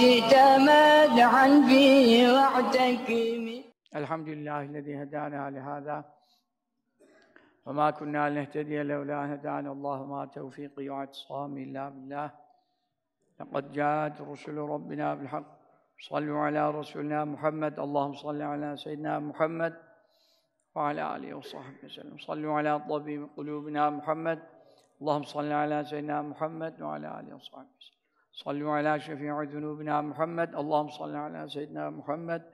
شئت مدحا فيه الحمد لله الذي هدانا لهذا. وما كنا لنهتدي لولا أن هدانا الله. ما توفيقي واعتصامي إلا بالله. لقد جاءت رسل ربنا بالحق. صلوا على رسولنا محمد. اللهم صل على سيدنا محمد وعلى آله وصحبه وسلم. صلوا على طبيب قلوبنا محمد. اللهم صل على سيدنا محمد وعلى آله وصحبه وسلم. صلوا على شفيع ذنوبنا محمد. اللهم صل على سيدنا محمد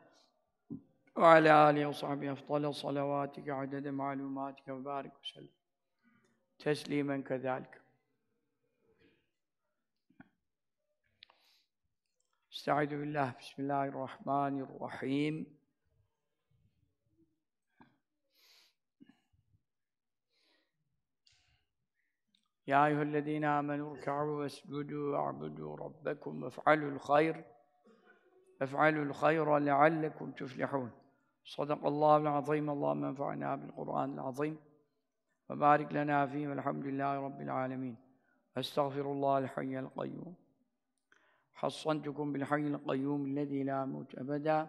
وعلى آله وصحبه أفضل صلواتك عدد معلوماتك وبارك وسلم. تسليما كذلك. استعيذ بالله. بسم الله الرحمن الرحيم. يا أيها الذين آمنوا اركعوا واسجدوا واعبدوا ربكم وافعلوا الخير افعلوا الخير لعلكم تفلحون. صدق الله العظيم. اللهم انفعنا بالقرآن العظيم وبارك لنا فيه والحمد لله رب العالمين. أستغفر الله الحي القيوم. حصنتكم بالحي القيوم الذي لا موت أبدا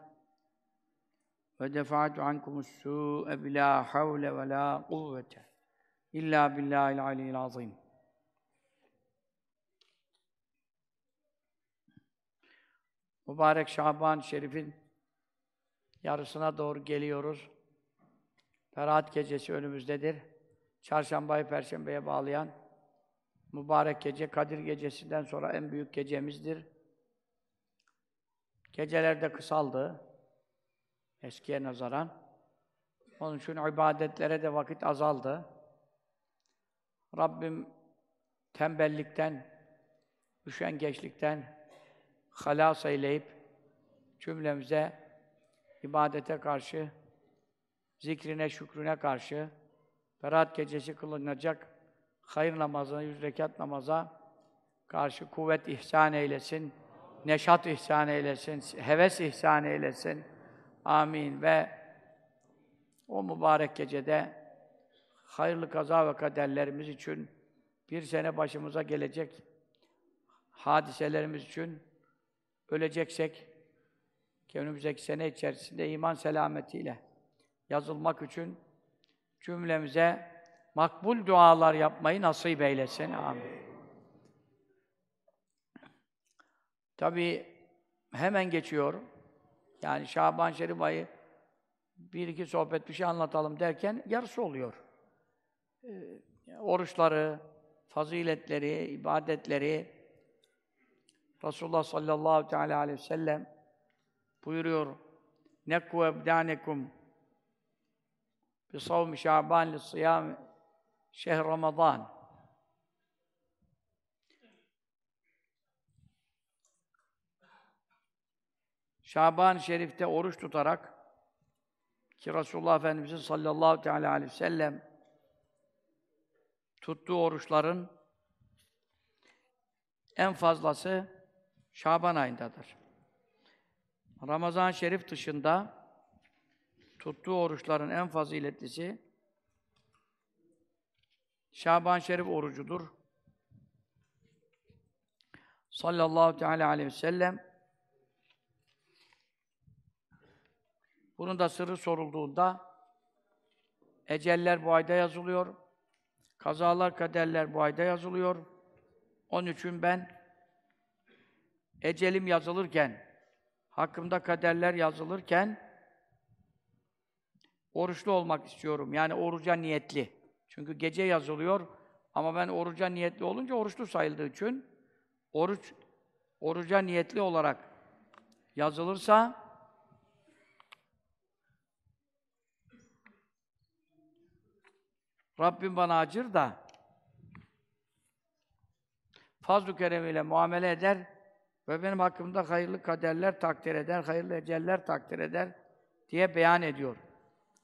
ودفعت عنكم السوء بلا حول ولا قوة إلا بالله العلي العظيم. Mübarek Şaban Şerif'in yarısına doğru geliyoruz. Berat gecesi önümüzdedir. Çarşambayı Perşembe'ye bağlayan mübarek gece Kadir gecesinden sonra en büyük gecemizdir. Geceler de kısaldı. Eskiye nazaran. Onun için ibadetlere de vakit azaldı. Rabbim tembellikten, üşengeçlikten halas eyleyip cümlemize ibadete karşı, zikrine, şükrüne karşı Berat gecesi kılınacak hayır namazına, yüz rekat namaza karşı kuvvet ihsan eylesin, neşat ihsan eylesin, heves ihsan eylesin. Amin. Ve o mübarek gecede hayırlı kaza ve kaderlerimiz için bir sene başımıza gelecek hadiselerimiz için öleceksek ki önümüzdeki sene içerisinde iman selametiyle yazılmak için cümlemize makbul dualar yapmayı nasip eylesin. Amin. Tabii hemen geçiyor. Yani Şaban Şerif ayı bir iki sohbet bir şey anlatalım derken yarısı oluyor. Ee, oruçları, faziletleri, ibadetleri Resulullah sallallahu teala aleyhi ve sellem buyuruyor nekku ebdanekum bi savmi şaban li sıyam şehr ramazan. Şaban Şerif'te oruç tutarak ki Resulullah Efendimiz'in sallallahu teala aleyhi ve sellem tuttuğu oruçların en fazlası Şaban ayındadır. Ramazan Şerif dışında tuttuğu oruçların en faziletlisi Şaban Şerif orucudur. Sallallahu teala aleyhi ve sellem bunun da sırrı sorulduğunda eceller bu ayda yazılıyor. Kazalar, kaderler bu ayda yazılıyor. Onun için ben ecelim yazılırken, hakkımda kaderler yazılırken oruçlu olmak istiyorum. Yani oruca niyetli. Çünkü gece yazılıyor ama ben oruca niyetli olunca oruçlu sayıldığı için oruç oruca niyetli olarak yazılırsa Rabbim bana acır da fazl-ı keremiyle muamele eder, ve benim hakkımda hayırlı kaderler takdir eder, hayırlı eceller takdir eder diye beyan ediyor.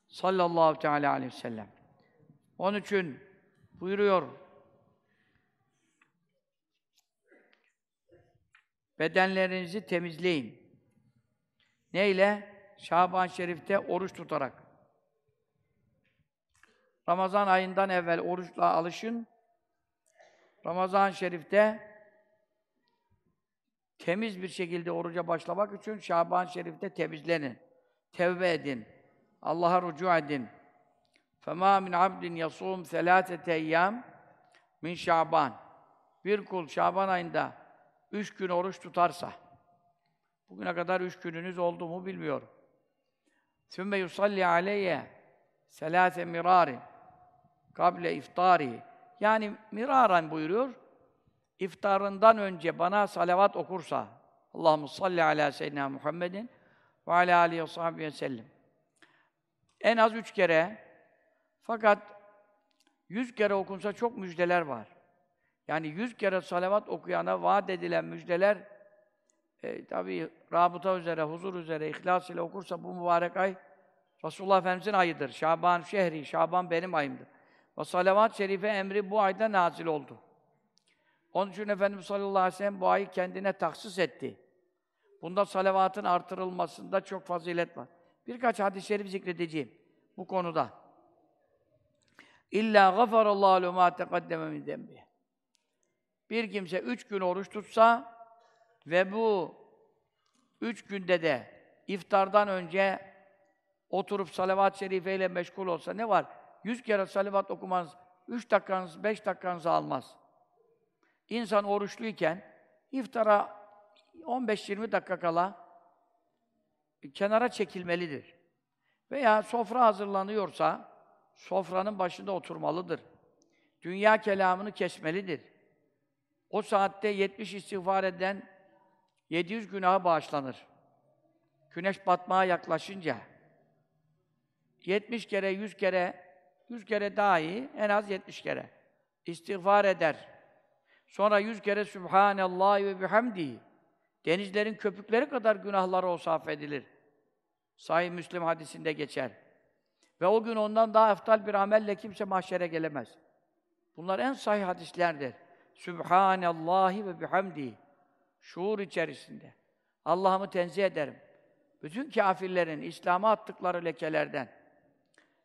Sallallahu teala aleyhi ve sellem. Onun için buyuruyor. Bedenlerinizi temizleyin. Neyle? Şaban Şerif'te oruç tutarak. Ramazan ayından evvel oruçla alışın. Ramazan Şerif'te temiz bir şekilde oruca başlamak için Şaban Şerif'te temizlenin. Tevbe edin. Allah'a rücu edin. فَمَا مِنْ عَبْدٍ يَصُومْ ثَلَاثَةَ اَيَّامٍ min Şaban. Bir kul Şaban ayında üç gün oruç tutarsa, bugüne kadar üç gününüz oldu mu bilmiyorum. ثُمَّ يُصَلِّ عَلَيَّ سَلَاثَ مِرَارٍ kable iftari. Yani miraran buyuruyor. İftarından önce bana salavat okursa Allahumme salli ala seyyidina Muhammedin ve ala alihi ve sahbihi ve sellem. En az üç kere fakat yüz kere okunsa çok müjdeler var. Yani yüz kere salavat okuyana vaat edilen müjdeler e, tabi rabıta üzere, huzur üzere, ihlas ile okursa bu mübarek ay Resulullah Efendimiz'in ayıdır. Şaban şehri, Şaban benim ayımdır. Ve salavat-ı şerife emri bu ayda nazil oldu. Onun için Efendimiz sallallahu aleyhi ve sellem bu ayı kendine taksis etti. Bunda salavatın artırılmasında çok fazilet var. Birkaç hadis-i şerif zikredeceğim bu konuda. İlla gafarallahu lehu ma teqaddeme min zembi. Bir kimse üç gün oruç tutsa ve bu üç günde de iftardan önce oturup salavat-ı şerifeyle meşgul olsa ne var? Yüz kere salavat okumanız üç dakikanız, beş dakikanızı almaz. İnsan oruçluyken iftara 15-20 dakika kala kenara çekilmelidir. Veya sofra hazırlanıyorsa sofranın başında oturmalıdır. Dünya kelamını kesmelidir. O saatte 70 istiğfar eden 700 günaha bağışlanır. Güneş batmaya yaklaşınca 70 kere, 100 kere, 100 kere daha iyi, en az 70 kere istiğfar eder. Sonra 100 kere Sübhanallah ve bihamdi. Denizlerin köpükleri kadar günahları o affedilir. Sahih Müslim hadisinde geçer. Ve o gün ondan daha eftal bir amelle kimse mahşere gelemez. Bunlar en sahih hadislerdir. Sübhanallahi ve bihamdi. Şuur içerisinde. Allah'ımı tenzih ederim. Bütün kafirlerin İslam'a attıkları lekelerden,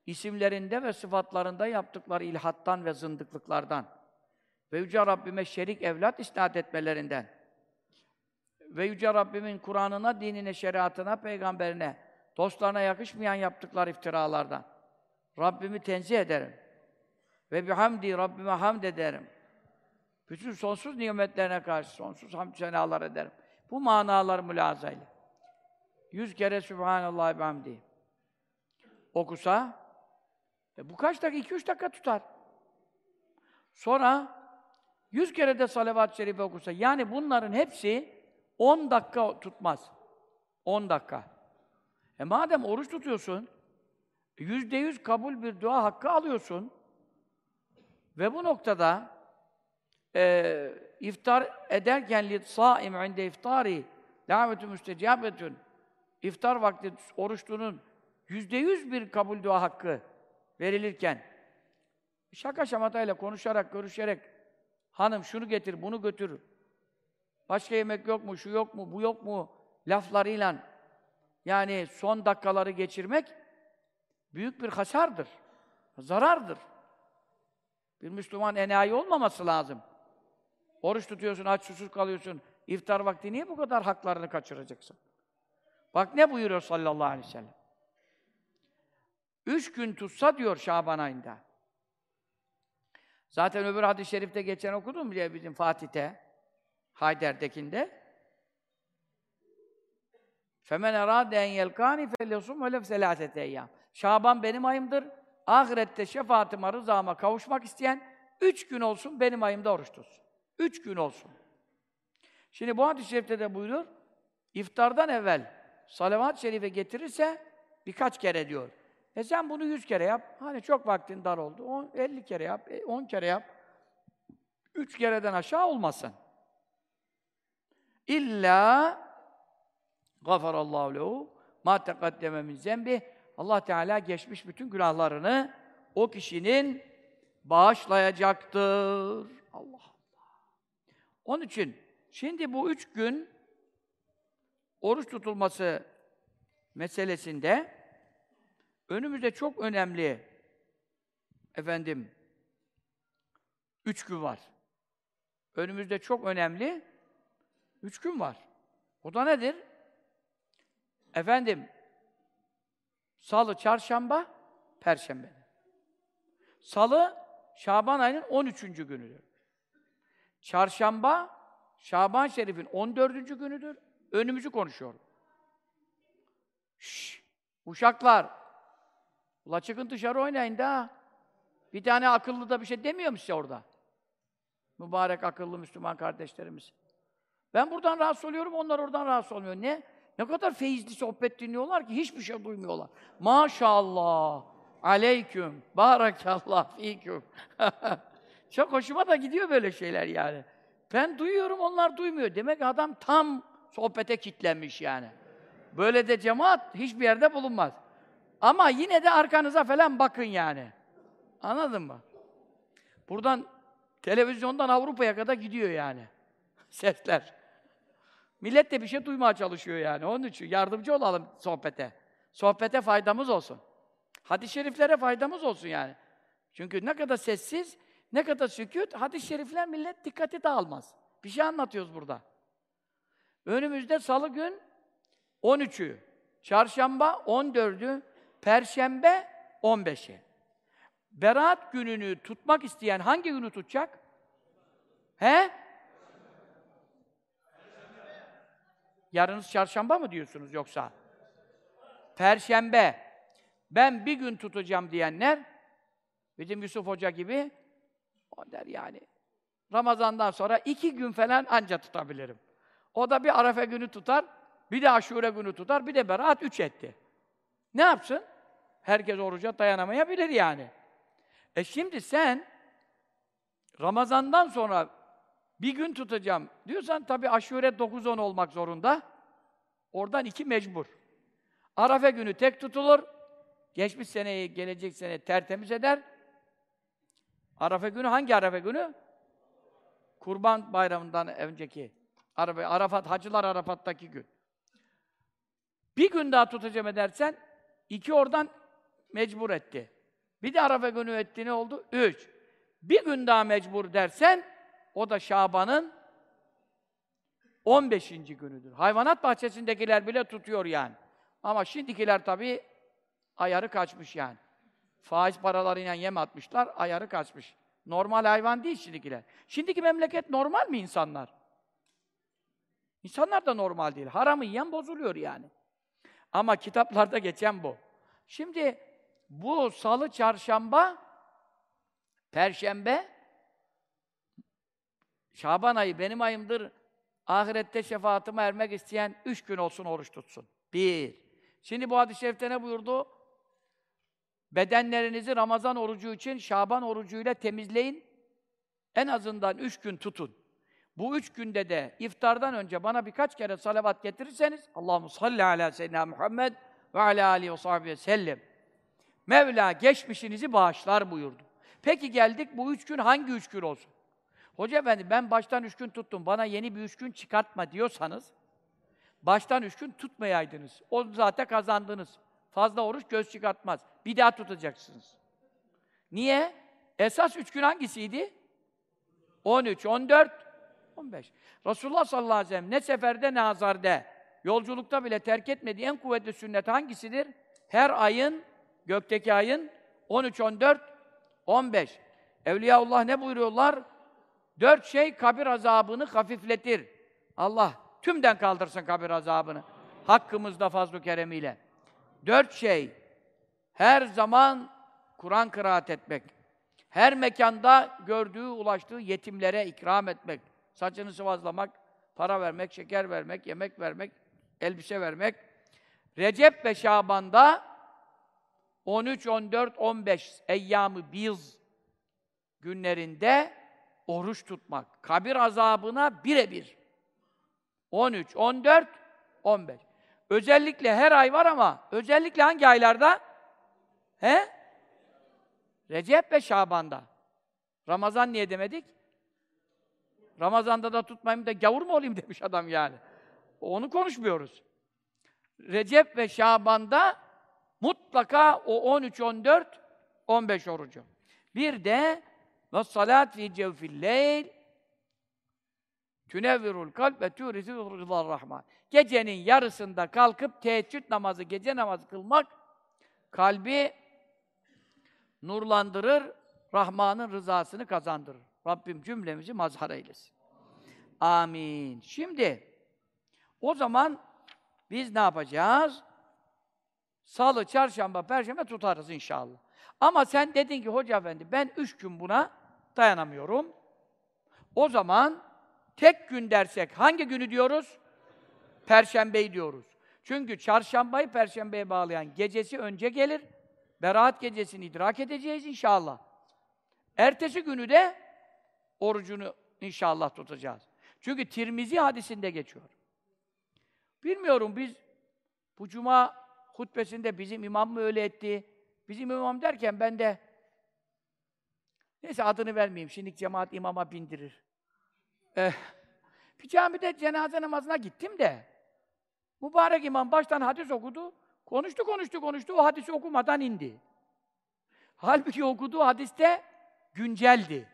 isimlerinde ve sıfatlarında yaptıkları ilhattan ve zındıklıklardan ve Yüce Rabbime şerik evlat isnat etmelerinden ve Yüce Rabbimin Kur'an'ına, dinine, şeriatına, peygamberine, dostlarına yakışmayan yaptıkları iftiralardan Rabbimi tenzih ederim. Ve bihamdi Rabbime hamd ederim. Bütün sonsuz nimetlerine karşı sonsuz hamd senalar ederim. Bu manalar mülazayla. Yüz kere Sübhanallah ve hamdi. Okusa, e bu kaç dakika? İki üç dakika tutar. Sonra yüz kere de salavat-ı şerife okusa, yani bunların hepsi on dakika tutmaz. On dakika. E madem oruç tutuyorsun, yüzde yüz kabul bir dua hakkı alıyorsun ve bu noktada e, iftar ederken saim inde iftari davetü müstecabetün iftar vakti oruçlunun yüzde yüz bir kabul dua hakkı verilirken şaka şamatayla konuşarak, görüşerek hanım şunu getir, bunu götür başka yemek yok mu, şu yok mu, bu yok mu laflarıyla yani son dakikaları geçirmek büyük bir hasardır, zarardır. Bir Müslüman enayi olmaması lazım. Oruç tutuyorsun, aç susuz kalıyorsun. İftar vakti niye bu kadar haklarını kaçıracaksın? Bak ne buyuruyor sallallahu aleyhi ve sellem. Üç gün tutsa diyor Şaban ayında. Zaten öbür hadis-i şerifte geçen okudum bile bizim Fatih'te, Hayder'dekinde. فَمَنْ اَرَادَ اَنْ يَلْقَانِ فَلْيَصُمْ وَلَفْ سَلَاسَةَ اَيَّامٍ Şaban benim ayımdır. Ahirette şefaatime, rızama kavuşmak isteyen üç gün olsun benim ayımda oruç tutsun. Üç gün olsun. Şimdi bu hadis-i şerifte de buyuruyor, iftardan evvel salavat-ı şerife getirirse birkaç kere diyor. E sen bunu yüz kere yap. Hani çok vaktin dar oldu. On, 50 kere yap, e, on kere yap. Üç kereden aşağı olmasın. İlla gafarallahu lehu ma tekaddeme min zembi. Allah Teala geçmiş bütün günahlarını o kişinin bağışlayacaktır. Allah Allah. Onun için şimdi bu üç gün oruç tutulması meselesinde önümüzde çok önemli efendim üç gün var. Önümüzde çok önemli üç gün var. O da nedir? Efendim Salı, çarşamba, perşembe. Salı, Şaban ayının 13. günüdür. Çarşamba, Şaban Şerif'in 14. günüdür. Önümüzü konuşuyorum. Şşş! Uşaklar! Ula çıkın dışarı oynayın da. Bir tane akıllı da bir şey demiyor mu size orada? Mübarek akıllı Müslüman kardeşlerimiz. Ben buradan rahatsız oluyorum, onlar oradan rahatsız olmuyor. Ne? Ne kadar feyizli sohbet dinliyorlar ki hiçbir şey duymuyorlar. Maşallah. Aleyküm. Barakallah fiküm. Çok hoşuma da gidiyor böyle şeyler yani. Ben duyuyorum, onlar duymuyor. Demek adam tam sohbete kitlenmiş yani. Böyle de cemaat hiçbir yerde bulunmaz. Ama yine de arkanıza falan bakın yani. Anladın mı? Buradan televizyondan Avrupa'ya kadar gidiyor yani. Sesler. Millet de bir şey duymaya çalışıyor yani. Onun için yardımcı olalım sohbete. Sohbete faydamız olsun. Hadis-i şeriflere faydamız olsun yani. Çünkü ne kadar sessiz, ne kadar sükût, hadis-i şerifler millet dikkati dağılmaz. Bir şey anlatıyoruz burada. Önümüzde salı gün 13'ü, çarşamba 14'ü, perşembe 15'i. Berat gününü tutmak isteyen hangi günü tutacak? He? Yarınız çarşamba mı diyorsunuz yoksa? Perşembe. Ben bir gün tutacağım diyenler, bizim Yusuf Hoca gibi, o der yani. Ramazandan sonra iki gün falan anca tutabilirim. O da bir Arafa günü tutar, bir de Aşure günü tutar, bir de Berat üç etti. Ne yapsın? Herkes oruca dayanamayabilir yani. E şimdi sen Ramazandan sonra bir gün tutacağım diyorsan tabii aşure 9-10 olmak zorunda. Oradan iki mecbur. Arafa günü tek tutulur. Geçmiş seneyi, gelecek sene tertemiz eder. Arafa günü hangi Arafa günü? Kurban bayramından önceki. Arafa, Arafat, Hacılar Arafat'taki gün. Bir gün daha tutacağım edersen, iki oradan mecbur etti. Bir de Arafa günü etti ne oldu? Üç. Bir gün daha mecbur dersen, o da Şaban'ın 15. günüdür. Hayvanat bahçesindekiler bile tutuyor yani. Ama şimdikiler tabii ayarı kaçmış yani. Faiz paralarıyla yem atmışlar, ayarı kaçmış. Normal hayvan değil şimdikiler. Şimdiki memleket normal mi insanlar? İnsanlar da normal değil. Haramı yiyen bozuluyor yani. Ama kitaplarda geçen bu. Şimdi bu salı, çarşamba, perşembe, Şaban ayı benim ayımdır. Ahirette şefaatime ermek isteyen üç gün olsun oruç tutsun. Bir. Şimdi bu hadis-i şerifte ne buyurdu? Bedenlerinizi Ramazan orucu için Şaban orucuyla temizleyin. En azından üç gün tutun. Bu üç günde de iftardan önce bana birkaç kere salavat getirirseniz Allahu salli ala seyyidina Muhammed ve ala alihi ve sahbihi sellem. Mevla geçmişinizi bağışlar buyurdu. Peki geldik bu üç gün hangi üç gün olsun? Hoca efendi ben baştan üç gün tuttum, bana yeni bir üç gün çıkartma diyorsanız, baştan üç gün tutmayaydınız. O zaten kazandınız. Fazla oruç göz çıkartmaz. Bir daha tutacaksınız. Niye? Esas üç gün hangisiydi? 13, 14, 15. Resulullah sallallahu aleyhi ve sellem ne seferde ne hazarde, yolculukta bile terk etmediği en kuvvetli sünnet hangisidir? Her ayın, gökteki ayın 13, 14, 15. Evliyaullah ne buyuruyorlar? Dört şey kabir azabını hafifletir. Allah tümden kaldırsın kabir azabını. Hakkımızda fazl-ı keremiyle. Dört şey. Her zaman Kur'an kıraat etmek. Her mekanda gördüğü, ulaştığı yetimlere ikram etmek. Saçını sıvazlamak, para vermek, şeker vermek, yemek vermek, elbise vermek. Recep ve Şaban'da 13, 14, 15 eyyamı biz günlerinde oruç tutmak. Kabir azabına birebir. 13, 14, 15. Özellikle her ay var ama özellikle hangi aylarda? He? Recep ve Şaban'da. Ramazan niye demedik? Ramazan'da da tutmayayım da gavur mu olayım demiş adam yani. Onu konuşmuyoruz. Recep ve Şaban'da mutlaka o 13, 14, 15 orucu. Bir de ve salat fi cevfil leyl tünevvirul kalp ve turizul rızar rahman. Gecenin yarısında kalkıp teheccüd namazı, gece namazı kılmak kalbi nurlandırır, Rahman'ın rızasını kazandırır. Rabbim cümlemizi mazhar eylesin. Amin. Şimdi o zaman biz ne yapacağız? Salı, çarşamba, perşembe tutarız inşallah. Ama sen dedin ki hoca efendi ben üç gün buna dayanamıyorum. O zaman tek gün dersek hangi günü diyoruz? Perşembeyi diyoruz. Çünkü çarşambayı perşembeye bağlayan gecesi önce gelir. Beraat gecesini idrak edeceğiz inşallah. Ertesi günü de orucunu inşallah tutacağız. Çünkü Tirmizi hadisinde geçiyor. Bilmiyorum biz bu cuma hutbesinde bizim imam mı öyle etti? Bizim imam derken ben de neyse adını vermeyeyim. Şimdi cemaat imama bindirir. Eh, bir camide cenaze namazına gittim de mübarek imam baştan hadis okudu. Konuştu, konuştu, konuştu. O hadisi okumadan indi. Halbuki okuduğu hadiste günceldi.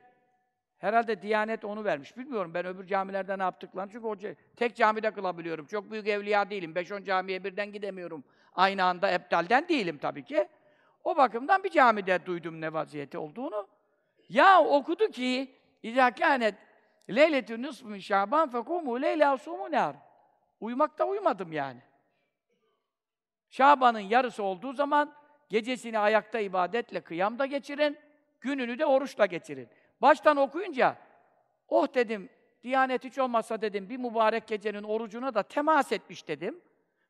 Herhalde Diyanet onu vermiş. Bilmiyorum ben öbür camilerde ne yaptıklarını. Çünkü o tek camide kılabiliyorum. Çok büyük evliya değilim. 5-10 camiye birden gidemiyorum. Aynı anda eptalden değilim tabii ki. O bakımdan bir camide duydum ne vaziyeti olduğunu. Ya okudu ki İzâ kânet leyletü nısfı min şaban fekûmû leylâ sûmû nâr. Uyumakta uyumadım yani. Şaban'ın yarısı olduğu zaman gecesini ayakta ibadetle, kıyamda geçirin, gününü de oruçla geçirin. Baştan okuyunca, oh dedim, Diyanet hiç olmazsa dedim, bir mübarek gecenin orucuna da temas etmiş dedim.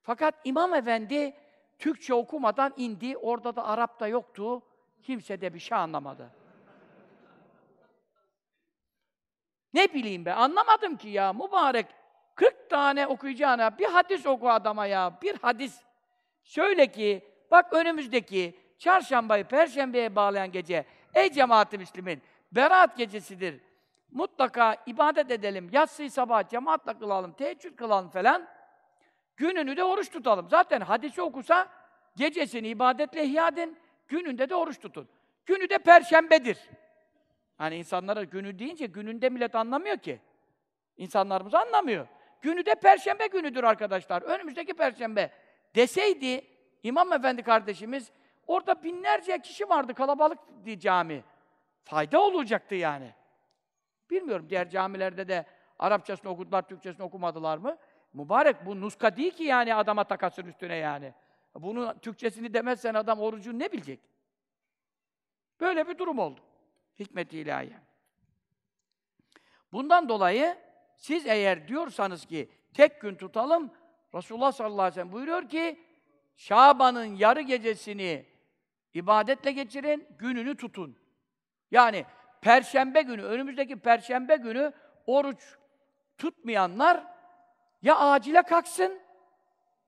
Fakat İmam Efendi Türkçe okumadan indi, orada da Arap da yoktu, kimse de bir şey anlamadı. ne bileyim be, anlamadım ki ya, mübarek 40 tane okuyacağına bir hadis oku adama ya, bir hadis. Şöyle ki, bak önümüzdeki çarşambayı perşembeye bağlayan gece, ey cemaat-i Müslümin, Berat gecesidir. Mutlaka ibadet edelim, yatsıyı sabah cemaatle kılalım, teheccüd kılalım falan. Gününü de oruç tutalım. Zaten hadisi okusa, gecesini ibadetle ihya edin, gününde de oruç tutun. Günü de perşembedir. Hani insanlara günü deyince gününde millet anlamıyor ki. İnsanlarımız anlamıyor. Günü de perşembe günüdür arkadaşlar. Önümüzdeki perşembe deseydi İmam Efendi kardeşimiz orada binlerce kişi vardı kalabalık cami. Fayda olacaktı yani. Bilmiyorum diğer camilerde de Arapçasını okudular, Türkçesini okumadılar mı? Mübarek bu nuska değil ki yani adama takasın üstüne yani. Bunu Türkçesini demezsen adam orucu ne bilecek? Böyle bir durum oldu. Hikmet-i ilahi. Bundan dolayı siz eğer diyorsanız ki tek gün tutalım, Resulullah sallallahu aleyhi ve sellem buyuruyor ki Şaban'ın yarı gecesini ibadetle geçirin, gününü tutun. Yani perşembe günü, önümüzdeki perşembe günü oruç tutmayanlar ya acile kalksın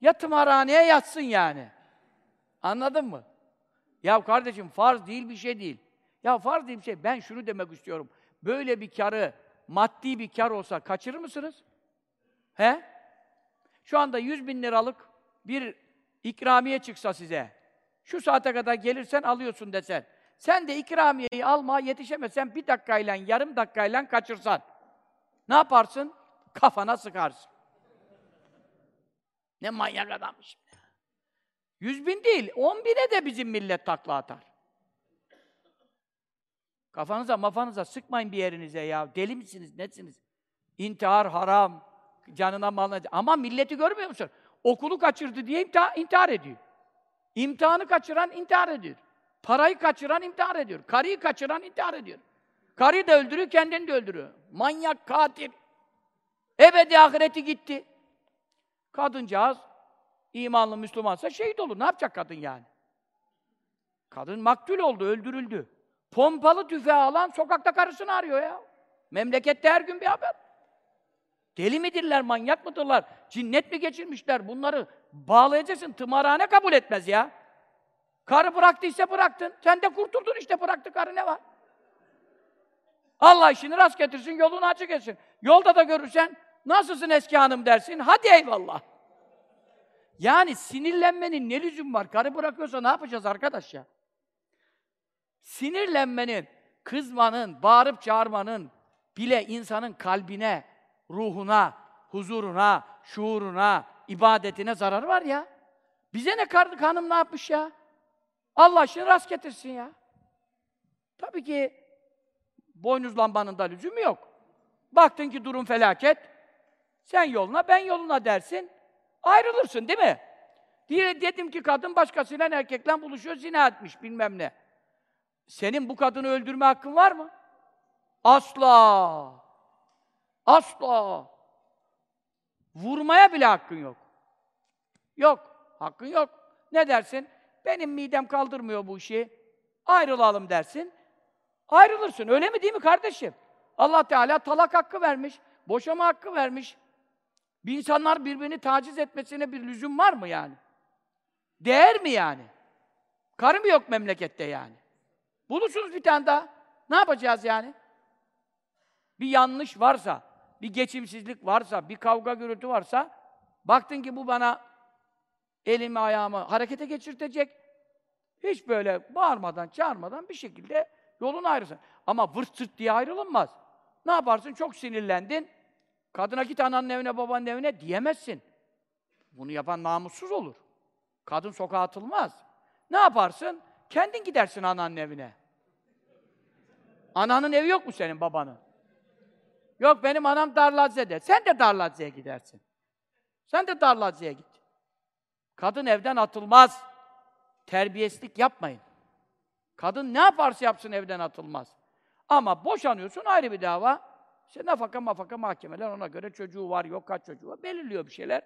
ya tımarhaneye yatsın yani. Anladın mı? Ya kardeşim farz değil bir şey değil. Ya farz değil bir şey. Ben şunu demek istiyorum. Böyle bir karı, maddi bir kar olsa kaçırır mısınız? He? Şu anda 100 bin liralık bir ikramiye çıksa size, şu saate kadar gelirsen alıyorsun desen, sen de ikramiyeyi alma yetişemezsen bir dakikayla, yarım dakikayla kaçırsan, ne yaparsın? Kafana sıkarsın. Ne manyak adammış. Yüz bin değil, on bine de bizim millet takla atar. Kafanıza mafanıza sıkmayın bir yerinize ya. Deli misiniz, nesiniz? İntihar haram, canına malına... Ama milleti görmüyor musun? Okulu kaçırdı diye imtihar, intihar ediyor. İmtihanı kaçıran intihar ediyor. Parayı kaçıran intihar ediyor. Karıyı kaçıran intihar ediyor. Karıyı da öldürüyor, kendini de öldürüyor. Manyak, katil. Ebedi ahireti gitti. Kadıncağız, imanlı Müslümansa şehit olur. Ne yapacak kadın yani? Kadın maktul oldu, öldürüldü. Pompalı tüfeği alan sokakta karısını arıyor ya. Memlekette her gün bir haber. Deli midirler, manyak mıdırlar, cinnet mi geçirmişler? Bunları bağlayacaksın, tımarhane kabul etmez ya. Karı bıraktıysa bıraktın. Sen de kurtuldun işte, bıraktı karı ne var? Allah işini rast getirsin, yolunu açık etsin. Yolda da görürsen, nasılsın eski hanım dersin, hadi eyvallah. Yani sinirlenmenin ne lüzum var? Karı bırakıyorsa ne yapacağız arkadaş ya? Sinirlenmenin, kızmanın, bağırıp çağırmanın bile insanın kalbine, ruhuna, huzuruna, şuuruna, ibadetine zararı var ya. Bize ne karı hanım ne yapmış ya? Allah işini rast getirsin ya. Tabii ki boynuzlanmanın da lüzumu yok. Baktın ki durum felaket, sen yoluna, ben yoluna dersin, ayrılırsın değil mi? Diye dedim ki kadın başkasıyla erkekle buluşuyor, zina etmiş bilmem ne. Senin bu kadını öldürme hakkın var mı? Asla! Asla! Vurmaya bile hakkın yok. Yok, hakkın yok. Ne dersin? Benim midem kaldırmıyor bu işi. Ayrılalım dersin. Ayrılırsın. Öyle mi değil mi kardeşim? Allah Teala talak hakkı vermiş, boşama hakkı vermiş. Bir insanlar birbirini taciz etmesine bir lüzum var mı yani? Değer mi yani? Karı mı yok memlekette yani? Bulursunuz bir tane daha. Ne yapacağız yani? Bir yanlış varsa, bir geçimsizlik varsa, bir kavga gürültü varsa, baktın ki bu bana elimi ayağımı harekete geçirtecek. Hiç böyle bağırmadan, çağırmadan bir şekilde yolun ayrısın. Ama vırt sırt diye ayrılınmaz. Ne yaparsın? Çok sinirlendin. Kadına git ananın evine, babanın evine diyemezsin. Bunu yapan namussuz olur. Kadın sokağa atılmaz. Ne yaparsın? Kendin gidersin ananın evine. Ananın evi yok mu senin babanın? Yok benim anam Darlaze'de. Sen de Darlaze'ye gidersin. Sen de Darlaze'ye git. Kadın evden atılmaz. Terbiyesizlik yapmayın. Kadın ne yaparsa yapsın evden atılmaz. Ama boşanıyorsun ayrı bir dava. İşte nafaka mafaka mahkemeler ona göre çocuğu var yok kaç çocuğu var belirliyor bir şeyler.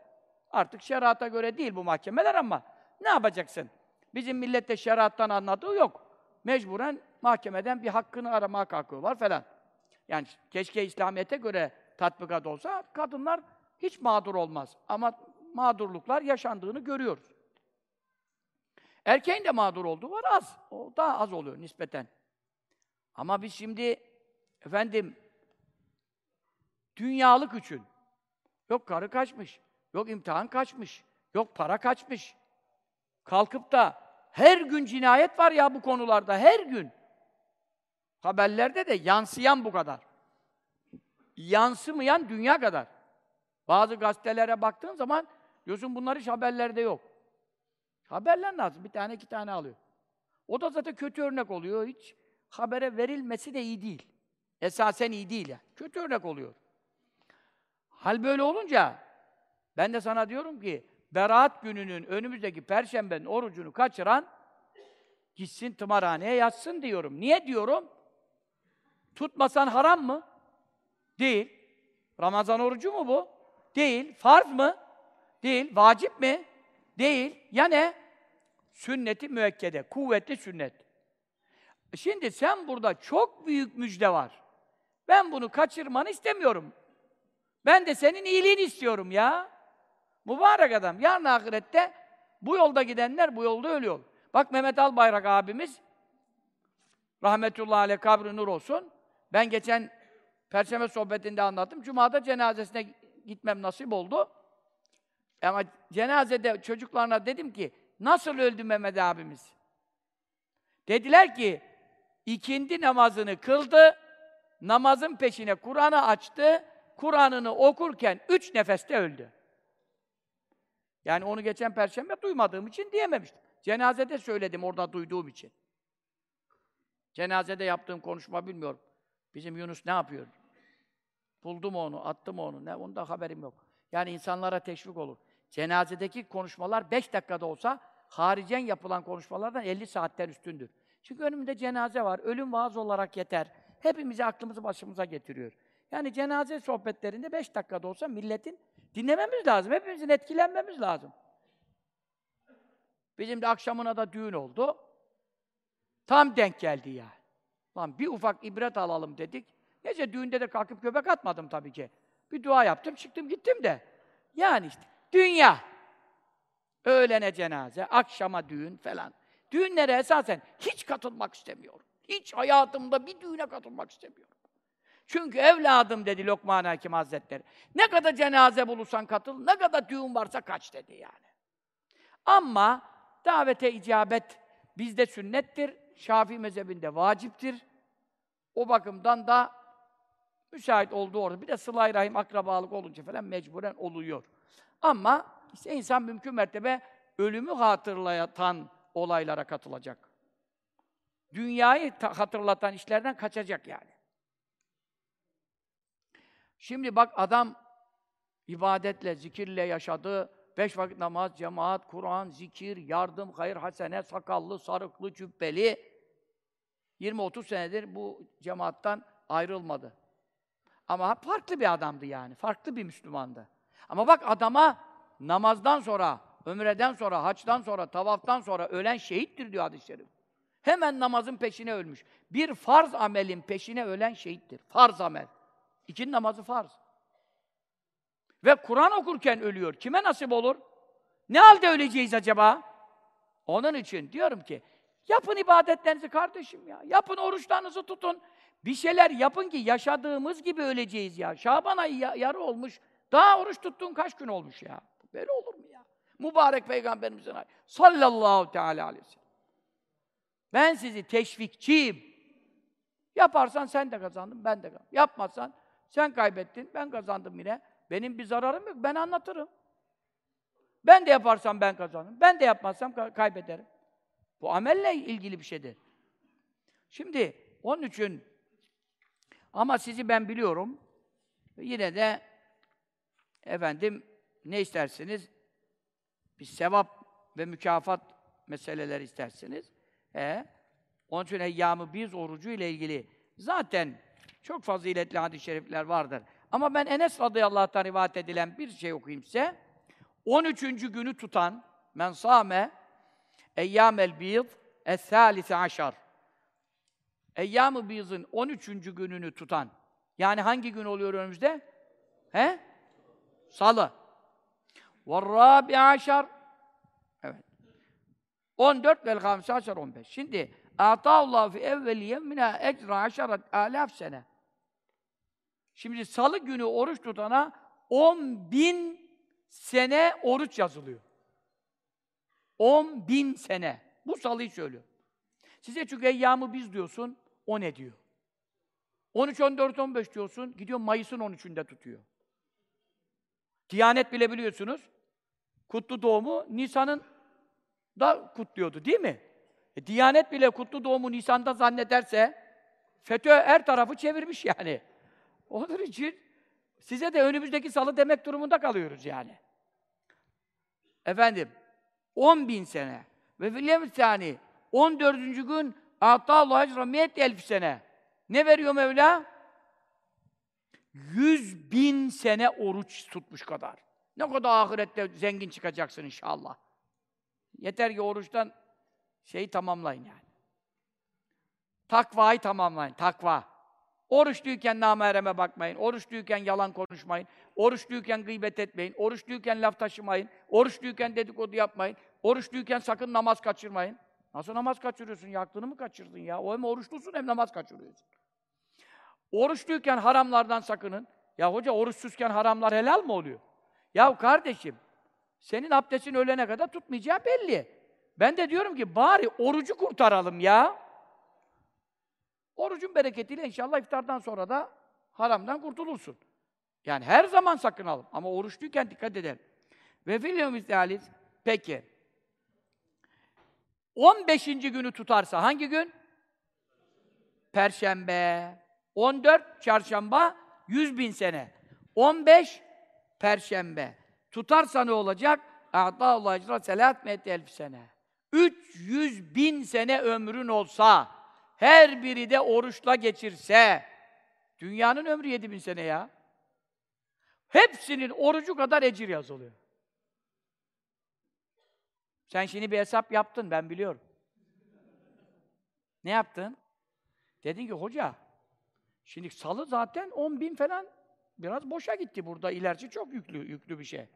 Artık şerata göre değil bu mahkemeler ama ne yapacaksın? Bizim millette şeriattan anladığı yok. Mecburen mahkemeden bir hakkını aramaya kalkıyorlar falan. Yani keşke İslamiyet'e göre tatbikat olsa kadınlar hiç mağdur olmaz. Ama mağdurluklar yaşandığını görüyoruz. Erkeğin de mağdur olduğu var az. O daha az oluyor nispeten. Ama biz şimdi efendim dünyalık için yok karı kaçmış, yok imtihan kaçmış, yok para kaçmış. Kalkıp da her gün cinayet var ya bu konularda, her gün. Haberlerde de yansıyan bu kadar. Yansımayan dünya kadar. Bazı gazetelere baktığın zaman diyorsun bunlar hiç haberlerde yok. Haberler lazım. Bir tane iki tane alıyor. O da zaten kötü örnek oluyor. Hiç habere verilmesi de iyi değil. Esasen iyi değil yani. Kötü örnek oluyor. Hal böyle olunca ben de sana diyorum ki Berat gününün önümüzdeki perşembenin orucunu kaçıran gitsin tımarhaneye yatsın diyorum. Niye diyorum? Tutmasan haram mı? Değil. Ramazan orucu mu bu? Değil. Farz mı? Değil. Vacip mi? Değil. Ya ne? Sünneti müekkede, kuvvetli sünnet. Şimdi sen burada çok büyük müjde var. Ben bunu kaçırmanı istemiyorum. Ben de senin iyiliğini istiyorum ya. Mübarek adam. Yarın ahirette bu yolda gidenler bu yolda ölüyor. Bak Mehmet Albayrak abimiz rahmetullahi aleyh kabri nur olsun. Ben geçen Perşembe sohbetinde anlattım. Cuma'da cenazesine gitmem nasip oldu. Ama cenazede çocuklarına dedim ki, nasıl öldü Mehmet abimiz? Dediler ki, ikindi namazını kıldı, namazın peşine Kur'an'ı açtı, Kur'an'ını okurken üç nefeste öldü. Yani onu geçen perşembe duymadığım için diyememiştim. Cenazede söyledim orada duyduğum için. Cenazede yaptığım konuşma bilmiyorum. Bizim Yunus ne yapıyor? Buldu mu onu, attı mı onu? Ne, onda haberim yok. Yani insanlara teşvik olur. Cenazedeki konuşmalar beş dakikada olsa haricen yapılan konuşmalardan 50 saatten üstündür. Çünkü önümde cenaze var. Ölüm vaaz olarak yeter. Hepimizi aklımızı başımıza getiriyor. Yani cenaze sohbetlerinde beş dakikada olsa milletin dinlememiz lazım. Hepimizin etkilenmemiz lazım. Bizim de akşamına da düğün oldu. Tam denk geldi ya. Lan bir ufak ibret alalım dedik. Neyse düğünde de kalkıp göbek atmadım tabii ki. Bir dua yaptım, çıktım gittim de. Yani işte dünya. Öğlene cenaze, akşama düğün falan. Düğünlere esasen hiç katılmak istemiyorum. Hiç hayatımda bir düğüne katılmak istemiyorum. Çünkü evladım dedi Lokman Hakim Hazretleri. Ne kadar cenaze bulursan katıl, ne kadar düğün varsa kaç dedi yani. Ama davete icabet bizde sünnettir, Şafii mezhebinde vaciptir. O bakımdan da müsait olduğu orada. Bir de sıla rahim, akrabalık olunca falan mecburen oluyor. Ama işte insan mümkün mertebe ölümü hatırlatan olaylara katılacak. Dünyayı hatırlatan işlerden kaçacak yani. Şimdi bak adam ibadetle, zikirle yaşadı. Beş vakit namaz, cemaat, Kur'an, zikir, yardım, hayır, hasene, sakallı, sarıklı, cübbeli. 20-30 senedir bu cemaattan ayrılmadı. Ama farklı bir adamdı yani. Farklı bir Müslümandı. Ama bak adama namazdan sonra, ömreden sonra, haçtan sonra, tavaftan sonra ölen şehittir diyor hadis-i şerif. Hemen namazın peşine ölmüş. Bir farz amelin peşine ölen şehittir. Farz amel. İkinin namazı farz. Ve Kur'an okurken ölüyor. Kime nasip olur? Ne halde öleceğiz acaba? Onun için diyorum ki, yapın ibadetlerinizi kardeşim ya. Yapın oruçlarınızı tutun. Bir şeyler yapın ki yaşadığımız gibi öleceğiz ya. Şaban ayı yarı olmuş. Daha oruç tuttuğun kaç gün olmuş ya? Böyle olur mu ya? Mübarek Peygamberimizin. Sallallahu teala aleyhi. Ben sizi teşvikçiyim. Yaparsan sen de kazandın, ben de kazandım. Yapmazsan sen kaybettin, ben kazandım yine. Benim bir zararım yok, ben anlatırım. Ben de yaparsam ben kazanırım, ben de yapmazsam kaybederim. Bu amelle ilgili bir şeydir. Şimdi onun için ama sizi ben biliyorum. Yine de efendim ne istersiniz? Bir sevap ve mükafat meseleleri istersiniz. E, onun için eyyamı biz orucu ile ilgili zaten çok faziletli hadis-i şerifler vardır. Ama ben Enes radıyallahu anh rivayet edilen bir şey okuyayım size. 13. günü tutan men sâme eyyâmel bîd es-sâlise aşar. Eyyâm-ı Bîz'in 13. gününü tutan. Yani hangi gün oluyor önümüzde? He? Salı. وَالرَّابِ aşar. Evet. 14 vel hamse aşar 15. Şimdi Allah fi evveli yemmina ecra aşarat alaf sene. Şimdi salı günü oruç tutana 10 bin sene oruç yazılıyor. 10 bin sene. Bu salıyı söylüyor. Size çünkü eyyamı biz diyorsun, o ne diyor? 13, 14, 15 diyorsun, gidiyor Mayıs'ın 13'ünde tutuyor. Diyanet bile biliyorsunuz, kutlu doğumu Nisan'ın da kutluyordu değil mi? E, Diyanet bile kutlu doğumu Nisan'da zannederse FETÖ her tarafı çevirmiş yani. Onun için size de önümüzdeki salı demek durumunda kalıyoruz yani. Efendim, 10 bin sene ve fil yani 14. gün Allah ecra miyet elf sene. Ne veriyor Mevla? Yüz bin sene oruç tutmuş kadar. Ne kadar ahirette zengin çıkacaksın inşallah. Yeter ki oruçtan şeyi tamamlayın yani. Takvayı tamamlayın, takva. Oruçluyken namereme bakmayın, oruçluyken yalan konuşmayın, oruçluyken gıybet etmeyin, oruçluyken laf taşımayın, oruçluyken dedikodu yapmayın, oruçluyken sakın namaz kaçırmayın. Nasıl namaz kaçırıyorsun ya? Aklını mı kaçırdın ya? O hem oruçlusun hem namaz kaçırıyorsun. Oruçluyken haramlardan sakının. Ya hoca oruçsuzken haramlar helal mı oluyor? Ya kardeşim, senin abdestin ölene kadar tutmayacağı belli. Ben de diyorum ki bari orucu kurtaralım ya. Orucun bereketiyle inşallah iftardan sonra da haramdan kurtulursun. Yani her zaman sakınalım ama oruçluyken dikkat edelim. Ve fil peki 15. günü tutarsa hangi gün? Perşembe. 14 çarşamba 100 bin sene. 15 perşembe. Tutarsa ne olacak? Allah ecra selat met elf sene. 300 bin sene ömrün olsa, her biri de oruçla geçirse, dünyanın ömrü 7 bin sene ya. Hepsinin orucu kadar ecir yazılıyor. Sen şimdi bir hesap yaptın, ben biliyorum. Ne yaptın? Dedin ki hoca, şimdi salı zaten 10 bin falan biraz boşa gitti burada. İlerisi çok yüklü, yüklü bir şey.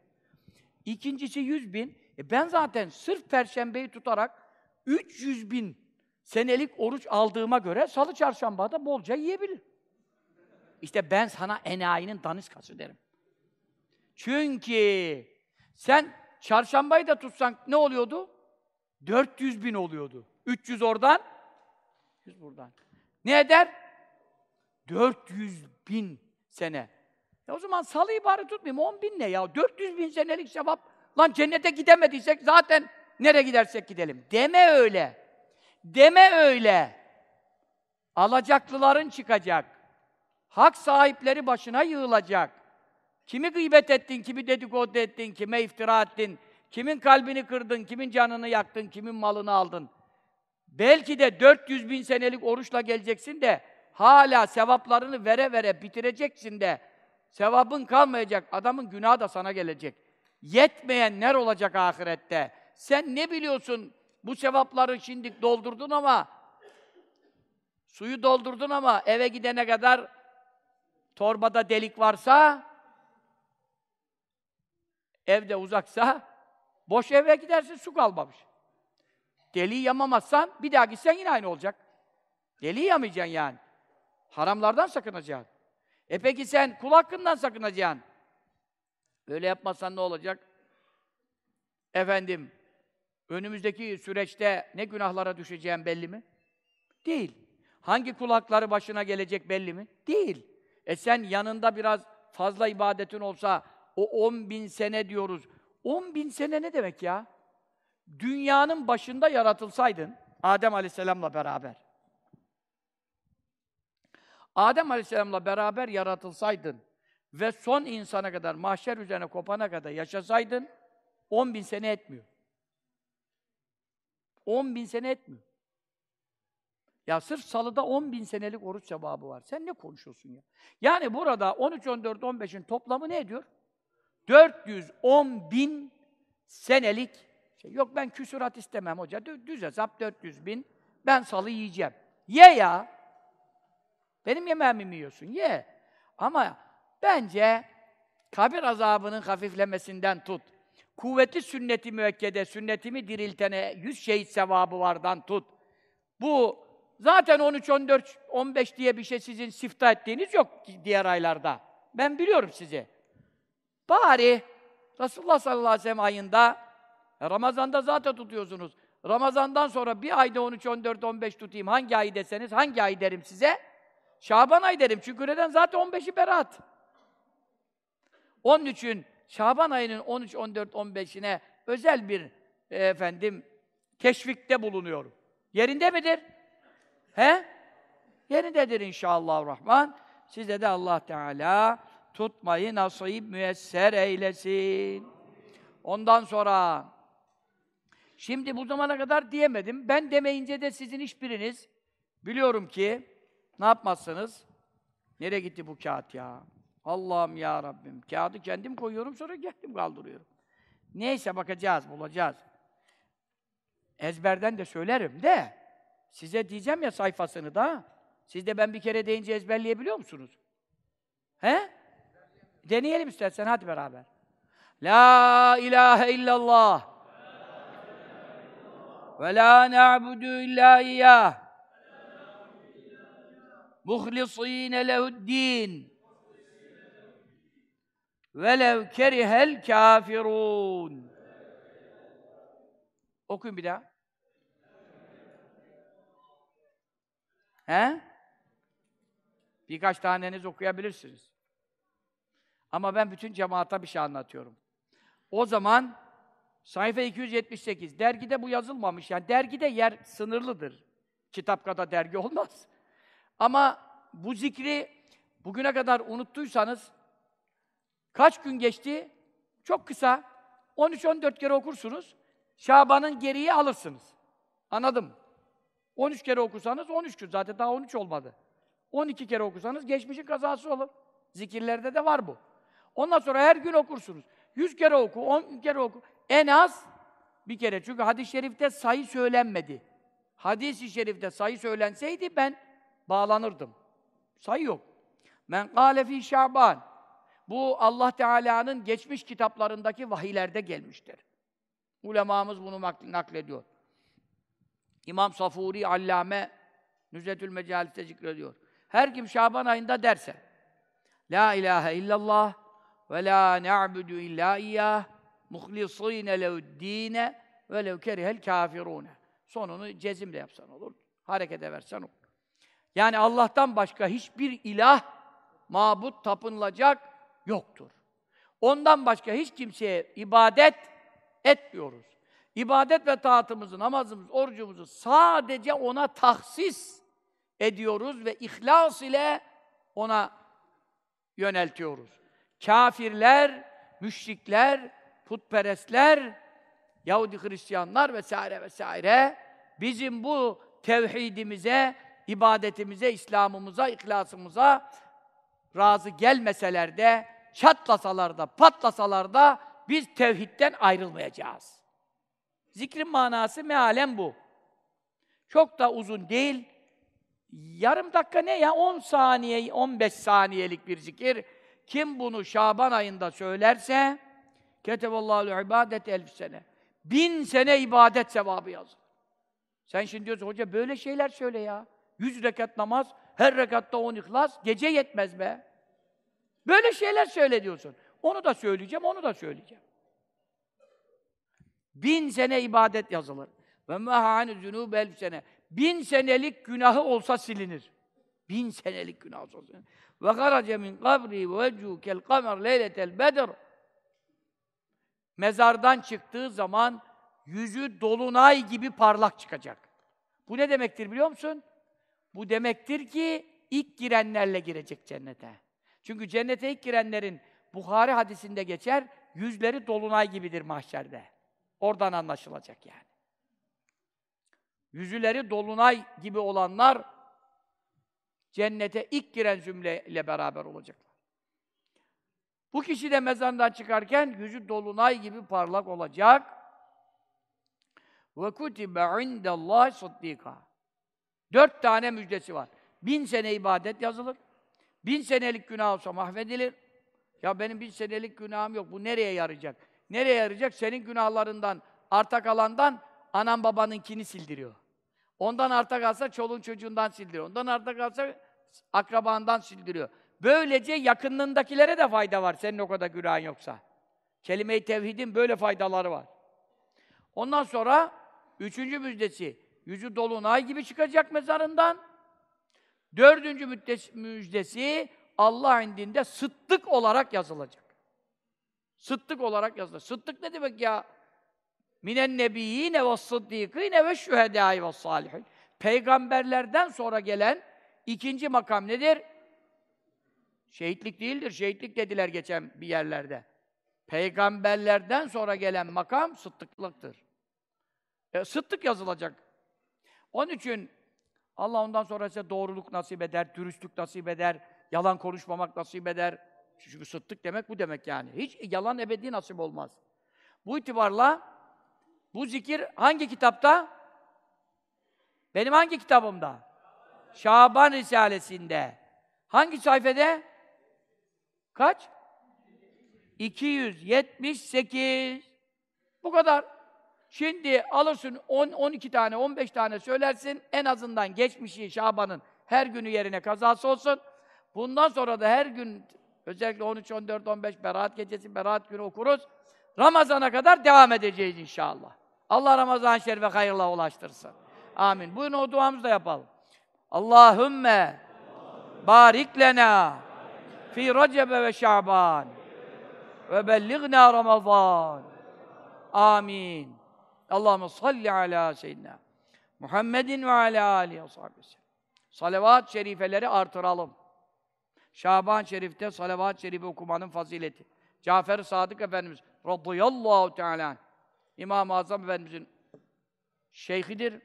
İkincisi 100 bin. E ben zaten sırf Perşembeyi tutarak 300 bin senelik oruç aldığıma göre salı çarşamba da bolca yiyebilir. İşte ben sana enayinin daniskası derim. Çünkü sen çarşambayı da tutsan ne oluyordu? 400 bin oluyordu. 300 oradan, 100 buradan. Ne eder? 400 bin sene. E o zaman salıyı bari tutmayayım. 10 bin ne ya? 400 bin senelik sevap. Lan cennete gidemediysek zaten nereye gidersek gidelim. Deme öyle. Deme öyle. Alacaklıların çıkacak. Hak sahipleri başına yığılacak. Kimi gıybet ettin, kimi dedikodu ettin, kime iftira ettin, kimin kalbini kırdın, kimin canını yaktın, kimin malını aldın. Belki de 400 bin senelik oruçla geleceksin de hala sevaplarını vere vere bitireceksin de sevabın kalmayacak, adamın günahı da sana gelecek. Yetmeyenler olacak ahirette. Sen ne biliyorsun bu sevapları şimdi doldurdun ama suyu doldurdun ama eve gidene kadar torbada delik varsa evde uzaksa boş eve gidersin su kalmamış. Deliği yamamazsan bir daha gitsen yine aynı olacak. Deliği yamayacaksın yani. Haramlardan sakınacaksın. E peki sen kul hakkından sakınacaksın. Öyle yapmazsan ne olacak? Efendim, önümüzdeki süreçte ne günahlara düşeceğim belli mi? Değil. Hangi kulakları başına gelecek belli mi? Değil. E sen yanında biraz fazla ibadetin olsa, o on bin sene diyoruz. On bin sene ne demek ya? Dünyanın başında yaratılsaydın, Adem Aleyhisselam'la beraber. Adem Aleyhisselam'la beraber yaratılsaydın ve son insana kadar, mahşer üzerine kopana kadar yaşasaydın, on bin sene etmiyor. On bin sene etmiyor. Ya sırf salıda 10 bin senelik oruç sevabı var. Sen ne konuşuyorsun ya? Yani burada 13, 14, 15'in toplamı ne ediyor? 410 bin senelik şey. Yok ben küsurat istemem hoca. Düz hesap 400 bin. Ben salı yiyeceğim. Ye ya. Benim yemeğimi mi yiyorsun? Ye. Ama bence kabir azabının hafiflemesinden tut. Kuvvetli sünneti müekkede, sünnetimi diriltene yüz şehit sevabı vardan tut. Bu zaten 13, 14, 15 diye bir şey sizin sifta ettiğiniz yok diğer aylarda. Ben biliyorum sizi. Bari Resulullah sallallahu aleyhi ve sellem ayında e, Ramazan'da zaten tutuyorsunuz. Ramazan'dan sonra bir ayda 13, 14, 15 tutayım. Hangi ay deseniz hangi ay derim size? Şaban ay derim. Çünkü neden? Zaten 15'i berat. Onun için Şaban ayının 13, 14, 15'ine özel bir e, efendim teşvikte bulunuyorum. Yerinde midir? He? Yerindedir inşallah Rahman. Size de Allah Teala tutmayı nasip müyesser eylesin. Ondan sonra şimdi bu zamana kadar diyemedim. Ben demeyince de sizin hiçbiriniz biliyorum ki ne yapmazsınız? Nereye gitti bu kağıt ya? Allah'ım ya Rabbim. Kağıdı kendim koyuyorum sonra kendim kaldırıyorum. Neyse bakacağız, bulacağız. Ezberden de söylerim de size diyeceğim ya sayfasını da. Siz de ben bir kere deyince ezberleyebiliyor musunuz? He? Deneyelim istersen hadi beraber. La ilahe illallah. Ve la na'budu illa iyyah. Muhlisîne lehu'd-din. Velev kerihel kafirun. Okuyun bir daha. He? Birkaç taneniz okuyabilirsiniz. Ama ben bütün cemaata bir şey anlatıyorum. O zaman sayfa 278, dergide bu yazılmamış. Yani dergide yer sınırlıdır. Kitap kadar dergi olmaz. Ama bu zikri bugüne kadar unuttuysanız kaç gün geçti? Çok kısa. 13-14 kere okursunuz. Şaban'ın geriye alırsınız. Anladım. 13 kere okusanız 13 gün. Zaten daha 13 olmadı. 12 kere okusanız geçmişin kazası olur. Zikirlerde de var bu. Ondan sonra her gün okursunuz. 100 kere oku, 10 kere oku. En az bir kere. Çünkü hadis-i şerifte sayı söylenmedi. Hadis-i şerifte sayı söylenseydi ben bağlanırdım. Sayı yok. Men kâle fî şaban Bu Allah Teala'nın geçmiş kitaplarındaki vahiylerde gelmiştir. Ulemamız bunu naklediyor. İmam Safuri Allame Nüzetül Mecalis'te zikrediyor. Her kim Şaban ayında derse La ilahe illallah ve la na'budu illa iyyah muhlisîne lehu'd-dîne ve lev kerihel. Sonunu cezimle yapsan olur. Harekete versen olur. Yani Allah'tan başka hiçbir ilah, mabut, tapınılacak yoktur. Ondan başka hiç kimseye ibadet etmiyoruz. İbadet ve taatımızı, namazımız, orucumuzu sadece ona tahsis ediyoruz ve ihlas ile ona yöneltiyoruz. Kafirler, müşrikler, putperestler, Yahudi Hristiyanlar vesaire vesaire bizim bu tevhidimize, ibadetimize, İslam'ımıza, ihlasımıza razı gelmeseler de, çatlasalar da, patlasalar da biz tevhidden ayrılmayacağız. Zikrin manası mealen bu. Çok da uzun değil. Yarım dakika ne ya? 10 saniye, 15 saniyelik bir zikir. Kim bunu Şaban ayında söylerse Ketevallahu ibadet elf sene. Bin sene ibadet sevabı yazılır. Sen şimdi diyorsun, hoca böyle şeyler söyle ya. Yüz rekat namaz, her rekatta on ihlas, gece yetmez be. Böyle şeyler söyle diyorsun. Onu da söyleyeceğim, onu da söyleyeceğim. Bin sene ibadet yazılır. Ve mehâne zünûb elf sene. Bin senelik günahı olsa silinir. Bin senelik günah olsa silinir. Ve garace min kabri ve kel kamer leyletel bedr. Mezardan çıktığı zaman yüzü dolunay gibi parlak çıkacak. Bu ne demektir biliyor musun? Bu demektir ki ilk girenlerle girecek cennete. Çünkü cennete ilk girenlerin Bukhari hadisinde geçer, yüzleri dolunay gibidir mahşerde. Oradan anlaşılacak yani. Yüzüleri dolunay gibi olanlar cennete ilk giren zümreyle beraber olacaklar. Bu kişi de mezardan çıkarken yüzü dolunay gibi parlak olacak. Ve kutibe indallahi sıddîkâ. Dört tane müjdesi var. Bin sene ibadet yazılır. Bin senelik günah olsa mahvedilir. Ya benim bin senelik günahım yok. Bu nereye yarayacak? Nereye yarayacak? Senin günahlarından, arta kalandan anan babanınkini sildiriyor. Ondan arta kalsa çoluğun çocuğundan sildiriyor. Ondan arta kalsa akrabandan sildiriyor. Böylece yakınlığındakilere de fayda var senin o kadar günahın yoksa. Kelime-i tevhidin böyle faydaları var. Ondan sonra üçüncü müjdesi, yüzü dolunay gibi çıkacak mezarından. Dördüncü müjdesi, Allah indinde sıddık olarak yazılacak. Sıddık olarak yazılacak. Sıddık ne demek ya? Minen nebiyyine ve sıddîkîne ve şühedâi ve salihin. Peygamberlerden sonra gelen ikinci makam nedir? Şehitlik değildir. Şehitlik dediler geçen bir yerlerde. Peygamberlerden sonra gelen makam sıddıklıktır. E, sıddık yazılacak. Onun için Allah ondan sonra size doğruluk nasip eder, dürüstlük nasip eder, yalan konuşmamak nasip eder. Çünkü sıddık demek bu demek yani. Hiç yalan ebedi nasip olmaz. Bu itibarla bu zikir hangi kitapta? Benim hangi kitabımda? Şaban Risalesi'nde. Hangi sayfede? Kaç? 278. Bu kadar. Şimdi alırsın 10 12 tane, 15 tane söylersin. En azından geçmişi Şaban'ın her günü yerine kazası olsun. Bundan sonra da her gün özellikle 13, 14, 15 Berat gecesi, Berat günü okuruz. Ramazana kadar devam edeceğiz inşallah. Allah Ramazan-ı Şerif'e hayırla ulaştırsın. Amin. Buyurun o duamızı da yapalım. Allahümme barik lena fi Recebe ve Şaban ve bellighna Ramazan. Amin. Allahumme salli ala seyyidina Muhammedin ve ala alihi ve. Salavat-ı şerifeleri artıralım. Şaban Şerif'te salavat-ı şerifi okumanın fazileti. Cafer-i Sadık Efendimiz radıyallahu teala İmam-ı Azam Efendimizin şeyhidir,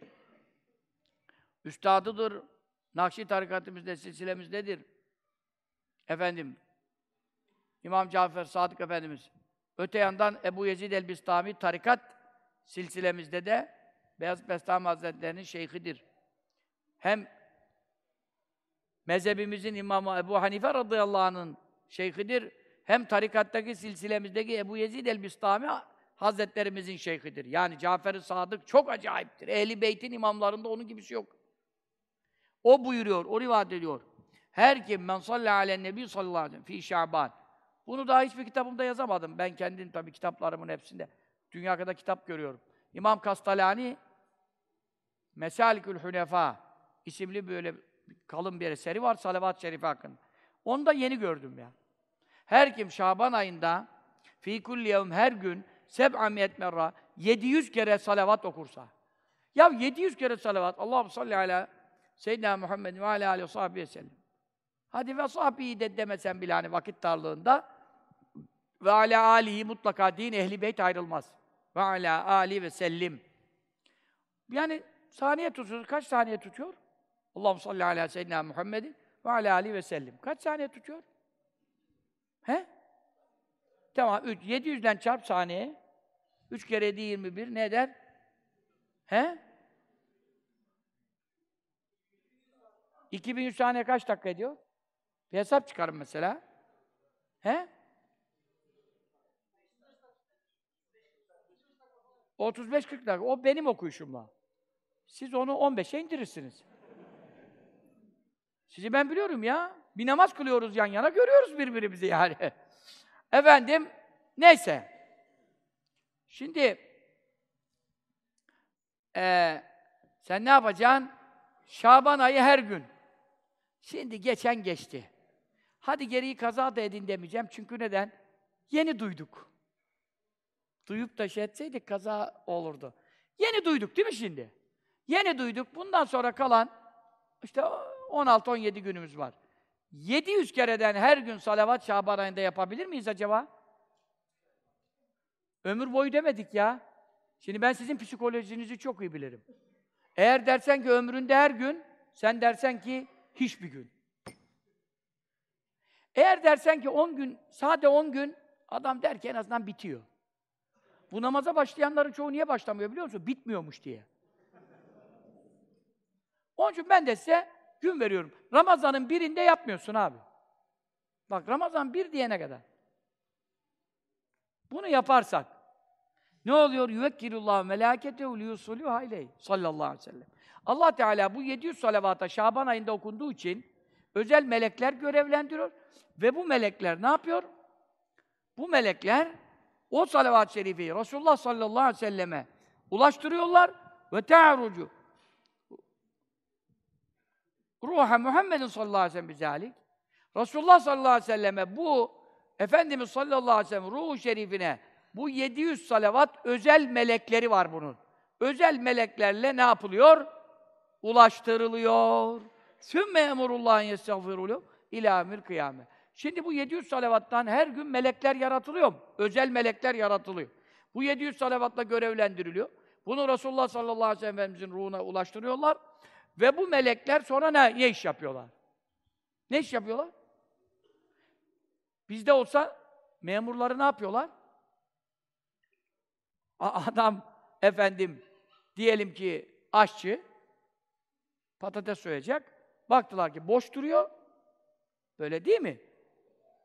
üstadıdır, Nakşi tarikatımızda, silsilemizdedir. Efendim, İmam Cafer Sadık Efendimiz. Öte yandan Ebu Yezid el-Bistami tarikat silsilemizde de Beyaz Bestami Hazretleri'nin şeyhidir. Hem mezhebimizin imamı Ebu Hanife radıyallahu anh'ın şeyhidir, hem tarikattaki silsilemizdeki Ebu Yezid el-Bistami Hazretlerimizin şeyhidir. Yani Cafer-i Sadık çok acayiptir. Ehli Beyt'in imamlarında onun gibisi yok. O buyuruyor, o rivayet ediyor. Her kim men salli alen nebi sallallahu aleyhi ve sellem fi şaban. Bunu daha hiçbir kitabımda yazamadım. Ben kendim tabii kitaplarımın hepsinde. Dünya kadar kitap görüyorum. İmam Kastalani Mesalikül Hunefa isimli böyle kalın bir eseri var salavat-ı şerife hakkında. Onu da yeni gördüm ya. Her kim Şaban ayında fi kulli yevm her gün seb'amiyet merra 700 kere salavat okursa. Ya 700 kere salavat. Allahu salli ala Seyyidina Muhammed ve ala aleyhi ve sahbihi sellem. Hadi ve sahbihi de demesen bile hani vakit darlığında ve ala alihi mutlaka din ehli beyt ayrılmaz. Ve ala ali ve sellim. Yani saniye tutuyor. Kaç saniye tutuyor? Allahu salli ala seyyidina Muhammedin ve ala ali ve sellim. Kaç saniye tutuyor? He? Tamam, 3. 700'den çarp saniye. 3 kere 7 21 ne eder? He? 2100 saniye kaç dakika ediyor? Bir hesap çıkarın mesela. He? 35-40 dakika. O benim okuyuşumla. Siz onu 15'e indirirsiniz. Sizi ben biliyorum ya. Bir namaz kılıyoruz yan yana, görüyoruz birbirimizi yani. Efendim, neyse. Şimdi, ee, sen ne yapacaksın? Şaban ayı her gün. Şimdi geçen geçti. Hadi geriyi kaza da edin demeyeceğim. Çünkü neden? Yeni duyduk. Duyup da şey etseydik kaza olurdu. Yeni duyduk değil mi şimdi? Yeni duyduk. Bundan sonra kalan işte 16-17 günümüz var. 700 kereden her gün salavat Şaban ayında yapabilir miyiz acaba? Ömür boyu demedik ya. Şimdi ben sizin psikolojinizi çok iyi bilirim. Eğer dersen ki ömründe her gün, sen dersen ki hiçbir gün. Eğer dersen ki 10 gün, sade 10 gün, adam der ki en azından bitiyor. Bu namaza başlayanların çoğu niye başlamıyor biliyor musun? Bitmiyormuş diye. Onun için ben de size gün veriyorum. Ramazan'ın birinde yapmıyorsun abi. Bak Ramazan bir diyene kadar. Bunu yaparsak ne oluyor? Yüvekkilullah melâketehu liyusulû aleyh sallallahu aleyhi ve sellem. Allah Teala bu 700 salavata Şaban ayında okunduğu için özel melekler görevlendiriyor ve bu melekler ne yapıyor? Bu melekler o salavat-ı şerifeyi Resulullah sallallahu aleyhi ve selleme ulaştırıyorlar ve te'arucu ruha Muhammedin sallallahu aleyhi ve sellem. Resulullah sallallahu aleyhi ve selleme bu Efendimiz sallallahu aleyhi ve sellem ruhu şerifine bu 700 salavat özel melekleri var bunun. Özel meleklerle ne yapılıyor? Ulaştırılıyor. Sümme emurullahın yestağfirulû ilâ emir kıyamet. Şimdi bu 700 salavattan her gün melekler yaratılıyor? Özel melekler yaratılıyor. Bu 700 salavatla görevlendiriliyor. Bunu Resulullah sallallahu aleyhi ve sellem Efendimizin ruhuna ulaştırıyorlar. Ve bu melekler sonra ne, ne iş yapıyorlar? Ne iş yapıyorlar? Bizde olsa memurları ne yapıyorlar? Adam efendim diyelim ki aşçı patates soyacak. Baktılar ki boş duruyor. Böyle değil mi?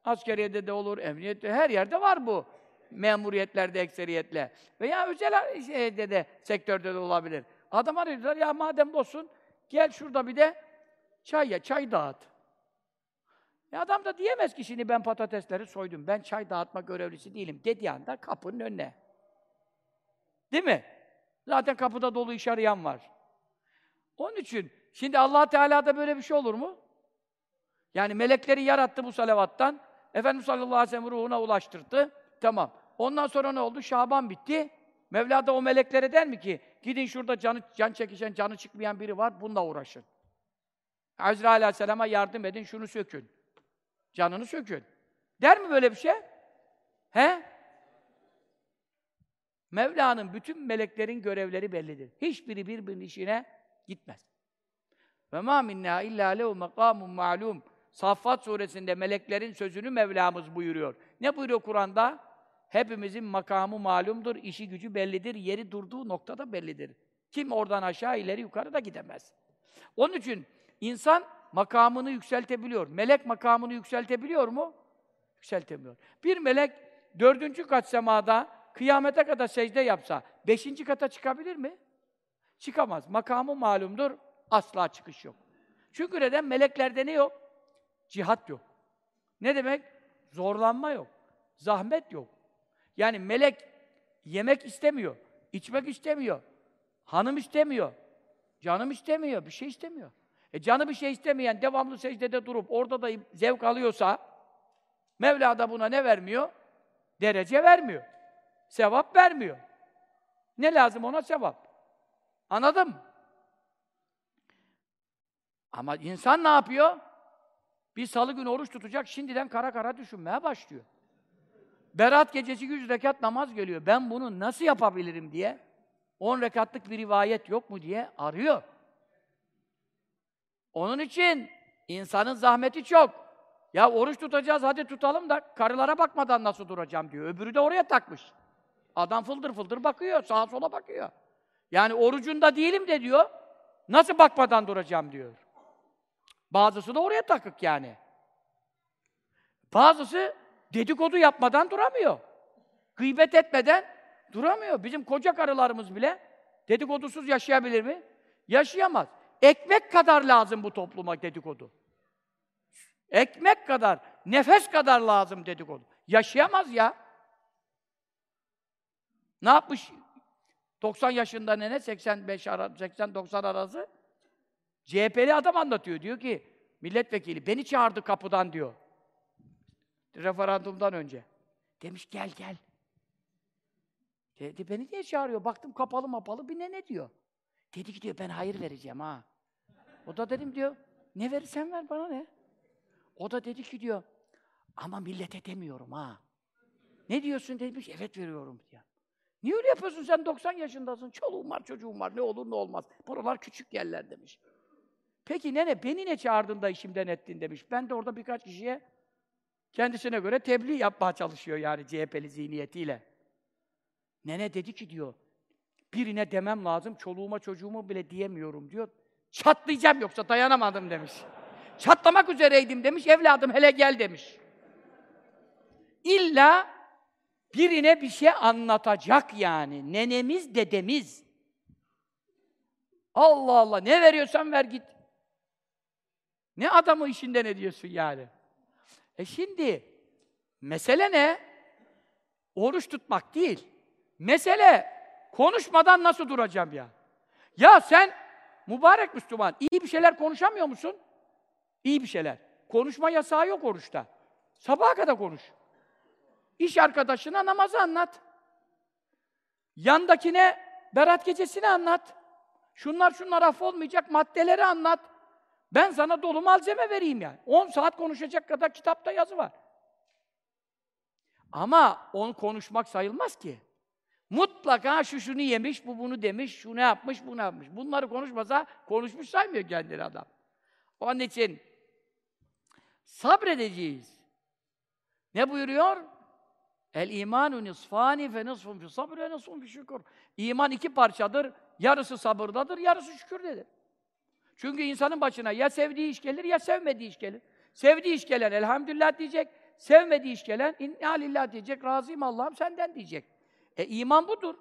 Askeriyede de olur, emniyette, her yerde var bu. Memuriyetlerde, ekseriyetle. Veya özel şeyde de, sektörde de olabilir. Adam arıyorlar, ya madem boşsun, gel şurada bir de çay ya, çay dağıt. E adam da diyemez ki şimdi ben patatesleri soydum, ben çay dağıtma görevlisi değilim dediği anda kapının önüne. Değil mi? Zaten kapıda dolu iş arayan var. Onun için şimdi Allah Teala'da böyle bir şey olur mu? Yani melekleri yarattı bu salavattan. Efendimiz sallallahu aleyhi ve sellem ruhuna ulaştırdı. Tamam. Ondan sonra ne oldu? Şaban bitti. Mevla da o meleklere der mi ki gidin şurada canı can çekişen, canı çıkmayan biri var, bununla uğraşın. Azrail aleyhisselama yardım edin, şunu sökün. Canını sökün. Der mi böyle bir şey? He? Mevla'nın bütün meleklerin görevleri bellidir. Hiçbiri birbirinin işine gitmez. Ve ma minna illa lehu makamun ma'lum. Saffat suresinde meleklerin sözünü Mevlamız buyuruyor. Ne buyuruyor Kur'an'da? Hepimizin makamı malumdur, işi gücü bellidir, yeri durduğu noktada bellidir. Kim oradan aşağı, ileri, yukarı da gidemez. Onun için insan makamını yükseltebiliyor. Melek makamını yükseltebiliyor mu? Yükseltemiyor. Bir melek dördüncü kat semada kıyamete kadar secde yapsa beşinci kata çıkabilir mi? Çıkamaz. Makamı malumdur. Asla çıkış yok. Çünkü neden? Meleklerde ne yok? Cihat yok. Ne demek? Zorlanma yok. Zahmet yok. Yani melek yemek istemiyor, içmek istemiyor, hanım istemiyor, canım istemiyor, bir şey istemiyor. E canı bir şey istemeyen, devamlı secdede durup orada da zevk alıyorsa, Mevla da buna ne vermiyor? Derece vermiyor. Sevap vermiyor. Ne lazım ona? Sevap. Anladın mı? Ama insan ne yapıyor? Bir salı günü oruç tutacak, şimdiden kara kara düşünmeye başlıyor. Berat gecesi 100 rekat namaz geliyor. Ben bunu nasıl yapabilirim diye 10 rekatlık bir rivayet yok mu diye arıyor. Onun için insanın zahmeti çok. Ya oruç tutacağız hadi tutalım da karılara bakmadan nasıl duracağım diyor. Öbürü de oraya takmış. Adam fıldır fıldır bakıyor, sağa sola bakıyor. Yani orucunda değilim de diyor, nasıl bakmadan duracağım diyor. Bazısı da oraya takık yani. Bazısı dedikodu yapmadan duramıyor. Gıybet etmeden duramıyor. Bizim koca karılarımız bile dedikodusuz yaşayabilir mi? Yaşayamaz. Ekmek kadar lazım bu topluma dedikodu. Ekmek kadar, nefes kadar lazım dedikodu. Yaşayamaz ya. Ne yapmış? 90 yaşında nene, 85 ara, 80-90 arası CHP'li adam anlatıyor. Diyor ki, milletvekili beni çağırdı kapıdan diyor. Referandumdan önce. Demiş gel gel. Dedi beni niye çağırıyor? Baktım kapalı mapalı bir ne ne diyor. Dedi ki diyor ben hayır vereceğim ha. O da dedim diyor ne verirsen ver bana ne? O da dedi ki diyor ama millete demiyorum ha. Ne diyorsun demiş evet veriyorum diyor. Niye öyle yapıyorsun sen 90 yaşındasın, çoluğun var çocuğun var ne olur ne olmaz. Buralar küçük yerler demiş. Peki nene beni ne çağırdın da işimden ettin demiş. Ben de orada birkaç kişiye kendisine göre tebliğ yapmaya çalışıyor yani CHP'li zihniyetiyle. Nene dedi ki diyor, birine demem lazım, çoluğuma çocuğuma bile diyemiyorum diyor. Çatlayacağım yoksa dayanamadım demiş. Çatlamak üzereydim demiş, evladım hele gel demiş. İlla birine bir şey anlatacak yani. Nenemiz, dedemiz. Allah Allah, ne veriyorsan ver git. Ne adamı işinden ediyorsun yani? E şimdi, mesele ne? Oruç tutmak değil. Mesele, konuşmadan nasıl duracağım ya? Ya sen, mübarek Müslüman, iyi bir şeyler konuşamıyor musun? İyi bir şeyler. Konuşma yasağı yok oruçta. Sabaha kadar konuş. İş arkadaşına namazı anlat. Yandakine berat gecesini anlat. Şunlar şunlar affolmayacak maddeleri anlat. Ben sana dolu malzeme vereyim yani. 10 saat konuşacak kadar kitapta yazı var. Ama onu konuşmak sayılmaz ki. Mutlaka şu şunu yemiş, bu bunu demiş, şunu yapmış, bunu yapmış. Bunları konuşmasa konuşmuş saymıyor kendini adam. Onun için sabredeceğiz. Ne buyuruyor? El imanu nisfani fe nisfun fi sabr ve nisfun fi şükür. İman iki parçadır. Yarısı sabırdadır, yarısı şükürdedir. Çünkü insanın başına ya sevdiği iş gelir ya sevmediği iş gelir. Sevdiği iş gelen elhamdülillah diyecek, sevmediği iş gelen inna lillah diyecek, razıyım Allah'ım senden diyecek. E iman budur.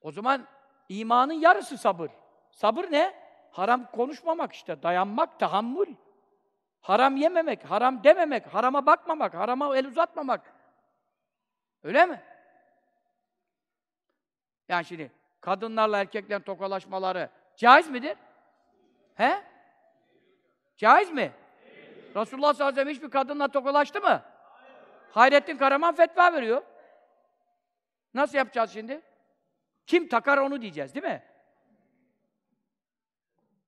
O zaman imanın yarısı sabır. Sabır ne? Haram konuşmamak işte, dayanmak, tahammül. Haram yememek, haram dememek, harama bakmamak, harama el uzatmamak. Öyle mi? Yani şimdi kadınlarla erkeklerin tokalaşmaları caiz midir? He? Caiz mi? Resulullah sallallahu aleyhi ve hiçbir kadınla tokalaştı mı? Hayrettin Karaman fetva veriyor. Nasıl yapacağız şimdi? Kim takar onu diyeceğiz değil mi?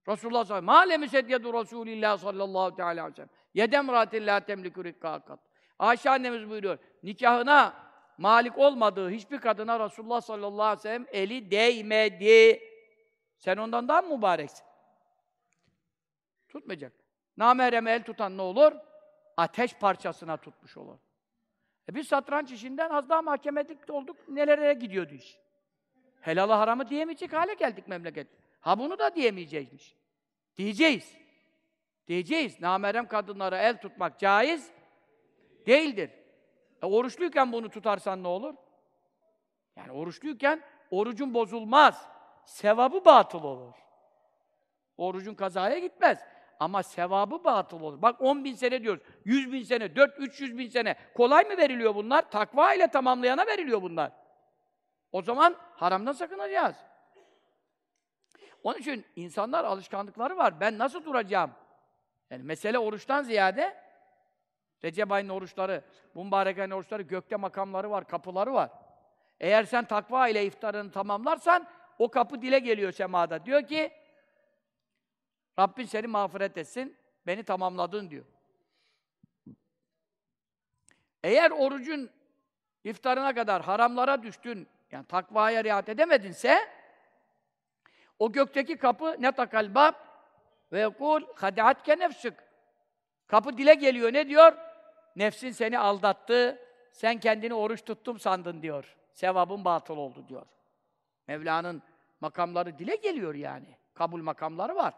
Resulullah sallallahu aleyhi ve sellem. Mâle Resulillah sallallahu teala aleyhi ve sellem. Yedem ratin la temliku rikkakat. Ayşe annemiz buyuruyor. Nikahına malik olmadığı hiçbir kadına Resulullah sallallahu aleyhi ve sellem eli değmedi. Sen ondan daha mı mübareksin? Tutmayacak. Namerem el tutan ne olur? Ateş parçasına tutmuş olur. E biz satranç işinden az daha mahkemelik olduk, nelere gidiyordu iş. Helalı haramı diyemeyecek hale geldik memleket. Ha bunu da diyemeyecekmiş. Diyeceğiz. Diyeceğiz. Namerem kadınlara el tutmak caiz Değildir. E, oruçluyken bunu tutarsan ne olur? Yani oruçluyken orucun bozulmaz. Sevabı batıl olur. Orucun kazaya gitmez. Ama sevabı batıl olur. Bak 10 bin sene diyoruz. 100 bin sene, 4 300 bin sene. Kolay mı veriliyor bunlar? Takva ile tamamlayana veriliyor bunlar. O zaman haramdan sakınacağız. Onun için insanlar alışkanlıkları var. Ben nasıl duracağım? Yani mesele oruçtan ziyade Recep ayının oruçları, mübarek ayın oruçları gökte makamları var, kapıları var. Eğer sen takva ile iftarını tamamlarsan o kapı dile geliyor semada. Diyor ki Rabbin seni mağfiret etsin, beni tamamladın diyor. Eğer orucun iftarına kadar haramlara düştün, yani takvaya riayet edemedinse, o gökteki kapı ne takal bab ve yekul hadiatke nefsük. Kapı dile geliyor. Ne diyor? Nefsin seni aldattı. Sen kendini oruç tuttum sandın diyor. Sevabın batıl oldu diyor. Mevla'nın makamları dile geliyor yani. Kabul makamları var.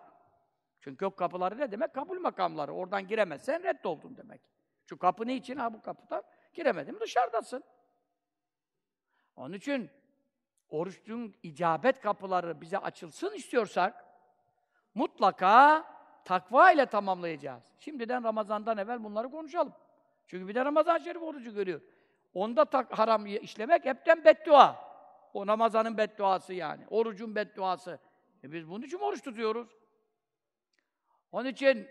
Çünkü gök kapıları ne demek? Kabul makamları. Oradan giremezsen reddoldun demek. Şu kapı ne için? Ha bu kapıdan giremedim dışarıdasın. Onun için oruçun icabet kapıları bize açılsın istiyorsak mutlaka takva ile tamamlayacağız. Şimdiden Ramazan'dan evvel bunları konuşalım. Çünkü bir de Ramazan Şerif orucu görüyor. Onda tak, haram işlemek hepten beddua. O Ramazan'ın bedduası yani. Orucun bedduası. E biz bunun için oruç tutuyoruz. Onun için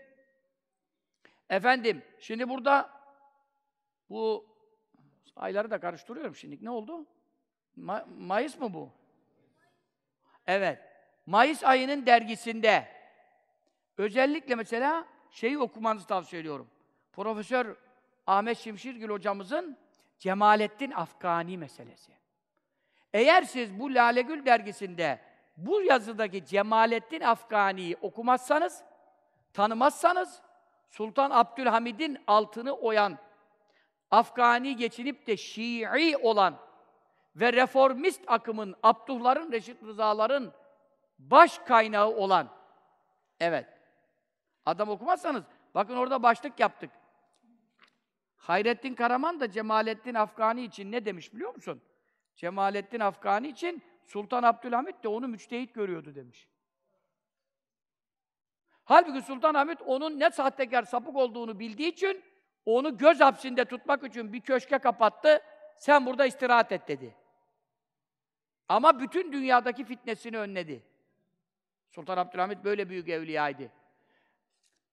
efendim şimdi burada bu ayları da karıştırıyorum şimdi. Ne oldu? Ma Mayıs mı bu? Evet. Mayıs ayının dergisinde özellikle mesela şeyi okumanızı tavsiye ediyorum. Profesör Ahmet Şimşirgil hocamızın Cemalettin Afgani meselesi. Eğer siz bu Lalegül dergisinde bu yazıdaki Cemalettin Afgani'yi okumazsanız, tanımazsanız, Sultan Abdülhamid'in altını oyan, Afgani geçinip de Şii olan ve reformist akımın, Abduhların, Reşit Rızaların baş kaynağı olan, evet, adam okumazsanız, bakın orada başlık yaptık. Hayrettin Karaman da Cemalettin Afgani için ne demiş biliyor musun? Cemalettin Afgani için Sultan Abdülhamit de onu müçtehit görüyordu demiş. Halbuki Sultan Hamid onun ne sahtekar sapık olduğunu bildiği için onu göz hapsinde tutmak için bir köşke kapattı. Sen burada istirahat et dedi. Ama bütün dünyadaki fitnesini önledi. Sultan Abdülhamid böyle büyük evliyaydı.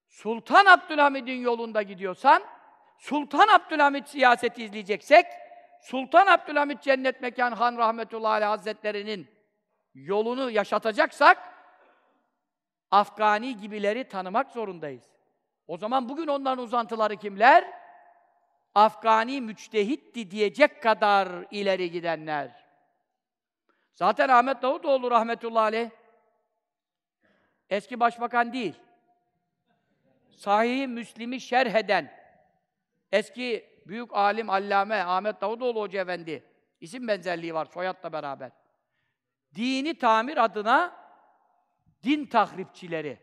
Sultan Abdülhamid'in yolunda gidiyorsan, Sultan Abdülhamid siyaseti izleyeceksek, Sultan Abdülhamid cennet mekan Han rahmetullahi hazretlerinin yolunu yaşatacaksak, Afgani gibileri tanımak zorundayız. O zaman bugün onların uzantıları kimler? Afgani müçtehitti diyecek kadar ileri gidenler. Zaten Ahmet Davutoğlu rahmetullahi aleyh eski başbakan değil. Sahih-i Müslim'i şerh eden eski büyük alim, allame Ahmet Davutoğlu Hoca Efendi isim benzerliği var soyadla beraber. Dini tamir adına din tahripçileri,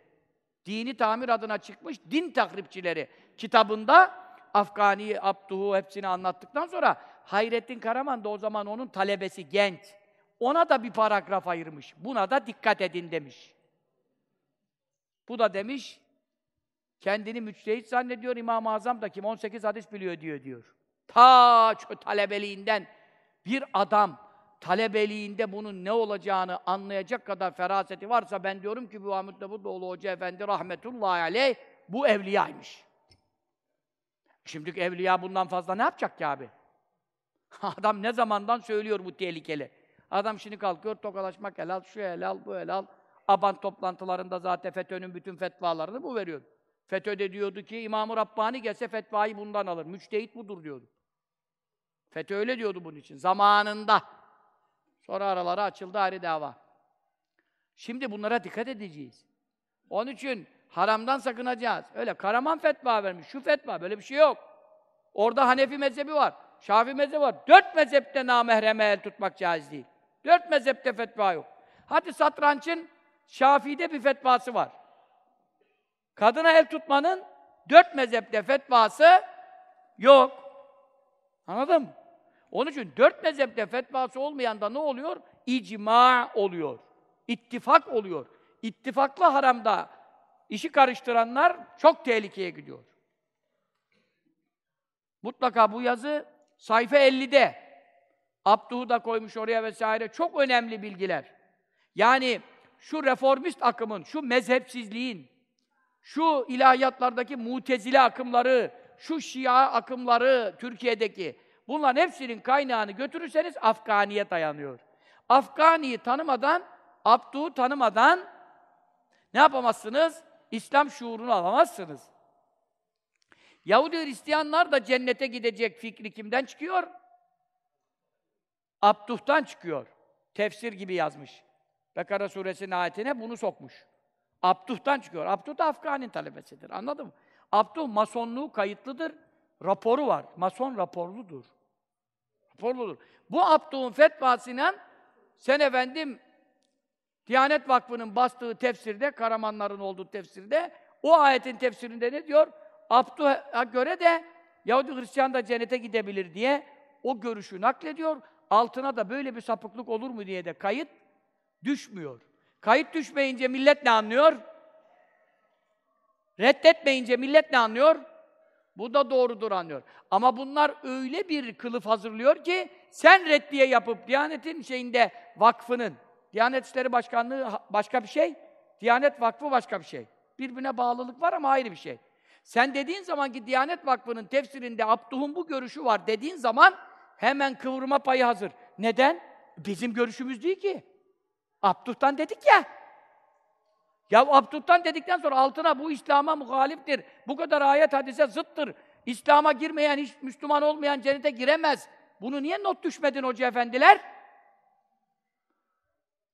dini tamir adına çıkmış din tahripçileri kitabında Afgani, Abduhu hepsini anlattıktan sonra Hayrettin Karaman da o zaman onun talebesi genç. Ona da bir paragraf ayırmış. Buna da dikkat edin demiş. Bu da demiş, kendini müçtehit zannediyor İmam-ı Azam da kim 18 hadis biliyor diyor diyor. Ta talebeliğinden bir adam talebeliğinde bunun ne olacağını anlayacak kadar feraseti varsa ben diyorum ki bu Ahmet Davutoğlu Hoca Efendi rahmetullahi aleyh bu evliyaymış. Şimdiki evliya bundan fazla ne yapacak ki abi? Adam ne zamandan söylüyor bu tehlikeli. Adam şimdi kalkıyor tokalaşmak helal, şu helal, bu helal. Aban toplantılarında zaten FETÖ'nün bütün fetvalarını bu veriyor. FETÖ de diyordu ki İmam-ı Rabbani gelse fetvayı bundan alır. Müçtehit budur diyordu. FETÖ öyle diyordu bunun için. Zamanında. Sonra araları açıldı ayrı dava. Şimdi bunlara dikkat edeceğiz. Onun için haramdan sakınacağız. Öyle Karaman fetva vermiş, şu fetva, böyle bir şey yok. Orada Hanefi mezhebi var, Şafii mezhebi var. Dört mezhepte namahreme el tutmak caiz değil. Dört mezhepte fetva yok. Hadi satrançın Şafii'de bir fetvası var. Kadına el tutmanın dört mezhepte fetvası yok. Anladın mı? Onun için dört mezhepte fetvası olmayan da ne oluyor? İcma oluyor. İttifak oluyor. İttifaklı haramda işi karıştıranlar çok tehlikeye gidiyor. Mutlaka bu yazı sayfa 50'de. Abduhu da koymuş oraya vesaire. Çok önemli bilgiler. Yani şu reformist akımın, şu mezhepsizliğin, şu ilahiyatlardaki mutezile akımları, şu şia akımları Türkiye'deki bunların hepsinin kaynağını götürürseniz Afganiye dayanıyor. Afgani'yi tanımadan, Abdu'yu tanımadan ne yapamazsınız? İslam şuurunu alamazsınız. Yahudi Hristiyanlar da cennete gidecek fikri kimden çıkıyor? Abduh'tan çıkıyor. Tefsir gibi yazmış. Bekara suresinin ayetine bunu sokmuş. Abduh'tan çıkıyor. Abduh da Afgan'ın talebesidir. Anladın mı? Abduh masonluğu kayıtlıdır. Raporu var. Mason raporludur. Raporludur. Bu Abduh'un fetvasıyla sen efendim Diyanet Vakfı'nın bastığı tefsirde, Karamanların olduğu tefsirde, o ayetin tefsirinde ne diyor? Abduh'a göre de Yahudi Hristiyan da cennete gidebilir diye o görüşü naklediyor. Altına da böyle bir sapıklık olur mu diye de kayıt düşmüyor. Kayıt düşmeyince millet ne anlıyor? Reddetmeyince millet ne anlıyor? Bu da doğrudur anlıyor. Ama bunlar öyle bir kılıf hazırlıyor ki sen reddiye yapıp Diyanet'in şeyinde vakfının, Diyanet İşleri Başkanlığı başka bir şey, Diyanet Vakfı başka bir şey. Birbirine bağlılık var ama ayrı bir şey. Sen dediğin zaman ki Diyanet Vakfı'nın tefsirinde Abduh'un bu görüşü var dediğin zaman hemen kıvırma payı hazır. Neden? Bizim görüşümüz değil ki. Abduh'tan dedik ya. Ya Abduh'tan dedikten sonra altına bu İslam'a muhaliftir. Bu kadar ayet hadise zıttır. İslam'a girmeyen, hiç Müslüman olmayan cennete giremez. Bunu niye not düşmedin hoca efendiler?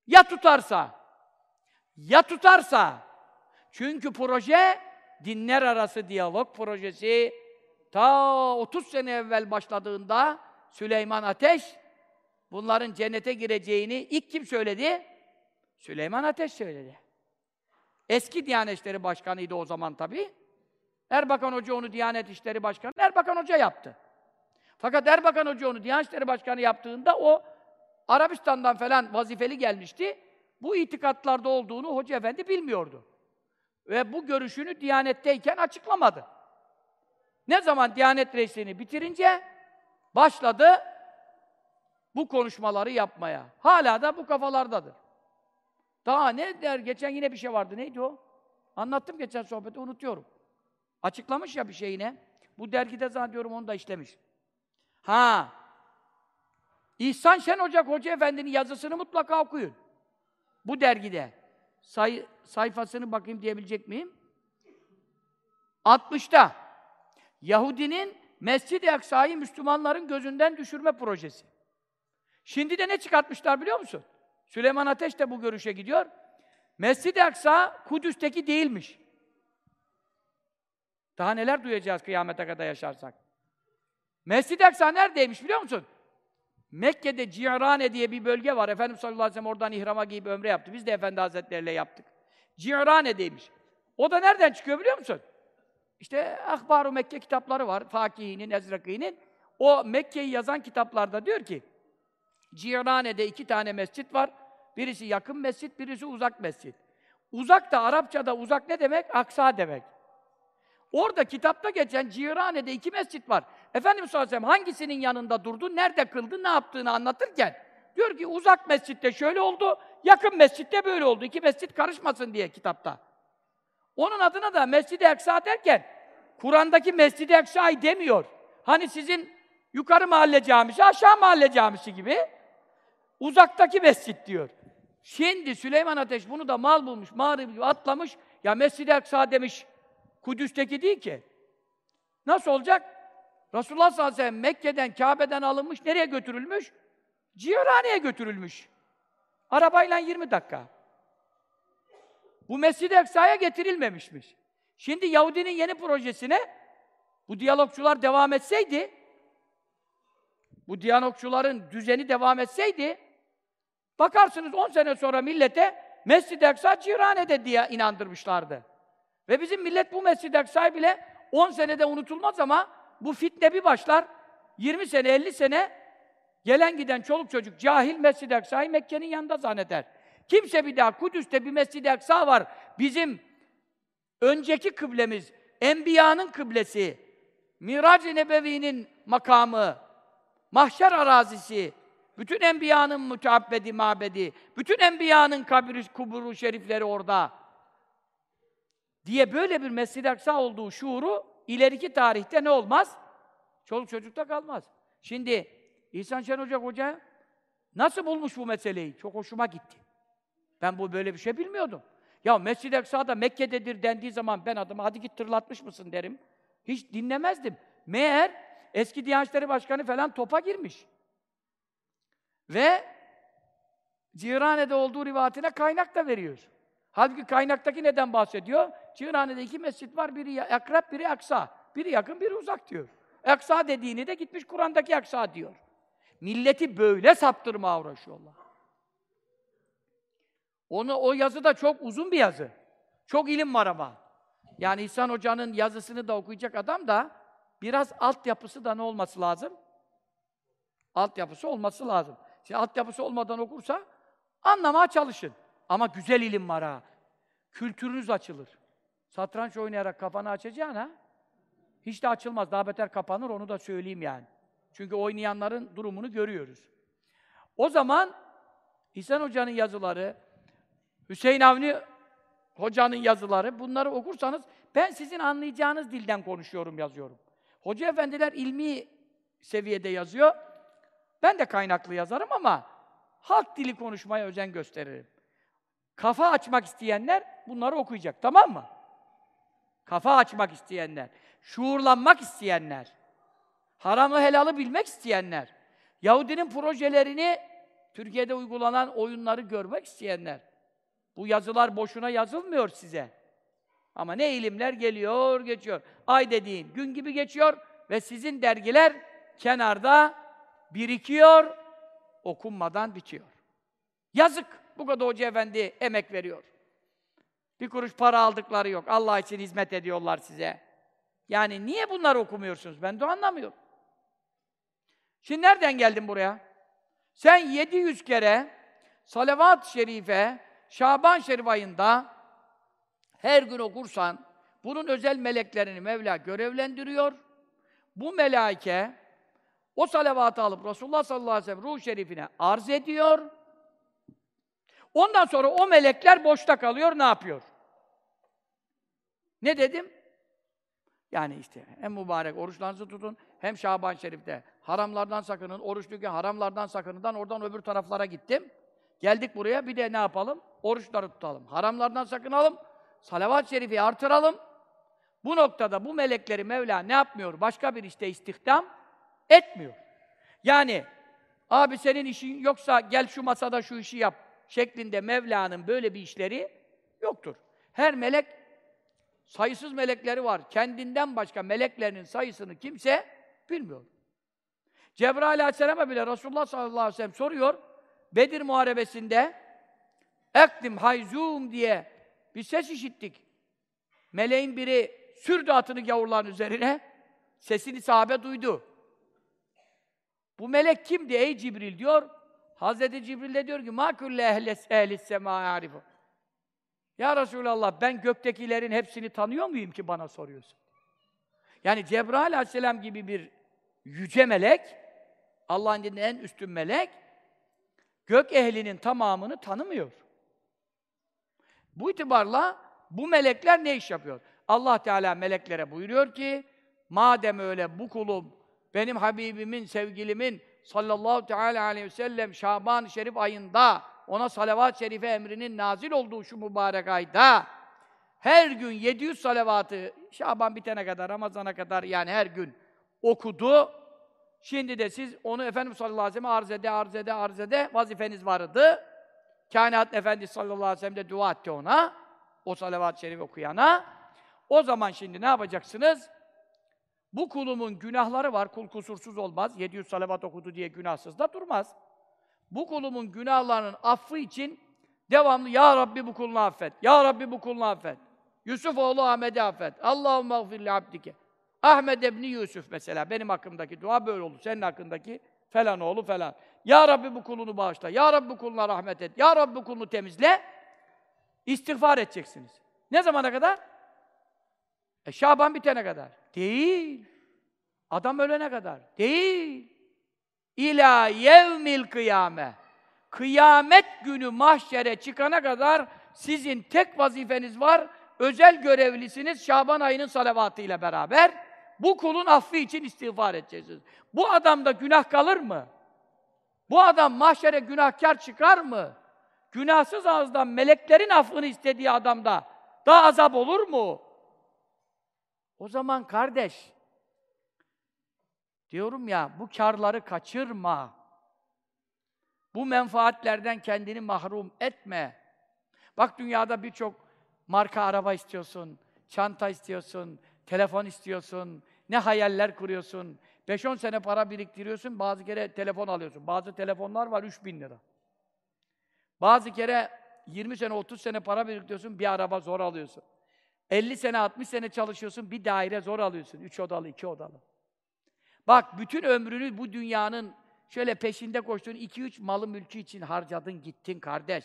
Ya tutarsa? Ya tutarsa? Çünkü proje dinler arası diyalog projesi ta 30 sene evvel başladığında Süleyman Ateş bunların cennete gireceğini ilk kim söyledi? Süleyman Ateş söyledi. Eski Diyanet İşleri Başkanı'ydı o zaman tabii. Erbakan Hoca onu Diyanet İşleri Başkanı, Erbakan Hoca yaptı. Fakat Erbakan Hoca onu Diyanet İşleri Başkanı yaptığında o Arabistan'dan falan vazifeli gelmişti. Bu itikatlarda olduğunu Hoca Efendi bilmiyordu. Ve bu görüşünü Diyanet'teyken açıklamadı. Ne zaman Diyanet reisliğini bitirince başladı bu konuşmaları yapmaya. Hala da bu kafalardadır. Daha ne der? Geçen yine bir şey vardı. Neydi o? Anlattım geçen sohbeti, unutuyorum. Açıklamış ya bir şey yine. Bu dergide zannediyorum onu da işlemiş. Ha! İhsan Şen Ocak Hoca Efendi'nin yazısını mutlaka okuyun. Bu dergide. Say sayfasını bakayım diyebilecek miyim? 60'ta. Yahudinin Mescid-i Aksa'yı Müslümanların gözünden düşürme projesi. Şimdi de ne çıkartmışlar biliyor musun? Süleyman Ateş de bu görüşe gidiyor. Mescid-i Aksa Kudüs'teki değilmiş. Daha neler duyacağız kıyamete kadar yaşarsak. Mescid-i Aksa neredeymiş biliyor musun? Mekke'de Ci'rane diye bir bölge var. Efendimiz sallallahu aleyhi ve sellem oradan ihrama giyip ömre yaptı. Biz de Efendi Hazretleriyle yaptık. Ci'rane'deymiş. O da nereden çıkıyor biliyor musun? İşte Akbar-ı Mekke kitapları var. Fakihi'nin, Ezraki'nin. O Mekke'yi yazan kitaplarda diyor ki Cirane'de iki tane mescit var. Birisi yakın mescit, birisi uzak mescit. Uzak da Arapçada uzak ne demek? Aksa demek. Orada kitapta geçen Cirane'de iki mescit var. Efendimiz sallallahu hangisinin yanında durdu, nerede kıldı, ne yaptığını anlatırken diyor ki uzak mescitte şöyle oldu, yakın mescitte böyle oldu. İki mescit karışmasın diye kitapta. Onun adına da Mescid-i Eksa derken Kur'an'daki Mescid-i Eksa'yı demiyor. Hani sizin yukarı mahalle camisi, aşağı mahalle camisi gibi uzaktaki mescit diyor. Şimdi Süleyman Ateş bunu da mal bulmuş, mağrib atlamış. Ya Mescid-i Eksa demiş, Kudüs'teki değil ki. Nasıl olacak? Resulullah sallallahu aleyhi ve sellem Mekke'den, Kabe'den alınmış, nereye götürülmüş? Cihrane'ye götürülmüş. Arabayla 20 dakika. Bu Mescid-i Eksa'ya getirilmemişmiş. Şimdi Yahudinin yeni projesine bu diyalogçular devam etseydi, bu diyalogçuların düzeni devam etseydi, bakarsınız 10 sene sonra millete Mescid-i Eksa Cihrane'de diye inandırmışlardı. Ve bizim millet bu Mescid-i Eksa'yı bile 10 senede unutulmaz ama bu fitne bir başlar. 20 sene, 50 sene gelen giden çoluk çocuk cahil Mescid-i Aksa'yı Mekke'nin yanında zanneder. Kimse bir daha Kudüs'te bir Mescid-i Aksa var. Bizim önceki kıblemiz, Enbiya'nın kıblesi, Mirac-ı Nebevi'nin makamı, mahşer arazisi, bütün enbiyanın müteabbedi mabedi, bütün enbiyanın kabri, kuburu şerifleri orada diye böyle bir Mescid-i Aksa olduğu şuuru ileriki tarihte ne olmaz? Çoluk çocukta kalmaz. Şimdi İhsan Şen Hoca Hoca nasıl bulmuş bu meseleyi? Çok hoşuma gitti. Ben bu böyle bir şey bilmiyordum. Ya Mescid-i Aksa'da Mekke'dedir dendiği zaman ben adamı hadi git tırlatmış mısın derim. Hiç dinlemezdim. Meğer eski Diyanet İşleri Başkanı falan topa girmiş. Ve Cihrane'de olduğu rivayetine kaynak da veriyor. Halbuki kaynaktaki neden bahsediyor? Cihrane'de iki mescit var, biri akrep, biri aksa. Biri yakın, biri uzak diyor. Aksa dediğini de gitmiş Kur'an'daki aksa diyor. Milleti böyle saptırmaya uğraşıyorlar. Onu, o yazı da çok uzun bir yazı. Çok ilim var ama. Yani İhsan Hoca'nın yazısını da okuyacak adam da biraz altyapısı da ne olması lazım? Altyapısı olması lazım. Şimdi altyapısı olmadan okursa anlamaya çalışın. Ama güzel ilim var ha. Kültürünüz açılır. Satranç oynayarak kafanı açacağına hiç de açılmaz. Daha beter kapanır onu da söyleyeyim yani. Çünkü oynayanların durumunu görüyoruz. O zaman İhsan Hoca'nın yazıları, Hüseyin Avni Hoca'nın yazıları, bunları okursanız ben sizin anlayacağınız dilden konuşuyorum, yazıyorum. Hoca efendiler ilmi seviyede yazıyor. Ben de kaynaklı yazarım ama halk dili konuşmaya özen gösteririm. Kafa açmak isteyenler bunları okuyacak, tamam mı? Kafa açmak isteyenler, şuurlanmak isteyenler, haramı helalı bilmek isteyenler, Yahudinin projelerini Türkiye'de uygulanan oyunları görmek isteyenler. Bu yazılar boşuna yazılmıyor size. Ama ne ilimler geliyor, geçiyor. Ay dediğin gün gibi geçiyor ve sizin dergiler kenarda birikiyor, okunmadan bitiyor. Yazık. Bu kadar hoca efendi emek veriyor. Bir kuruş para aldıkları yok. Allah için hizmet ediyorlar size. Yani niye bunları okumuyorsunuz? Ben de anlamıyorum. Şimdi nereden geldin buraya? Sen 700 kere salavat-ı şerife Şaban şerif ayında her gün okursan bunun özel meleklerini Mevla görevlendiriyor. Bu melaike o salavatı alıp Resulullah sallallahu aleyhi ve sellem ruh şerifine arz ediyor. Ondan sonra o melekler boşta kalıyor, ne yapıyor? Ne dedim? Yani işte hem mübarek oruçlarınızı tutun, hem Şaban Şerif'te haramlardan sakının, oruçluyken haramlardan sakınından oradan öbür taraflara gittim. Geldik buraya, bir de ne yapalım? Oruçları tutalım. Haramlardan sakınalım, salavat-ı şerifi artıralım. Bu noktada bu melekleri Mevla ne yapmıyor? Başka bir işte istihdam etmiyor. Yani, abi senin işin yoksa gel şu masada şu işi yap şeklinde Mevla'nın böyle bir işleri yoktur. Her melek, sayısız melekleri var. Kendinden başka meleklerinin sayısını kimse bilmiyor. Cebrail aleyhisselama bile Resulullah sallallahu aleyhi ve sellem soruyor. Bedir Muharebesi'nde ekdim hayzum diye bir ses işittik. Meleğin biri sürdü atını gavurların üzerine. Sesini sahabe duydu. Bu melek kimdi ey Cibril diyor. Hazreti Cibril de diyor ki ma külle ehlis arifu. Ya Resulallah ben göktekilerin hepsini tanıyor muyum ki bana soruyorsun? Yani Cebrail aleyhisselam gibi bir yüce melek, Allah'ın dininde en üstün melek, gök ehlinin tamamını tanımıyor. Bu itibarla bu melekler ne iş yapıyor? Allah Teala meleklere buyuruyor ki, madem öyle bu kulum, benim Habibimin, sevgilimin sallallahu teala aleyhi ve sellem Şaban Şerif ayında ona salavat-ı şerife emrinin nazil olduğu şu mübarek ayda her gün 700 salavatı Şaban bitene kadar, Ramazan'a kadar yani her gün okudu. Şimdi de siz onu Efendimiz sallallahu aleyhi ve sellem arz ede, arz ede, arz ede vazifeniz vardı. Kainat Efendisi sallallahu aleyhi ve sellem de dua etti ona. O salavat-ı şerif okuyana. O zaman şimdi ne yapacaksınız? Bu kulumun günahları var, kul kusursuz olmaz. 700 salavat okudu diye günahsız da durmaz. Bu kulumun günahlarının affı için devamlı Ya Rabbi bu kulunu affet. Ya Rabbi bu kulunu affet. Yusuf oğlu Ahmet'i affet. Allahümme gfirli abdike. Ahmed ebni Yusuf mesela benim hakkımdaki dua böyle oldu. Senin hakkındaki falan oğlu falan. Ya Rabbi bu kulunu bağışla. Ya Rabbi bu kuluna rahmet et. Ya Rabbi bu kulunu temizle. İstiğfar edeceksiniz. Ne zamana kadar? E Şaban bitene kadar. Değil. Adam ölene kadar. Değil. İlâ yevmil kıyame. Kıyamet günü mahşere çıkana kadar sizin tek vazifeniz var. Özel görevlisiniz Şaban ayının salavatıyla beraber. Bu kulun affı için istiğfar edeceksiniz. Bu adamda günah kalır mı? Bu adam mahşere günahkar çıkar mı? Günahsız ağızdan meleklerin affını istediği adamda daha azap olur mu? O zaman kardeş, diyorum ya bu karları kaçırma. Bu menfaatlerden kendini mahrum etme. Bak dünyada birçok marka araba istiyorsun, çanta istiyorsun, telefon istiyorsun, ne hayaller kuruyorsun. 5-10 sene para biriktiriyorsun, bazı kere telefon alıyorsun. Bazı telefonlar var 3000 lira. Bazı kere 20 sene, 30 sene para biriktiriyorsun, bir araba zor alıyorsun. 50 sene, 60 sene çalışıyorsun, bir daire zor alıyorsun. 3 odalı, 2 odalı. Bak bütün ömrünü bu dünyanın şöyle peşinde koştuğun 2-3 malı mülkü için harcadın, gittin kardeş.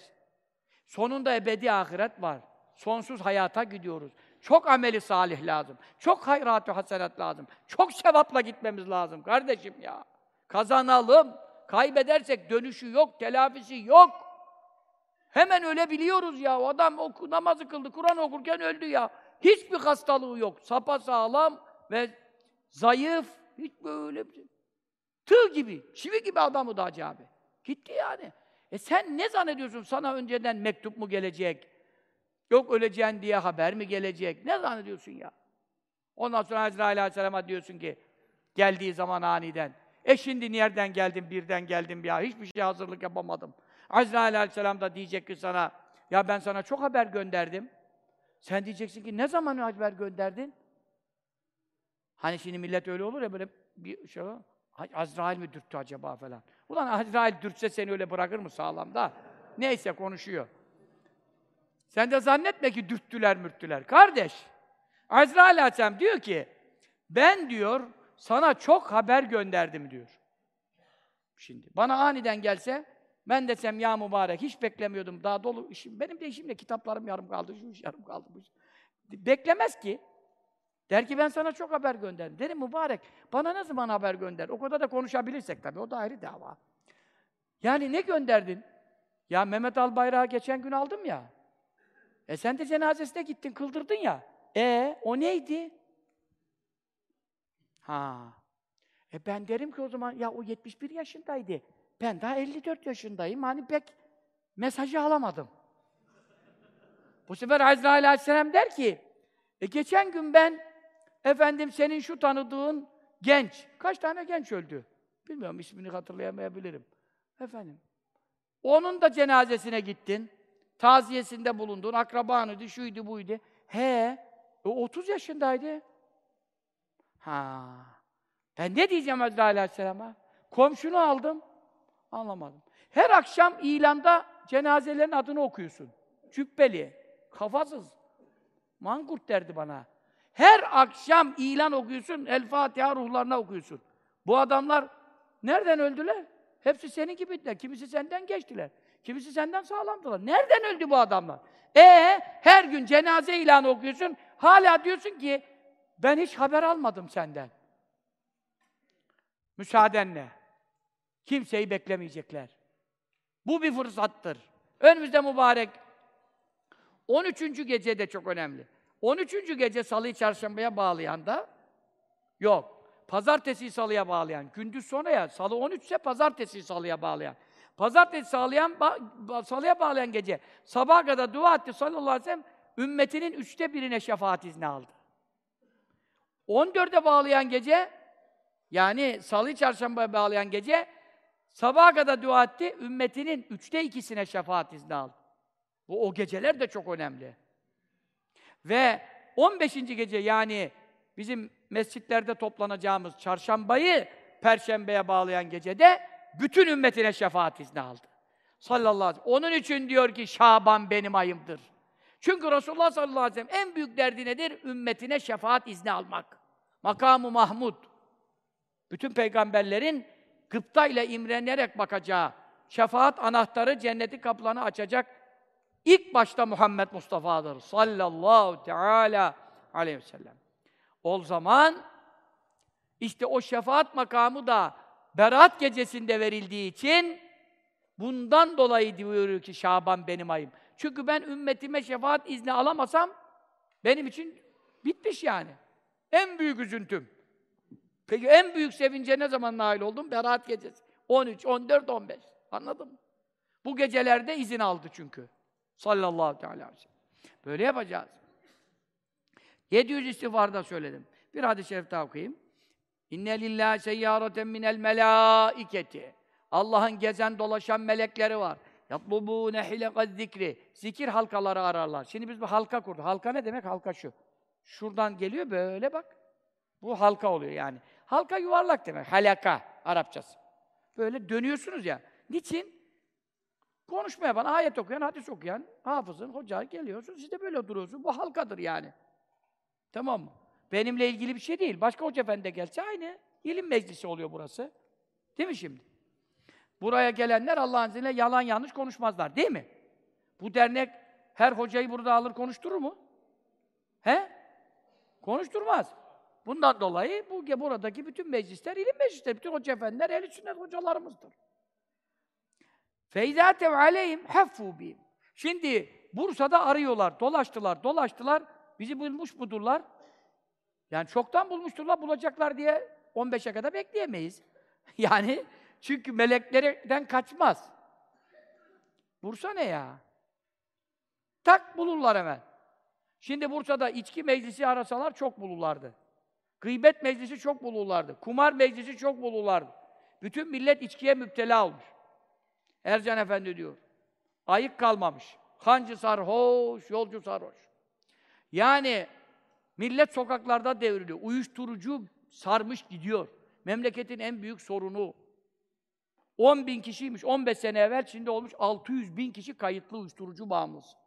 Sonunda ebedi ahiret var. Sonsuz hayata gidiyoruz. Çok ameli salih lazım. Çok hayrat-ı hasenat lazım. Çok sevapla gitmemiz lazım kardeşim ya. Kazanalım. Kaybedersek dönüşü yok, telafisi yok. Hemen öyle biliyoruz ya. Adam oku, namazı kıldı, Kur'an okurken öldü ya. Hiçbir hastalığı yok. Sapa sağlam ve zayıf. Hiç böyle bir şey. Tığ gibi, çivi gibi adamı da Hacı abi. Gitti yani. E sen ne zannediyorsun? Sana önceden mektup mu gelecek? Yok öleceğin diye haber mi gelecek? Ne zannediyorsun ya? Ondan sonra Azrail Aleyhisselam'a diyorsun ki, geldiği zaman aniden, e şimdi nereden geldim, birden geldim ya, hiçbir şey hazırlık yapamadım. Azrail Aleyhisselam da diyecek ki sana, ya ben sana çok haber gönderdim. Sen diyeceksin ki, ne zaman haber gönderdin? Hani şimdi millet öyle olur ya, böyle bir şey. Azrail mi dürttü acaba falan. Ulan Azrail dürtse seni öyle bırakır mı sağlamda? Neyse konuşuyor. Sen de zannetme ki dürttüler mürttüler. Kardeş, Azrail Aleyhisselam diyor ki, ben diyor, sana çok haber gönderdim diyor. Şimdi, bana aniden gelse, ben desem ya mübarek, hiç beklemiyordum, daha dolu işim, benim de işimle kitaplarım yarım kaldı, şu iş yarım kaldı, bu iş. Beklemez ki. Der ki ben sana çok haber gönderdim. Dedim mübarek, bana ne zaman haber gönder? O kadar da konuşabilirsek tabii, o da ayrı dava. Yani ne gönderdin? Ya Mehmet Albayrak'ı geçen gün aldım ya. E sen de cenazesine gittin, kıldırdın ya. E o neydi? Ha. E ben derim ki o zaman ya o 71 yaşındaydı. Ben daha 54 yaşındayım. Hani pek mesajı alamadım. Bu sefer Azrail Aleyhisselam der ki e geçen gün ben efendim senin şu tanıdığın genç, kaç tane genç öldü? Bilmiyorum ismini hatırlayamayabilirim. Efendim. Onun da cenazesine gittin taziyesinde bulundun, akrabanıydı, şuydu, buydu. He, o 30 yaşındaydı. Ha, ben ne diyeceğim Hazreti Aleyhisselam'a? Komşunu aldım, anlamadım. Her akşam ilanda cenazelerin adını okuyorsun. Cübbeli, kafasız. Mangurt derdi bana. Her akşam ilan okuyorsun, El Fatiha ruhlarına okuyorsun. Bu adamlar nereden öldüler? Hepsi senin gibidiler. Kimisi senden geçtiler. Kimisi senden sağlamdılar. Nereden öldü bu adamlar? E her gün cenaze ilanı okuyorsun, hala diyorsun ki ben hiç haber almadım senden. Müsaadenle. Kimseyi beklemeyecekler. Bu bir fırsattır. Önümüzde mübarek 13. gece de çok önemli. 13. gece salıyı çarşambaya bağlayan da yok. Pazartesi salıya bağlayan, gündüz sonra ya, salı 13 ise pazartesi salıya bağlayan. Pazartesi sağlayan, ba salıya bağlayan gece sabaha kadar dua etti sallallahu aleyhi ve sellem ümmetinin üçte birine şefaat izni aldı. 14'e bağlayan gece yani salı çarşambaya bağlayan gece sabaha kadar dua etti, ümmetinin üçte ikisine şefaat izni aldı. Bu o geceler de çok önemli. Ve 15. gece yani bizim mescitlerde toplanacağımız çarşambayı perşembeye bağlayan gecede bütün ümmetine şefaat izni aldı. Sallallahu aleyhi ve sellem. Onun için diyor ki Şaban benim ayımdır. Çünkü Resulullah sallallahu aleyhi ve sellem en büyük derdi nedir? Ümmetine şefaat izni almak. Makamı Mahmud. Bütün peygamberlerin gıpta ile imrenerek bakacağı şefaat anahtarı cenneti kapılarını açacak ilk başta Muhammed Mustafa'dır sallallahu teala aleyhi ve sellem. O zaman işte o şefaat makamı da Berat gecesinde verildiği için bundan dolayı diyor ki Şaban benim ayım. Çünkü ben ümmetime şefaat izni alamasam benim için bitmiş yani. En büyük üzüntüm. Peki en büyük sevince ne zaman nail oldum? Berat gecesi. 13, 14, 15. Anladın mı? Bu gecelerde izin aldı çünkü. Sallallahu aleyhi ve sellem. Böyle yapacağız. 700 istiğfarda söyledim. Bir hadis-i şerif daha okuyayım. İnne lillahi seyyareten minel melâiketi. Allah'ın gezen dolaşan melekleri var. Yatlubûne hilekaz zikri. Zikir halkaları ararlar. Şimdi biz bir halka kurduk. Halka ne demek? Halka şu. Şuradan geliyor böyle bak. Bu halka oluyor yani. Halka yuvarlak demek. Halaka Arapçası. Böyle dönüyorsunuz ya. Niçin? Konuşmaya bana ayet okuyan, hadis okuyan, hafızın, hoca geliyorsun, siz de böyle duruyorsun. Bu halkadır yani. Tamam mı? Benimle ilgili bir şey değil. Başka hoca efendi de gelse aynı. İlim meclisi oluyor burası. Değil mi şimdi? Buraya gelenler Allah'ın izniyle yalan yanlış konuşmazlar. Değil mi? Bu dernek her hocayı burada alır konuşturur mu? He? Konuşturmaz. Bundan dolayı bu buradaki bütün meclisler ilim meclisleri, bütün hoca efendiler ehl sünnet hocalarımızdır. Feyzâ aleyhim heffû bihim. Şimdi Bursa'da arıyorlar, dolaştılar, dolaştılar. Bizi bulmuş mudurlar. Yani çoktan bulmuşturlar, bulacaklar diye 15'e kadar bekleyemeyiz. yani çünkü meleklerden kaçmaz. Bursa ne ya? Tak bulurlar hemen. Şimdi Bursa'da içki meclisi arasalar çok bulurlardı. Gıybet meclisi çok bulurlardı. Kumar meclisi çok bulurlardı. Bütün millet içkiye müptela olmuş. Ercan Efendi diyor. Ayık kalmamış. Hancı sarhoş, yolcu sarhoş. Yani millet sokaklarda devriliyor. Uyuşturucu sarmış gidiyor. Memleketin en büyük sorunu. 10 bin kişiymiş 15 sene evvel, şimdi olmuş 600 bin kişi kayıtlı uyuşturucu bağımlısı.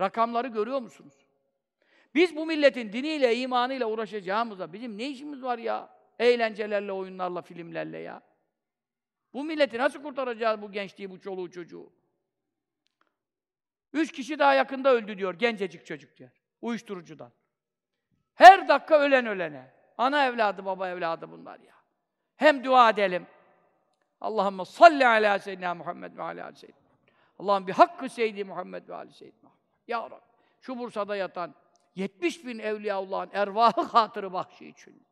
Rakamları görüyor musunuz? Biz bu milletin diniyle, imanıyla uğraşacağımıza bizim ne işimiz var ya? Eğlencelerle, oyunlarla, filmlerle ya. Bu milleti nasıl kurtaracağız bu gençliği, bu çoluğu çocuğu? Üç kişi daha yakında öldü diyor, gencecik çocuk diyor. Uyuşturucudan. Her dakika ölen ölene. Ana evladı, baba evladı bunlar ya. Hem dua edelim. Allahümme salli ala seyyidina Muhammed ve ala seyyidina. Allah'ım bir hakkı seyyidi Muhammed ve ala seyyidina. Ya Rabbi, şu Bursa'da yatan 70 bin Evliyaullah'ın ervahı hatırı bahşi için.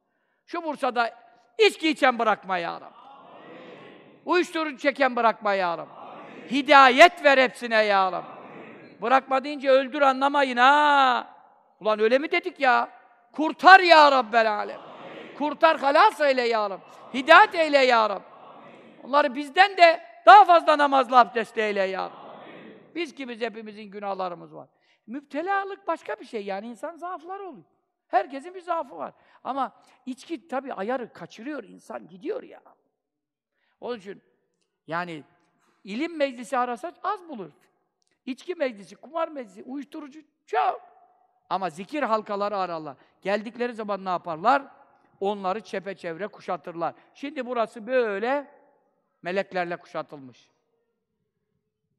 Şu Bursa'da içki içen bırakma ya Rabbi. Uyuşturucu çeken bırakma ya Rabbi. Hidayet ver hepsine ya Rabbi. Bırakma deyince öldür anlamayın ha. Ulan öyle mi dedik ya? Kurtar ya Rabbel alem. Kurtar halas eyle ya Rabbi. Hidayet eyle ya Rabbi. Onları bizden de daha fazla namazla abdest eyle ya Rabbi. Biz kimiz hepimizin günahlarımız var. Müptelalık başka bir şey yani insan zaafları oluyor. Herkesin bir zaafı var. Ama içki tabii ayarı kaçırıyor insan gidiyor ya. Onun için yani ilim meclisi arasa az bulur. İçki meclisi, kumar meclisi, uyuşturucu çok. Ama zikir halkaları ararlar. Geldikleri zaman ne yaparlar? Onları çepeçevre kuşatırlar. Şimdi burası böyle meleklerle kuşatılmış.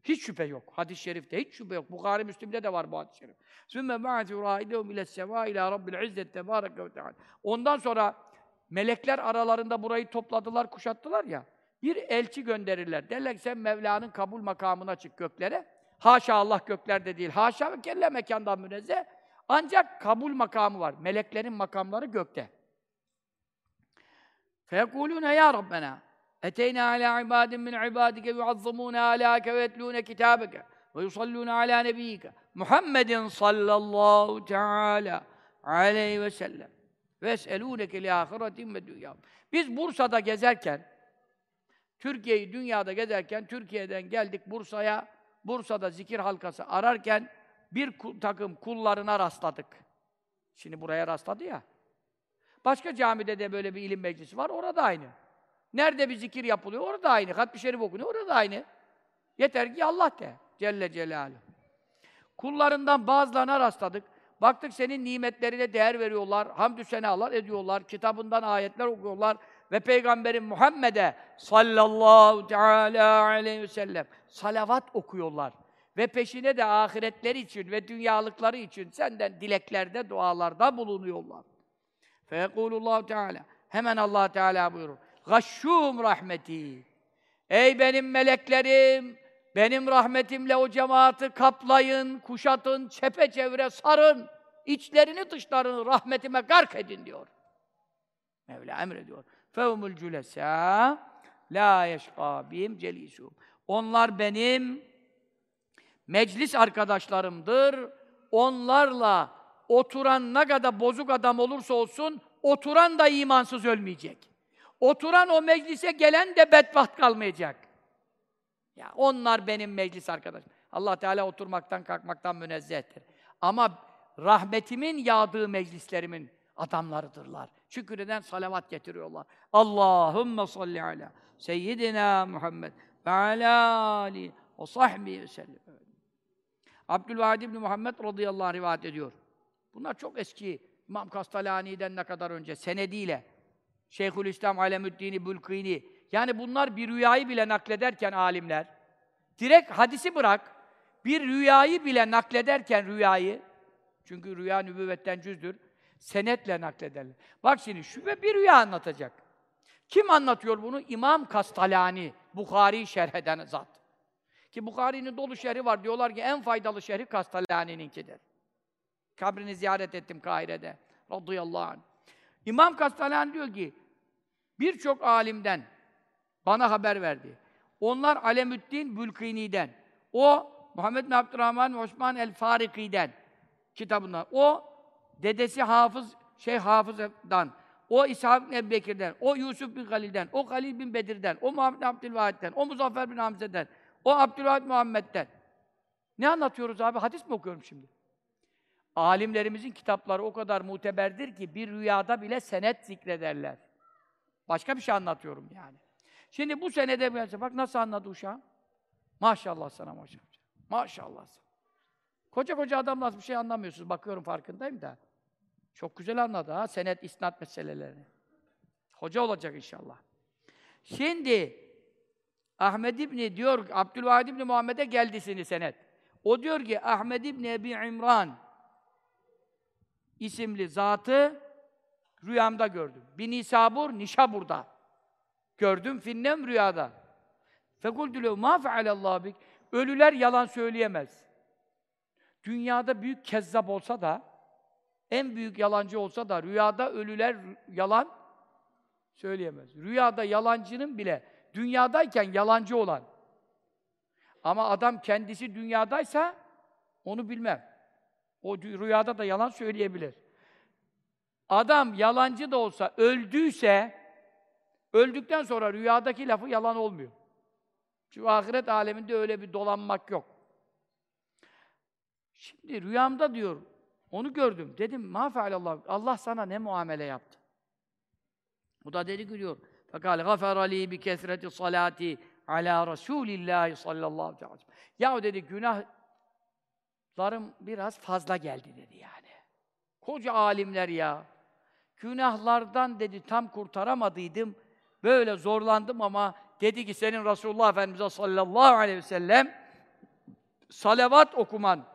Hiç şüphe yok. Hadis-i şerifte hiç şüphe yok. Bukhari Müslim'de de var bu hadis-i şerif. Sümme ba'du râidehum ile sevâ ila rabbil izzet tebâreke ve. Ondan sonra melekler aralarında burayı topladılar, kuşattılar ya. Bir elçi gönderirler. Derler ki sen Mevla'nın kabul makamına çık göklere. Haşa Allah göklerde değil. Haşa ve kelle mekandan münezzeh. Ancak kabul makamı var. Meleklerin makamları gökte. Eteyne ala ibadin min ibadike yuazzamune alâke ve etlûne kitâbeke ve yusallûne ala nebiyyike Muhammedin sallallahu teâlâ aleyhi ve sellem ve es'elûneke li ahiretin ve dünyâ. Biz Bursa'da gezerken, Türkiye'yi dünyada gezerken, Türkiye'den geldik Bursa'ya, Bursa'da zikir halkası ararken bir takım kullarına rastladık. Şimdi buraya rastladı ya. Başka camide de böyle bir ilim meclisi var, orada aynı. Nerede bir zikir yapılıyor, orada aynı. Hatmi şerif okunuyor, orada aynı. Yeter ki Allah de. Celle Celaluhu. Kullarından bazılarına rastladık. Baktık senin nimetlerine değer veriyorlar, hamdü senalar ediyorlar, kitabından ayetler okuyorlar ve Peygamberin Muhammed'e sallallahu teala aleyhi ve sellem salavat okuyorlar. Ve peşine de ahiretleri için ve dünyalıkları için senden dileklerde, dualarda bulunuyorlar. Feyekulullahu Teala. Hemen Allah Teala buyurur. Gashşum rahmeti. Ey benim meleklerim, benim rahmetimle o cemaati kaplayın, kuşatın, çepeçevre sarın. içlerini dışlarını rahmetime gark edin diyor. Mevla emrediyor. Fevmul cülesâ la yeşkâ bihim celisûm. Onlar benim meclis arkadaşlarımdır. Onlarla oturan ne kadar bozuk adam olursa olsun, oturan da imansız ölmeyecek. Oturan o meclise gelen de bedbaht kalmayacak. Ya onlar benim meclis arkadaşım. Allah Teala oturmaktan kalkmaktan münezzehtir. Ama rahmetimin yağdığı meclislerimin adamlarıdırlar. Şükreden salavat getiriyorlar. Allahümme salli ala seyyidina Muhammed ve ala ali ve sahbihi ve sellem. Abdülvahid İbni Muhammed radıyallahu anh rivayet ediyor. Bunlar çok eski. İmam Kastalani'den ne kadar önce, senediyle. Şeyhülislam Alemüddin Bülkini. Yani bunlar bir rüyayı bile naklederken alimler, direkt hadisi bırak, bir rüyayı bile naklederken rüyayı, çünkü rüya nübüvvetten cüzdür, senetle naklederler. Bak şimdi, şu bir rüya anlatacak. Kim anlatıyor bunu? İmam Kastalani, Bukhari şerh eden zat. Ki Bukhari'nin dolu şerhi var. Diyorlar ki en faydalı şerhi Kastalani'ninkidir. Kabrini ziyaret ettim Kahire'de. Radıyallahu anh. İmam Kastalani diyor ki, birçok alimden bana haber verdi. Onlar Alemüddin Bülkini'den, o Muhammed bin Abdurrahman Osman el-Fariki'den kitabından, o dedesi Hafız, Şeyh Hafız'dan, o İshak bin Bekir'den, o Yusuf bin Halil'den, o Halil bin Bedir'den, o Muhammed bin Abdülvahid'den, o Muzaffer bin Hamze'den, o Abdülvahid Muhammed'den. Ne anlatıyoruz abi? Hadis mi okuyorum şimdi? Alimlerimizin kitapları o kadar muteberdir ki bir rüyada bile senet zikrederler. Başka bir şey anlatıyorum yani. Şimdi bu senede gelse bak nasıl anladı uşağım? Maşallah sana maşallah. Maşallah sana. Koca koca adamlar bir şey anlamıyorsunuz. Bakıyorum farkındayım da. Çok güzel anladı ha senet isnat meselelerini. Hoca olacak inşallah. Şimdi Ahmed İbni diyor, Abdülvahid İbni Muhammed'e geldisini senet. O diyor ki Ahmed İbni Ebi İmran isimli zatı rüyamda gördüm. Bin Sabur Nişabur'da gördüm finnem rüyada. Fekultü lehu ma fealallahu bik. Ölüler yalan söyleyemez. Dünyada büyük kezzap olsa da en büyük yalancı olsa da rüyada ölüler yalan söyleyemez. Rüyada yalancının bile dünyadayken yalancı olan ama adam kendisi dünyadaysa onu bilmem. O rüyada da yalan söyleyebilir. Adam yalancı da olsa öldüyse öldükten sonra rüyadaki lafı yalan olmuyor. Çünkü ahiret aleminde öyle bir dolanmak yok. Şimdi rüyamda diyor, onu gördüm. Dedim, ma Allah Allah sana ne muamele yaptı? Bu da dedi diyor, Fekal gafara li bi kesreti salati ala Resulillah sallallahu aleyhi ve sellem. Ya dedi günahlarım biraz fazla geldi dedi yani. Koca alimler ya. Günahlardan dedi tam kurtaramadıydım. Böyle zorlandım ama dedi ki senin Resulullah Efendimize sallallahu aleyhi ve sellem salavat okuman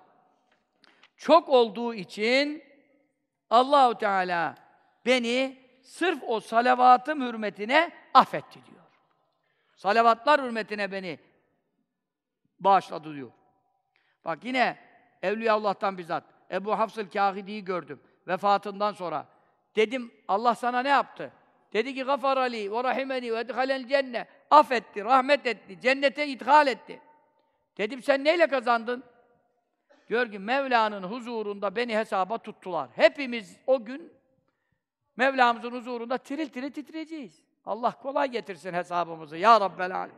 çok olduğu için Allahu Teala beni sırf o salavatım hürmetine affetti diyor. Salavatlar hürmetine beni bağışladı diyor. Bak yine Evliya Allah'tan bizzat Ebu Hafsıl Kâhidi'yi gördüm vefatından sonra. Dedim Allah sana ne yaptı? Dedi ki gafar ali ve rahimeni ve edhalel cenne. Affetti, rahmet etti, cennete ithal etti. Dedim sen neyle kazandın? Diyor ki Mevla'nın huzurunda beni hesaba tuttular. Hepimiz o gün Mevlamızın huzurunda tiril tiril titreyeceğiz. Allah kolay getirsin hesabımızı ya Rabbel Alem.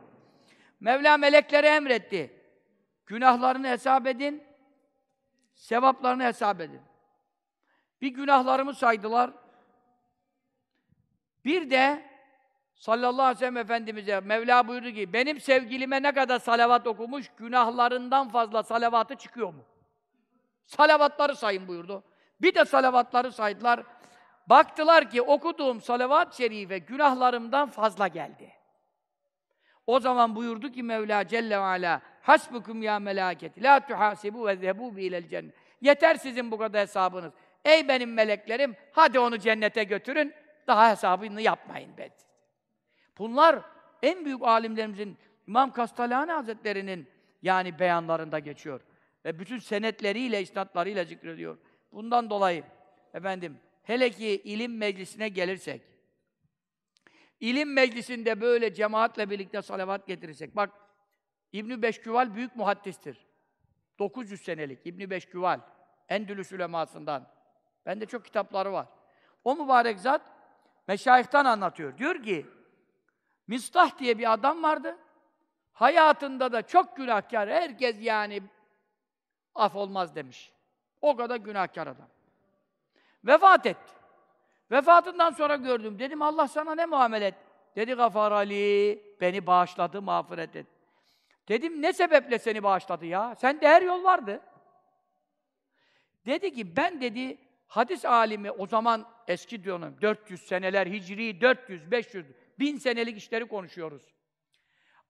Mevla meleklere emretti. Günahlarını hesap edin, sevaplarını hesap edin. Bir günahlarımı saydılar. Bir de sallallahu aleyhi ve sellem Efendimiz'e Mevla buyurdu ki benim sevgilime ne kadar salavat okumuş günahlarından fazla salavatı çıkıyor mu? Salavatları sayın buyurdu. Bir de salavatları saydılar. Baktılar ki okuduğum salavat-ı şerife günahlarımdan fazla geldi. O zaman buyurdu ki Mevla Celle ve Ala Hasbukum ya melaketi la tuhasibu ve zebu ilel cennet. Yeter sizin bu kadar hesabınız. Ey benim meleklerim hadi onu cennete götürün. Daha hesabını yapmayın ben. Bunlar en büyük alimlerimizin İmam Kastalani Hazretleri'nin yani beyanlarında geçiyor. Ve bütün senetleriyle, isnatlarıyla zikrediyor. Bundan dolayı efendim hele ki ilim meclisine gelirsek ilim meclisinde böyle cemaatle birlikte salavat getirirsek bak İbn Beşküval büyük muhaddistir. 900 senelik İbn Beşküval Endülüs ulemasından. Bende çok kitapları var. O mübarek zat meşayihtan anlatıyor. Diyor ki Mistah diye bir adam vardı. Hayatında da çok günahkar. Herkes yani af olmaz demiş. O kadar günahkar adam. Vefat etti. Vefatından sonra gördüm. Dedim Allah sana ne muamele et? Dedi Gafar Ali, beni bağışladı, mağfiret et. Dedim ne sebeple seni bağışladı ya? Sen de her yol vardı. Dedi ki ben dedi hadis alimi o zaman eski diyorum 400 seneler hicri 400 500 bin senelik işleri konuşuyoruz.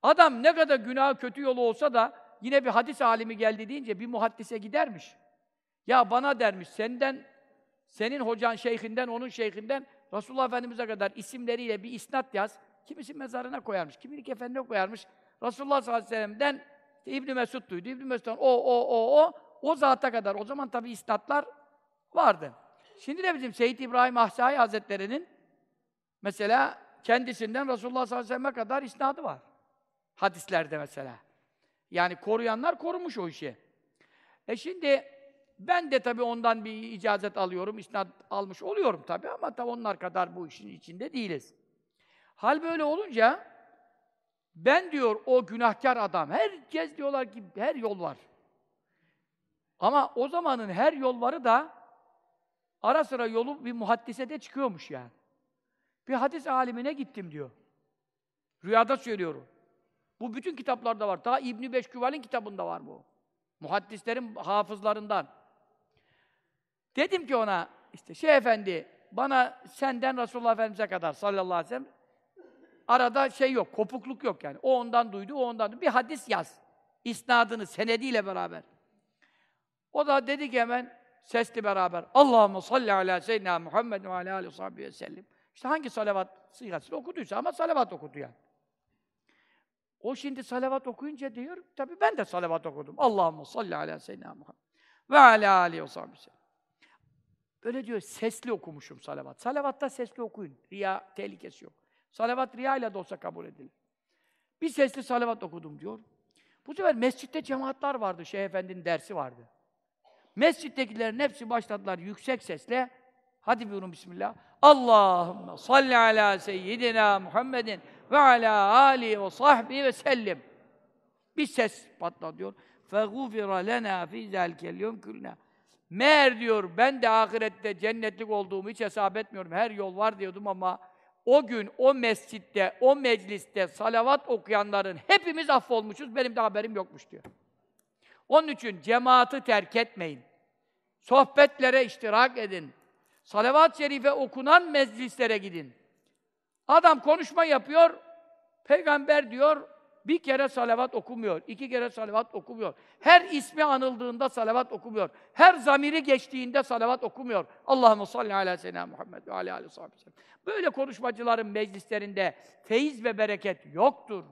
Adam ne kadar günah kötü yolu olsa da yine bir hadis alimi geldi deyince bir muhaddise gidermiş. Ya bana dermiş senden senin hocan şeyhinden onun şeyhinden Resulullah Efendimiz'e kadar isimleriyle bir isnat yaz. Kimisi mezarına koyarmış, kimisi kefenine koyarmış. Resulullah sallallahu aleyhi ve sellem'den işte İbn Mesud duydu. İbn Mesud'dan o o o o o zata kadar. O zaman tabii isnatlar vardı. Şimdi de bizim Seyyid İbrahim Ahsai Hazretleri'nin mesela kendisinden Resulullah sallallahu aleyhi ve sellem'e kadar isnadı var. Hadislerde mesela. Yani koruyanlar korumuş o işi. E şimdi ben de tabii ondan bir icazet alıyorum, isnat almış oluyorum tabii ama tabii onlar kadar bu işin içinde değiliz. Hal böyle olunca ben diyor o günahkar adam, herkes diyorlar ki her yol var. Ama o zamanın her yolları da ara sıra yolu bir muhaddise de çıkıyormuş yani. Bir hadis alimine gittim diyor. Rüyada söylüyorum. Bu bütün kitaplarda var. Daha İbn Beşküval'in kitabında var bu. Muhaddislerin hafızlarından. Dedim ki ona, işte şey efendi, bana senden Resulullah Efendimiz'e kadar sallallahu aleyhi ve sellem arada şey yok, kopukluk yok yani. O ondan duydu, o ondan duydu. Bir hadis yaz. İsnadını, senediyle beraber. O da dedi ki hemen sesli beraber Allahumme salli ala seyyidina Muhammed ve ala aleyhi ve sellem. İşte hangi salavat sigasını okuduysa ama salavat okudu yani. O şimdi salavat okuyunca diyor, tabii ben de salavat okudum. Allahumme salli ala seyyidina Muhammed ve ala aleyhi ve sellem. Böyle diyor, sesli okumuşum salavat. Salavatta sesli okuyun. Riya tehlikesi yok. Salavat riya ile de olsa kabul edilir. Bir sesli salavat okudum diyor. Bu sefer mescitte cemaatler vardı, Şeyh Efendi'nin dersi vardı. Mescittekilerin hepsi başladılar yüksek sesle. Hadi buyurun Bismillah. Allahümme salli ala seyyidina Muhammedin ve ala ali ve sahbihi ve sellim. Bir ses patladı diyor. فَغُفِرَ لَنَا فِي ذَلْكَ الْيَوْمْ كُلْنَا Meğer diyor, ben de ahirette cennetlik olduğumu hiç hesap etmiyorum, her yol var diyordum ama o gün, o mescitte, o mecliste salavat okuyanların hepimiz affolmuşuz, benim de haberim yokmuş diyor. Onun için cemaati terk etmeyin. Sohbetlere iştirak edin. Salavat-ı şerife okunan meclislere gidin. Adam konuşma yapıyor, peygamber diyor, bir kere salavat okumuyor, iki kere salavat okumuyor. Her ismi anıldığında salavat okumuyor. Her zamiri geçtiğinde salavat okumuyor. Allahumme salli ala seyyidina Muhammed ve ala aleyhi Böyle konuşmacıların meclislerinde feyiz ve bereket yoktur.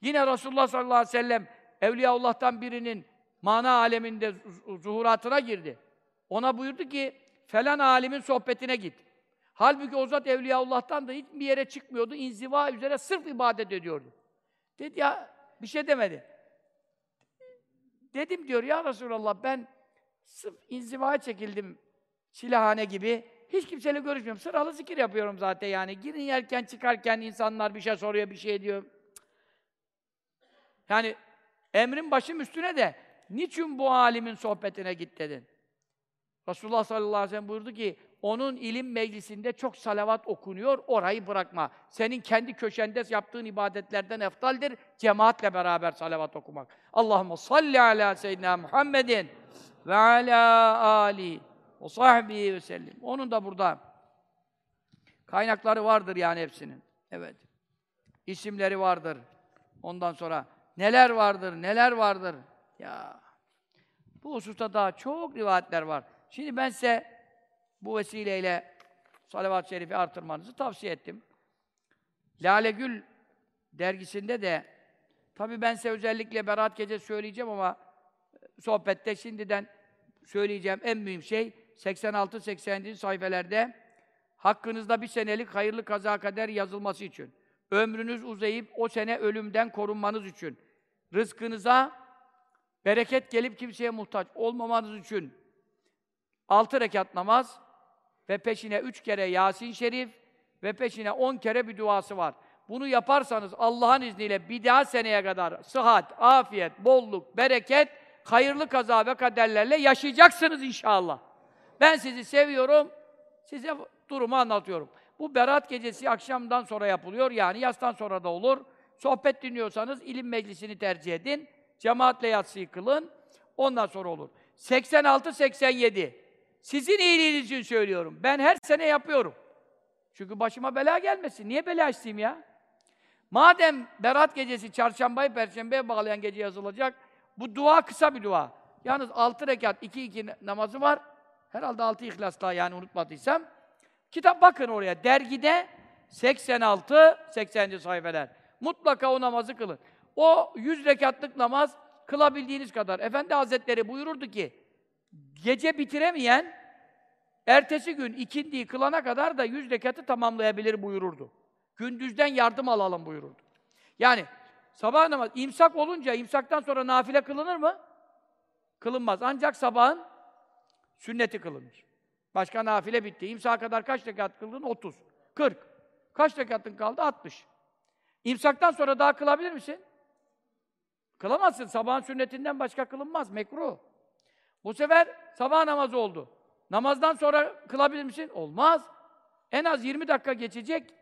Yine Resulullah sallallahu aleyhi ve sellem Evliyaullah'tan birinin mana aleminde zuhuratına girdi. Ona buyurdu ki, falan alimin sohbetine git. Halbuki o zat Evliyaullah'tan da hiçbir yere çıkmıyordu, inziva üzere sırf ibadet ediyordu. Dedi ya, bir şey demedi. Dedim diyor, ya Resulallah ben sırf inzivaya çekildim, silahane gibi. Hiç kimseyle görüşmüyorum. Sıralı zikir yapıyorum zaten yani. Girin yerken çıkarken insanlar bir şey soruyor, bir şey diyor. Yani emrin başım üstüne de niçin bu alimin sohbetine git dedin? Resulullah sallallahu aleyhi ve sellem buyurdu ki onun ilim meclisinde çok salavat okunuyor, orayı bırakma. Senin kendi köşende yaptığın ibadetlerden eftaldir, cemaatle beraber salavat okumak. Allahumme salli ala seyyidina Muhammedin ve ala ali ve sahbihi ve sellim. Onun da burada kaynakları vardır yani hepsinin. Evet. İsimleri vardır. Ondan sonra neler vardır, neler vardır. Ya bu hususta daha çok rivayetler var. Şimdi ben size bu vesileyle salavat-ı şerifi artırmanızı tavsiye ettim. Lale Gül dergisinde de tabii ben size özellikle Berat Gece söyleyeceğim ama sohbette şimdiden söyleyeceğim en mühim şey 86-87. sayfelerde hakkınızda bir senelik hayırlı kaza kader yazılması için, ömrünüz uzayıp o sene ölümden korunmanız için, rızkınıza bereket gelip kimseye muhtaç olmamanız için altı rekat namaz ve peşine üç kere Yasin Şerif ve peşine on kere bir duası var. Bunu yaparsanız Allah'ın izniyle bir daha seneye kadar sıhhat, afiyet, bolluk, bereket, hayırlı kaza ve kaderlerle yaşayacaksınız inşallah. Ben sizi seviyorum, size durumu anlatıyorum. Bu Berat gecesi akşamdan sonra yapılıyor, yani yastan sonra da olur. Sohbet dinliyorsanız ilim meclisini tercih edin, cemaatle yatsıyı kılın, ondan sonra olur. 86-87, sizin iyiliğiniz için söylüyorum. Ben her sene yapıyorum. Çünkü başıma bela gelmesin. Niye bela isteyeyim ya? Madem Berat gecesi çarşambayı perşembeye bağlayan gece yazılacak, bu dua kısa bir dua. Yalnız altı rekat, iki iki namazı var. Herhalde altı ihlasla yani unutmadıysam. Kitap bakın oraya. Dergide 86, 80. sayfeler. Mutlaka o namazı kılın. O 100 rekatlık namaz kılabildiğiniz kadar. Efendi Hazretleri buyururdu ki, gece bitiremeyen, ertesi gün ikindiyi kılana kadar da 100 rekatı tamamlayabilir buyururdu. Gündüzden yardım alalım buyururdu. Yani sabah namaz, imsak olunca, imsaktan sonra nafile kılınır mı? Kılınmaz. Ancak sabahın sünneti kılınır. Başka nafile bitti. İmsağa kadar kaç rekat kıldın? 30. 40. Kaç rekatın kaldı? 60. İmsaktan sonra daha kılabilir misin? Kılamazsın. Sabahın sünnetinden başka kılınmaz. Mekruh. Bu sefer sabah namazı oldu. Namazdan sonra kılabilir misin? Olmaz. En az 20 dakika geçecek.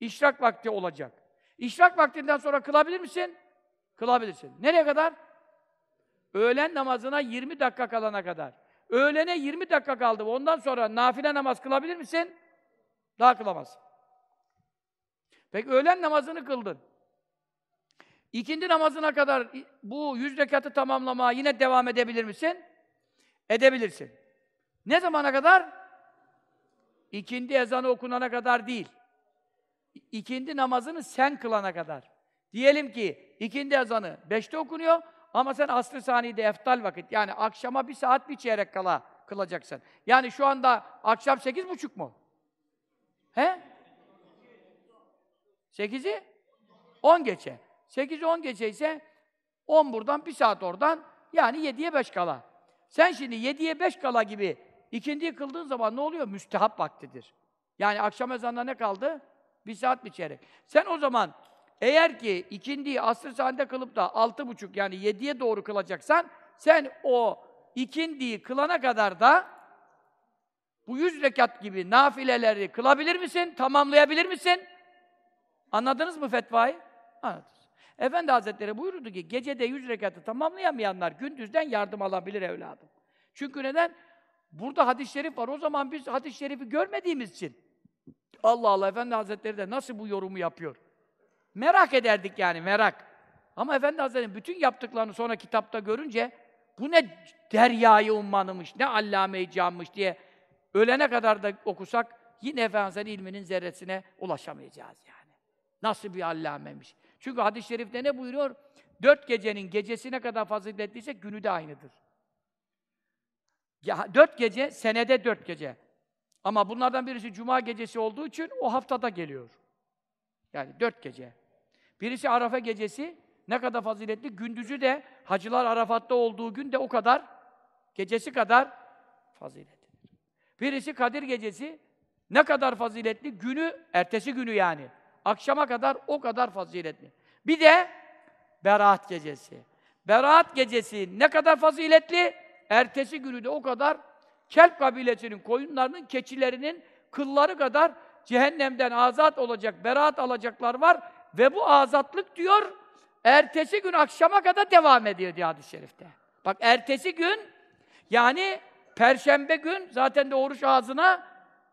İşrak vakti olacak. İşrak vaktinden sonra kılabilir misin? Kılabilirsin. Nereye kadar? Öğlen namazına 20 dakika kalana kadar. Öğlene 20 dakika kaldı. Ondan sonra nafile namaz kılabilir misin? Daha kılamazsın. Peki öğlen namazını kıldın. İkindi namazına kadar bu yüz rekatı tamamlamaya yine devam edebilir misin? Edebilirsin. Ne zamana kadar? İkindi ezanı okunana kadar değil. İkindi namazını sen kılana kadar. Diyelim ki ikindi ezanı beşte okunuyor ama sen asr-ı saniyede eftal vakit yani akşama bir saat bir çeyrek kala kılacaksın. Yani şu anda akşam sekiz buçuk mu? He? Sekizi? On geçe. Sekiz on geçe ise on buradan bir saat oradan yani yediye beş kala. Sen şimdi yediye beş kala gibi ikindiyi kıldığın zaman ne oluyor? Müstehap vaktidir. Yani akşam ezanına ne kaldı? Bir saat bir çeyrek. Sen o zaman eğer ki ikindiyi asr saatinde kılıp da altı buçuk yani yediye doğru kılacaksan sen o ikindiyi kılana kadar da bu yüz rekat gibi nafileleri kılabilir misin? Tamamlayabilir misin? Anladınız mı fetvayı? Anladınız. Efendi Hazretleri buyurdu ki gecede yüz rekatı tamamlayamayanlar gündüzden yardım alabilir evladım. Çünkü neden? Burada hadis-i şerif var. O zaman biz hadis-i şerifi görmediğimiz için Allah Allah Efendi Hazretleri de nasıl bu yorumu yapıyor? Merak ederdik yani merak. Ama Efendi Hazretleri bütün yaptıklarını sonra kitapta görünce bu ne deryayı ummanımış, ne allame-i cammış diye ölene kadar da okusak yine Efendimiz'in ilminin zerresine ulaşamayacağız yani. Nasıl bir allamemiş. Çünkü hadis-i şerifte ne buyuruyor? Dört gecenin gecesi ne kadar faziletliyse günü de aynıdır. Ya, dört gece, senede dört gece. Ama bunlardan birisi cuma gecesi olduğu için o haftada geliyor. Yani dört gece. Birisi Arafa gecesi, ne kadar faziletli, gündüzü de hacılar Arafat'ta olduğu gün de o kadar, gecesi kadar faziletli. Birisi Kadir gecesi, ne kadar faziletli, günü, ertesi günü yani. Akşama kadar o kadar faziletli. Bir de Berat gecesi. Berat gecesi ne kadar faziletli, ertesi günü de o kadar Kelp kabilesinin koyunlarının, keçilerinin kılları kadar cehennemden azat olacak, beraat alacaklar var ve bu azatlık diyor, ertesi gün akşama kadar devam ediyor diyor hadis-i şerifte. Bak ertesi gün yani perşembe gün zaten de oruç ağzına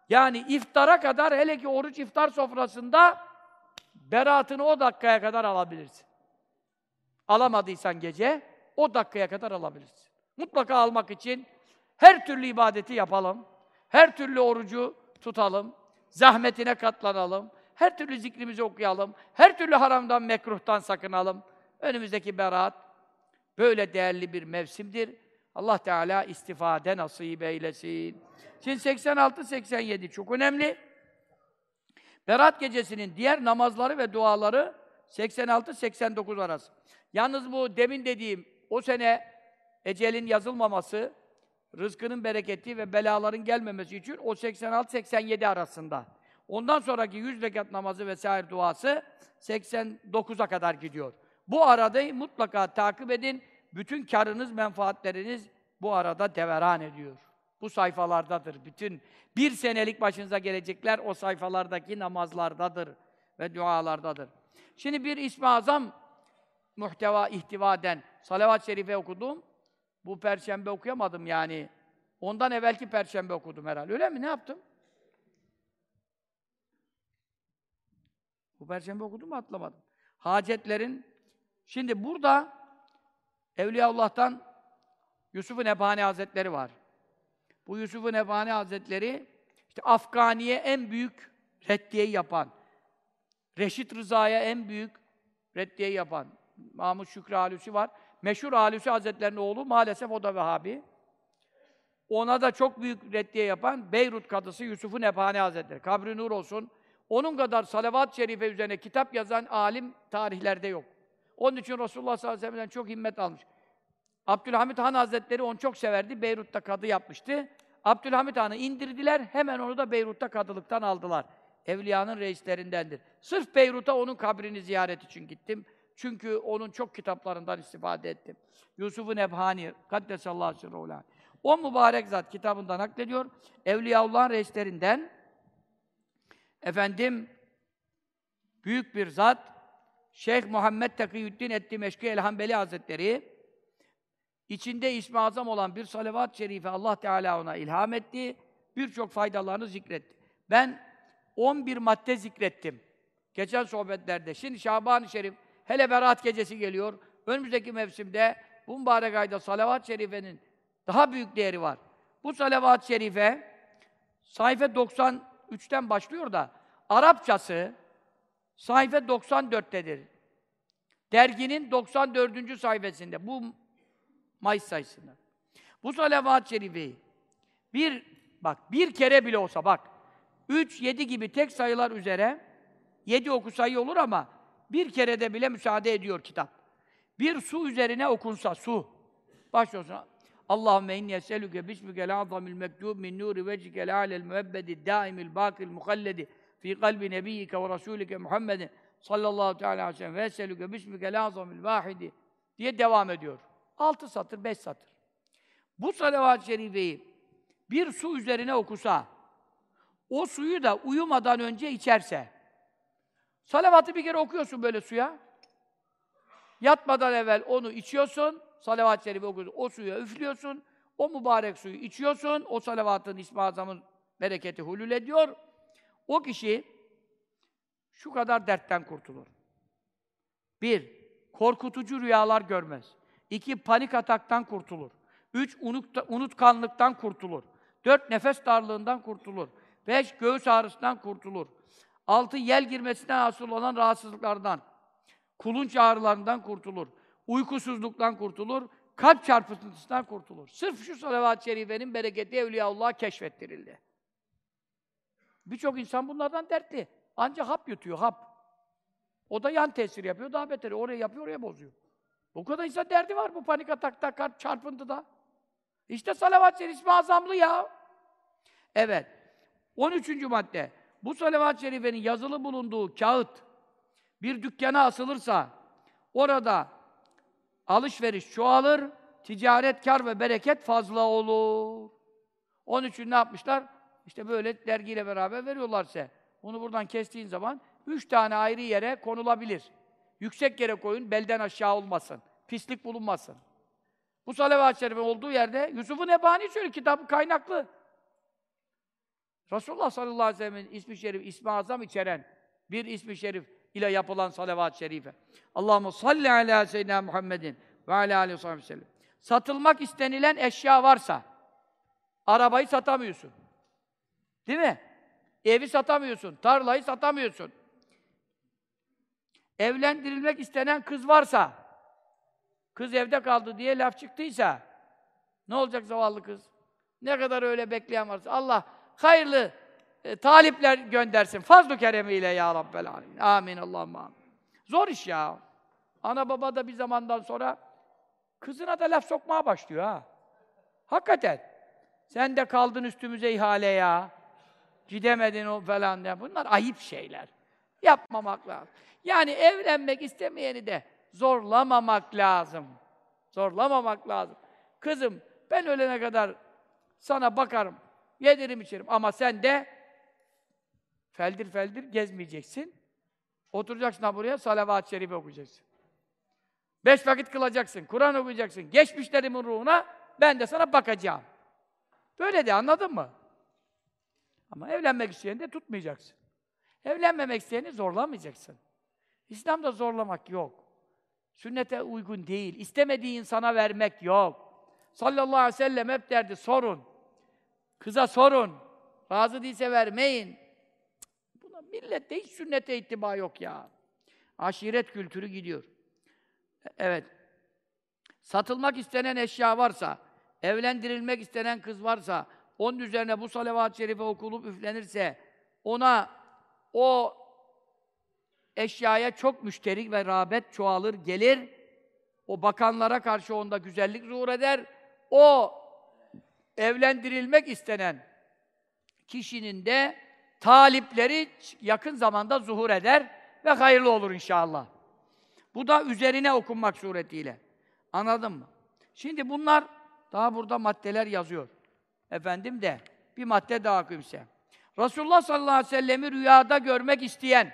yani iftara kadar hele ki oruç iftar sofrasında beraatını o dakikaya kadar alabilirsin. Alamadıysan gece o dakikaya kadar alabilirsin. Mutlaka almak için her türlü ibadeti yapalım. Her türlü orucu tutalım. Zahmetine katlanalım. Her türlü zikrimizi okuyalım. Her türlü haramdan, mekruhtan sakınalım. Önümüzdeki beraat böyle değerli bir mevsimdir. Allah Teala istifade nasip eylesin. Şimdi 86-87 çok önemli. Berat gecesinin diğer namazları ve duaları 86-89 arası. Yalnız bu demin dediğim o sene ecelin yazılmaması, rızkının bereketi ve belaların gelmemesi için o 86-87 arasında. Ondan sonraki 100 rekat namazı vesaire duası 89'a kadar gidiyor. Bu arada mutlaka takip edin. Bütün karınız, menfaatleriniz bu arada deveran ediyor. Bu sayfalardadır. Bütün bir senelik başınıza gelecekler o sayfalardaki namazlardadır ve dualardadır. Şimdi bir İsmi Azam muhteva, ihtiva eden salavat-ı şerife okudum. Bu perşembe okuyamadım yani. Ondan evvelki perşembe okudum herhalde. Öyle mi? Ne yaptım? Bu perşembe okudum mu atlamadım. Hacetlerin Şimdi burada Evliyaullah'tan Yusuf-u Nebhani Hazretleri var. Bu Yusuf-u Nebhani Hazretleri işte Afganiye en büyük reddiyeyi yapan, Reşit Rıza'ya en büyük reddiyeyi yapan Mahmud Şükrü Alüsü var. Meşhur Alüsü Hazretlerinin oğlu maalesef o da Vehhabi. Ona da çok büyük reddiye yapan Beyrut kadısı Yusuf-u Nebhani Hazretleri. Kabri nur olsun. Onun kadar salavat-ı şerife üzerine kitap yazan alim tarihlerde yok. Onun için Resulullah sallallahu aleyhi ve sellem'den çok himmet almış. Abdülhamit Han Hazretleri onu çok severdi. Beyrut'ta kadı yapmıştı. Abdülhamit Han'ı indirdiler. Hemen onu da Beyrut'ta kadılıktan aldılar. Evliyanın reislerindendir. Sırf Beyrut'a onun kabrini ziyaret için gittim. Çünkü onun çok kitaplarından istifade ettim. Yusuf-u Nebhani, Kaddesallahu sirruhu O mübarek zat kitabından naklediyor. Evliyaullah'ın reislerinden efendim büyük bir zat Şeyh Muhammed Takiyüddin Ettimeşki el-Hanbeli Hazretleri içinde ismi azam olan bir salavat-ı şerife Allah Teala ona ilham etti. Birçok faydalarını zikretti. Ben 11 madde zikrettim. Geçen sohbetlerde. Şimdi Şaban-ı Şerif, hele Berat gecesi geliyor. Önümüzdeki mevsimde bu mübarek ayda salavat-ı şerifenin daha büyük değeri var. Bu salavat-ı şerife sayfa 93'ten başlıyor da Arapçası sayfa 94'tedir. Derginin 94. sayfasında. Bu Mayıs sayısında. Bu salavat-ı şerifeyi bir, bak bir kere bile olsa bak, 3, 7 gibi tek sayılar üzere 7 oku sayı olur ama bir kerede bile müsaade ediyor kitap. Bir su üzerine okunsa, su. Başlıyorsun. Allahümme inni eselüke bismikel azamil mektub min nuri vecikel alel müebbedi daimil bakil muhalledi fi kalbi nebiyyike ve rasulike Muhammedin sallallahu teala aleyhi ve sellem ve eselüke bismike lazamil vahidi diye devam ediyor. Altı satır, beş satır. Bu salavat-ı şerifeyi bir su üzerine okusa, o suyu da uyumadan önce içerse, salavatı bir kere okuyorsun böyle suya, yatmadan evvel onu içiyorsun, salavat-ı şerife okuyorsun, o suya üflüyorsun, o mübarek suyu içiyorsun, o salavatın ismi azamın bereketi hulul ediyor, o kişi şu kadar dertten kurtulur. Bir, korkutucu rüyalar görmez. İki, panik ataktan kurtulur. Üç, unut, unutkanlıktan kurtulur. Dört, nefes darlığından kurtulur. Beş, göğüs ağrısından kurtulur. Altı, yel girmesinden hasıl olan rahatsızlıklardan, kulunç ağrılarından kurtulur. Uykusuzluktan kurtulur. Kalp çarpıntısından kurtulur. Sırf şu salavat-ı şerifenin bereketi Evliyaullah keşfettirildi. Birçok insan bunlardan dertli. Ancak hap yutuyor, hap. O da yan tesir yapıyor, daha beteri. Oraya yapıyor, oraya bozuyor. Bu kadar insan derdi var bu panik atakta, kalp çarpıntıda. İşte salavat-ı şerif azamlı ya. Evet. 13. madde. Bu salavat-ı şerifenin yazılı bulunduğu kağıt bir dükkana asılırsa orada alışveriş çoğalır, ticaret, kar ve bereket fazla olur. Onun için ne yapmışlar? İşte böyle dergiyle beraber veriyorlar size. Bunu buradan kestiğin zaman üç tane ayrı yere konulabilir. Yüksek yere koyun, belden aşağı olmasın. Pislik bulunmasın. Bu salavat-ı şerife olduğu yerde Yusuf'un Ebani söylüyor. Kitabı kaynaklı. Resulullah sallallahu aleyhi ve sellem'in ismi şerif, ismi azam içeren bir ismi şerif ile yapılan salavat-ı şerife. Allahumme salli ala seyyidina Muhammedin ve ala aleyhi ve sellem. Satılmak istenilen eşya varsa, arabayı satamıyorsun. Değil mi? Evi satamıyorsun, tarlayı satamıyorsun. Evlendirilmek istenen kız varsa, kız evde kaldı diye laf çıktıysa, ne olacak zavallı kız? Ne kadar öyle bekleyen varsa, Allah hayırlı e, talipler göndersin. Fazl-ı keremiyle ya Rabbel alemin. Amin Allah'ım amin. Zor iş ya. Ana baba da bir zamandan sonra kızına da laf sokmaya başlıyor ha. Hakikaten. Sen de kaldın üstümüze ihale ya. Gidemedin o falan diye. Bunlar ayıp şeyler. Yapmamak lazım. Yani evlenmek istemeyeni de zorlamamak lazım. Zorlamamak lazım. Kızım ben ölene kadar sana bakarım, yedirim içerim ama sen de feldir feldir gezmeyeceksin. Oturacaksın buraya, salavat-ı şerife okuyacaksın. Beş vakit kılacaksın, Kur'an okuyacaksın. Geçmişlerimin ruhuna ben de sana bakacağım. Böyle de anladın mı? Ama evlenmek isteyeni de tutmayacaksın. Evlenmemek isteyeni zorlamayacaksın. İslam'da zorlamak yok. Sünnete uygun değil. İstemediği insana vermek yok. Sallallahu aleyhi ve sellem hep derdi sorun. Kıza sorun. Razı değilse vermeyin. Buna millette hiç sünnete ittiba yok ya. Aşiret kültürü gidiyor. E- Evet. Satılmak istenen eşya varsa, evlendirilmek istenen kız varsa, onun üzerine bu salavat-ı şerife okulup üflenirse, ona o eşyaya çok müşterik ve rağbet çoğalır, gelir. O bakanlara karşı onda güzellik zuhur eder. O evlendirilmek istenen kişinin de talipleri yakın zamanda zuhur eder ve hayırlı olur inşallah. Bu da üzerine okunmak suretiyle. Anladın mı? Şimdi bunlar daha burada maddeler yazıyor. Efendim de bir madde daha okuyayım size. Resulullah sallallahu aleyhi ve sellem'i rüyada görmek isteyen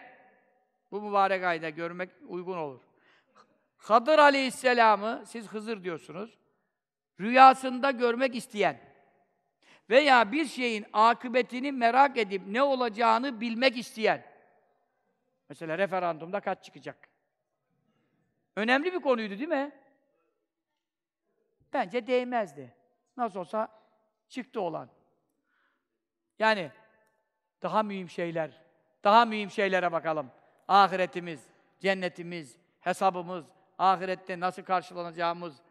bu mübarek ayda görmek uygun olur. Hadır aleyhisselamı siz Hızır diyorsunuz. Rüyasında görmek isteyen veya bir şeyin akıbetini merak edip ne olacağını bilmek isteyen mesela referandumda kaç çıkacak? Önemli bir konuydu değil mi? Bence değmezdi. Nasıl olsa çıktı olan. Yani daha mühim şeyler, daha mühim şeylere bakalım. Ahiretimiz, cennetimiz, hesabımız, ahirette nasıl karşılanacağımız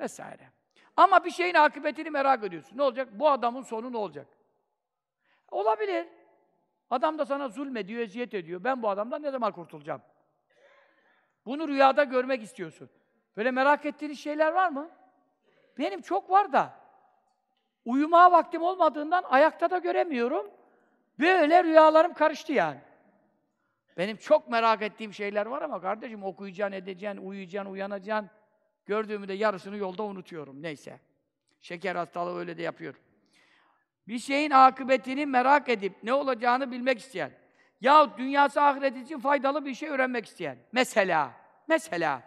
vesaire. Ama bir şeyin akıbetini merak ediyorsun. Ne olacak? Bu adamın sonu ne olacak? Olabilir. Adam da sana zulmediyor, eziyet ediyor. Ben bu adamdan ne zaman kurtulacağım? Bunu rüyada görmek istiyorsun. Böyle merak ettiğiniz şeyler var mı? Benim çok var da. Uyumaya vaktim olmadığından ayakta da göremiyorum. Böyle rüyalarım karıştı yani. Benim çok merak ettiğim şeyler var ama kardeşim okuyacaksın, edeceksin, uyuyacaksın, uyanacaksın. Gördüğümü de yarısını yolda unutuyorum. Neyse. Şeker hastalığı öyle de yapıyor. Bir şeyin akıbetini merak edip ne olacağını bilmek isteyen. Ya dünyası ahiret için faydalı bir şey öğrenmek isteyen. Mesela, mesela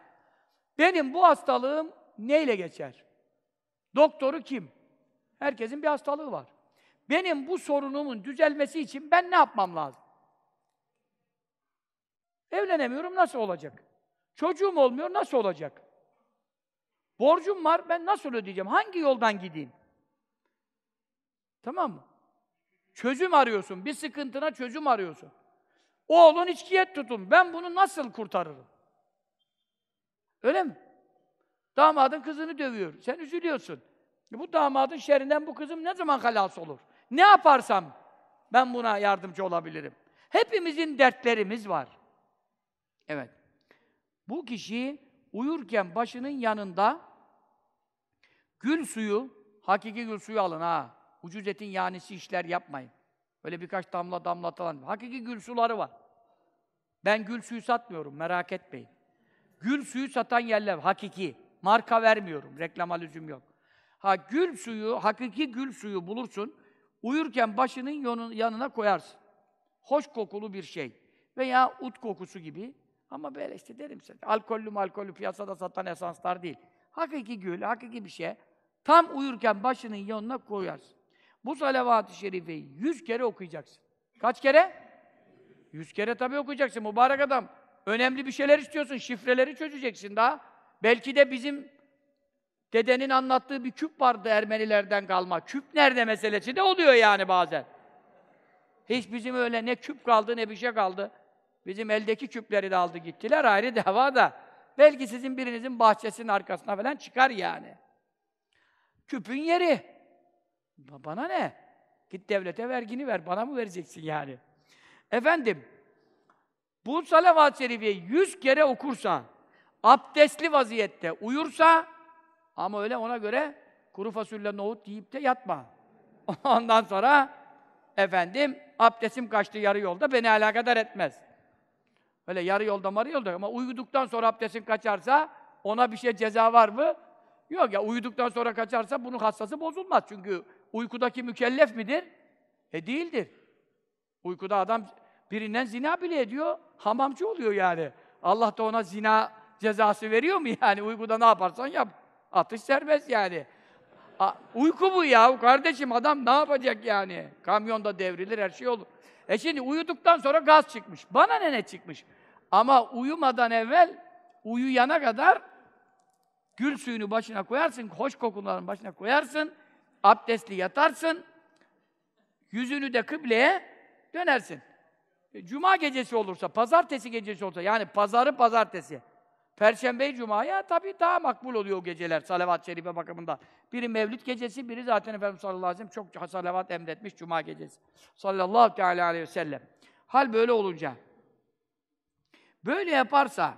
benim bu hastalığım neyle geçer? Doktoru kim? Herkesin bir hastalığı var. Benim bu sorunumun düzelmesi için ben ne yapmam lazım? Evlenemiyorum, nasıl olacak? Çocuğum olmuyor, nasıl olacak? Borcum var, ben nasıl ödeyeceğim? Hangi yoldan gideyim? Tamam mı? Çözüm arıyorsun, bir sıkıntına çözüm arıyorsun. Oğlun içkiye tutun, ben bunu nasıl kurtarırım? Öyle mi? Damadın kızını dövüyor, sen üzülüyorsun. Bu damadın şerrinden bu kızım ne zaman halas olur? Ne yaparsam ben buna yardımcı olabilirim. Hepimizin dertlerimiz var. Evet. Bu kişi uyurken başının yanında gül suyu, hakiki gül suyu alın ha. Ucuz etin yanisi işler yapmayın. Öyle birkaç damla damlatılan. Hakiki gül suları var. Ben gül suyu satmıyorum, merak etmeyin. Gül suyu satan yerler hakiki. Marka vermiyorum, reklama lüzum yok. Ha gül suyu, hakiki gül suyu bulursun, uyurken başının yanına koyarsın. Hoş kokulu bir şey. Veya ut kokusu gibi. Ama böyle işte derim size, alkollü malkollü piyasada satan esanslar değil. Hakiki gül, hakiki bir şey. Tam uyurken başının yanına koyarsın. Bu salavat-ı şerifeyi yüz kere okuyacaksın. Kaç kere? Yüz kere tabii okuyacaksın mübarek adam. Önemli bir şeyler istiyorsun, şifreleri çözeceksin daha. Belki de bizim dedenin anlattığı bir küp vardı Ermenilerden kalma. Küp nerede meselesi de oluyor yani bazen. Hiç bizim öyle ne küp kaldı ne bir şey kaldı. Bizim eldeki küpleri de aldı gittiler ayrı dava da. Belki sizin birinizin bahçesinin arkasına falan çıkar yani. Küpün yeri. Bana ne? Git devlete vergini ver. Bana mı vereceksin yani? Efendim, bu salavat-ı şerifiye yüz kere okursa, abdestli vaziyette uyursa, ama öyle ona göre kuru fasulye nohut yiyip de yatma. Ondan sonra efendim abdestim kaçtı yarı yolda beni alakadar etmez. Öyle yarı yolda marı yolda ama uyuduktan sonra abdestin kaçarsa ona bir şey ceza var mı? Yok ya uyuduktan sonra kaçarsa bunun hassası bozulmaz. Çünkü uykudaki mükellef midir? E değildir. Uykuda adam birinden zina bile ediyor, hamamcı oluyor yani. Allah da ona zina cezası veriyor mu yani? Uykuda ne yaparsan yap. Atış serbest yani. A, uyku bu ya kardeşim adam ne yapacak yani? Kamyonda devrilir her şey olur. E şimdi uyuduktan sonra gaz çıkmış. Bana ne ne çıkmış? Ama uyumadan evvel uyuyana kadar gül suyunu başına koyarsın, hoş kokuların başına koyarsın, abdestli yatarsın, yüzünü de kıbleye dönersin. E, Cuma gecesi olursa, pazartesi gecesi olursa, yani pazarı pazartesi, Perşembe Cuma'ya tabii daha makbul oluyor o geceler salavat-ı şerife bakımında. Biri Mevlid gecesi, biri zaten Efendimiz sallallahu aleyhi ve sellem çok salavat emretmiş Cuma gecesi. Sallallahu teala aleyhi ve sellem. Hal böyle olunca, böyle yaparsa,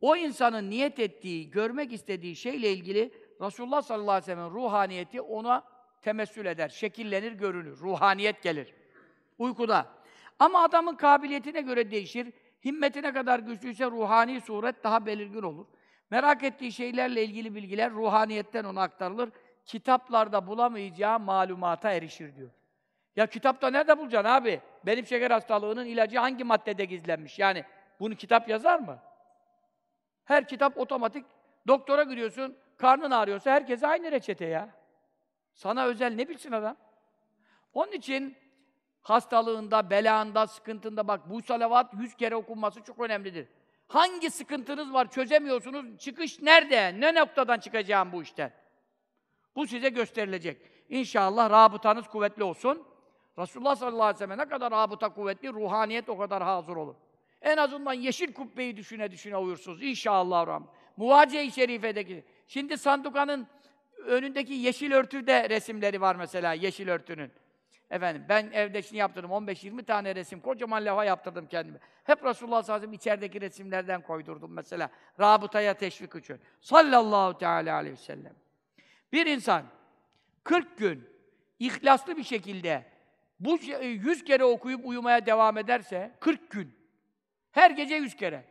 o insanın niyet ettiği, görmek istediği şeyle ilgili Resulullah sallallahu aleyhi ve sellem'in ruhaniyeti ona temessül eder, şekillenir, görünür. Ruhaniyet gelir. Uykuda. Ama adamın kabiliyetine göre değişir. Himmetine kadar güçlüyse ruhani suret daha belirgin olur. Merak ettiği şeylerle ilgili bilgiler ruhaniyetten ona aktarılır. Kitaplarda bulamayacağı malumata erişir diyor. Ya kitapta nerede bulacaksın abi? Benim şeker hastalığının ilacı hangi maddede gizlenmiş? Yani bunu kitap yazar mı? Her kitap otomatik. Doktora giriyorsun, karnın ağrıyorsa herkese aynı reçete ya. Sana özel ne bilsin adam? Onun için hastalığında, belanda, sıkıntında bak bu salavat yüz kere okunması çok önemlidir. Hangi sıkıntınız var çözemiyorsunuz, çıkış nerede? Ne noktadan çıkacağım bu işten? Bu size gösterilecek. İnşallah rabıtanız kuvvetli olsun. Resulullah sallallahu aleyhi ve sellem ne kadar rabıta kuvvetli, ruhaniyet o kadar hazır olur. En azından yeşil kubbeyi düşüne düşüne uyursunuz. İnşallah rahmet. Muvaciye-i Şerife'deki. Şimdi sandukanın önündeki yeşil örtüde resimleri var mesela, yeşil örtünün. Efendim ben evde şimdi yaptırdım 15-20 tane resim, kocaman levha yaptırdım kendime. Hep Resulullah sallallahu aleyhi ve sellem içerideki resimlerden koydurdum mesela. Rabıtaya teşvik için. Sallallahu teala aleyhi ve sellem. Bir insan 40 gün ihlaslı bir şekilde bu 100 kere okuyup uyumaya devam ederse 40 gün her gece 100 kere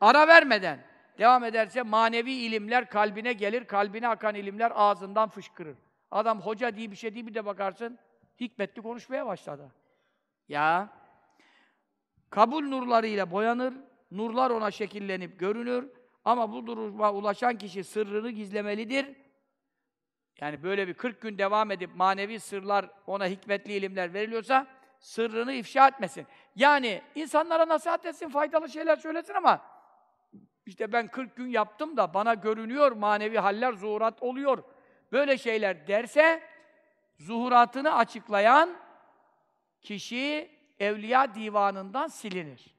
ara vermeden devam ederse manevi ilimler kalbine gelir, kalbine akan ilimler ağzından fışkırır. Adam hoca diye bir şey değil bir de bakarsın hikmetli konuşmaya başladı. Ya kabul nurlarıyla boyanır, nurlar ona şekillenip görünür ama bu duruma ulaşan kişi sırrını gizlemelidir. Yani böyle bir 40 gün devam edip manevi sırlar, ona hikmetli ilimler veriliyorsa sırrını ifşa etmesin. Yani insanlara nasihat etsin, faydalı şeyler söylesin ama işte ben 40 gün yaptım da bana görünüyor, manevi haller, zuhurat oluyor. Böyle şeyler derse zuhuratını açıklayan kişi evliya divanından silinir.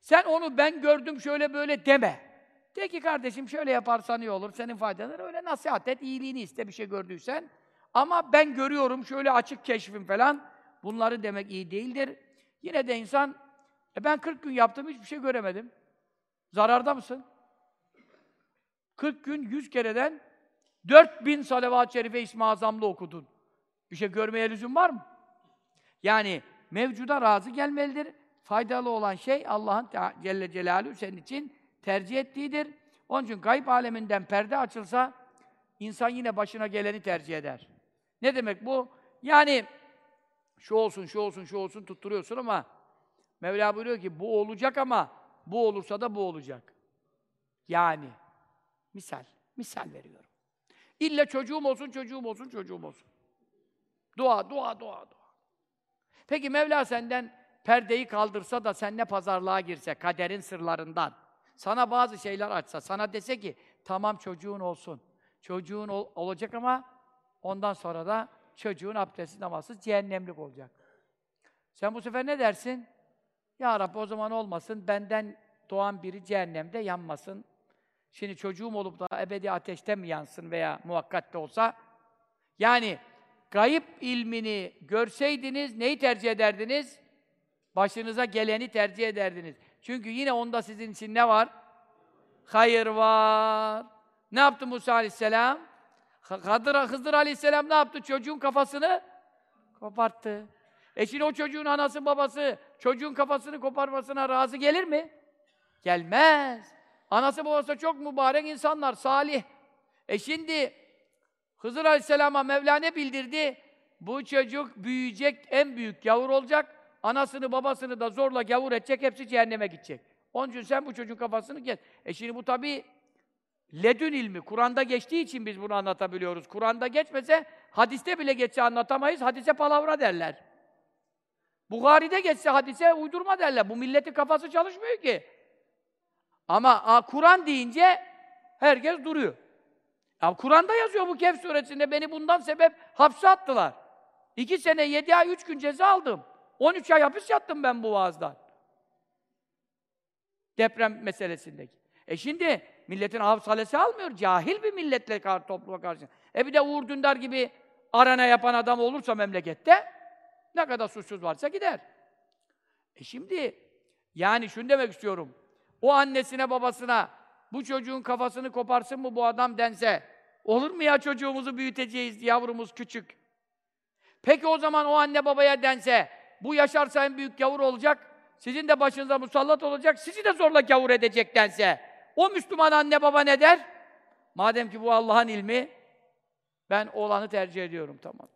Sen onu ben gördüm şöyle böyle deme. De ki kardeşim şöyle yaparsan iyi olur, senin faydalar öyle nasihat et, iyiliğini iste bir şey gördüysen. Ama ben görüyorum şöyle açık keşfim falan, bunları demek iyi değildir. Yine de insan, e ben 40 gün yaptım hiçbir şey göremedim. Zararda mısın? 40 gün 100 kereden 4000 salavat-ı şerife İsmi Azam'da okudun. Bir şey görmeye lüzum var mı? Yani mevcuda razı gelmelidir. Faydalı olan şey Allah'ın Celle Celaluhu senin için tercih ettiğidir. Onun için gayb aleminden perde açılsa insan yine başına geleni tercih eder. Ne demek bu? Yani şu olsun, şu olsun, şu olsun tutturuyorsun ama Mevla buyuruyor ki bu olacak ama bu olursa da bu olacak. Yani misal Misal veriyorum. İlle çocuğum olsun, çocuğum olsun, çocuğum olsun. Dua, dua, dua, dua. Peki Mevla senden perdeyi kaldırsa da seninle pazarlığa girse, kaderin sırlarından, sana bazı şeyler açsa, sana dese ki, tamam çocuğun olsun. Çocuğun ol- olacak ama ondan sonra da çocuğun abdestli namazsız cehennemlik olacak. Sen bu sefer ne dersin? Ya Rabbi o zaman olmasın, benden doğan biri cehennemde yanmasın. Şimdi çocuğum olup da ebedi ateşte mi yansın veya muhakkat de olsa? Yani gayip ilmini görseydiniz neyi tercih ederdiniz? Başınıza geleni tercih ederdiniz. Çünkü yine onda sizin için ne var? Hayır var. Ne yaptı Musa Aleyhisselam? Hızır, Hızır Aleyhisselam ne yaptı? Çocuğun kafasını koparttı. E şimdi o çocuğun anası babası çocuğun kafasını koparmasına razı gelir mi? Gelmez. Anası babası çok mübarek insanlar, salih. E şimdi Hızır Aleyhisselam'a Mevla ne bildirdi? Bu çocuk büyüyecek, en büyük gavur olacak. Anasını babasını da zorla gavur edecek, hepsi cehenneme gidecek. Onun için sen bu çocuğun kafasını kes. E şimdi bu tabii ledün ilmi. Kur'an'da geçtiği için biz bunu anlatabiliyoruz. Kur'an'da geçmese, hadiste bile geçse anlatamayız. Hadise palavra derler. Bukhari'de geçse hadise uydurma derler. Bu milletin kafası çalışmıyor ki. Ama Kur'an deyince herkes duruyor. Ya Kur'an'da yazıyor bu Kehf suresinde beni bundan sebep hapse attılar. İki sene, yedi ay, üç gün ceza aldım. On üç ay hapis yattım ben bu vaazdan. Deprem meselesindeki. E şimdi milletin hafsalesi almıyor. Cahil bir milletle kar topluma karşı. E bir de Uğur Dündar gibi arana yapan adam olursa memlekette ne kadar suçsuz varsa gider. E şimdi yani şunu demek istiyorum. O annesine babasına bu çocuğun kafasını koparsın mı bu adam dense olur mu ya çocuğumuzu büyüteceğiz yavrumuz küçük. Peki o zaman o anne babaya dense bu yaşarsa en büyük gavur olacak sizin de başınıza musallat olacak sizi de zorla gavur edecek dense o Müslüman anne baba ne der? Madem ki bu Allah'ın ilmi ben oğlanı tercih ediyorum tamam.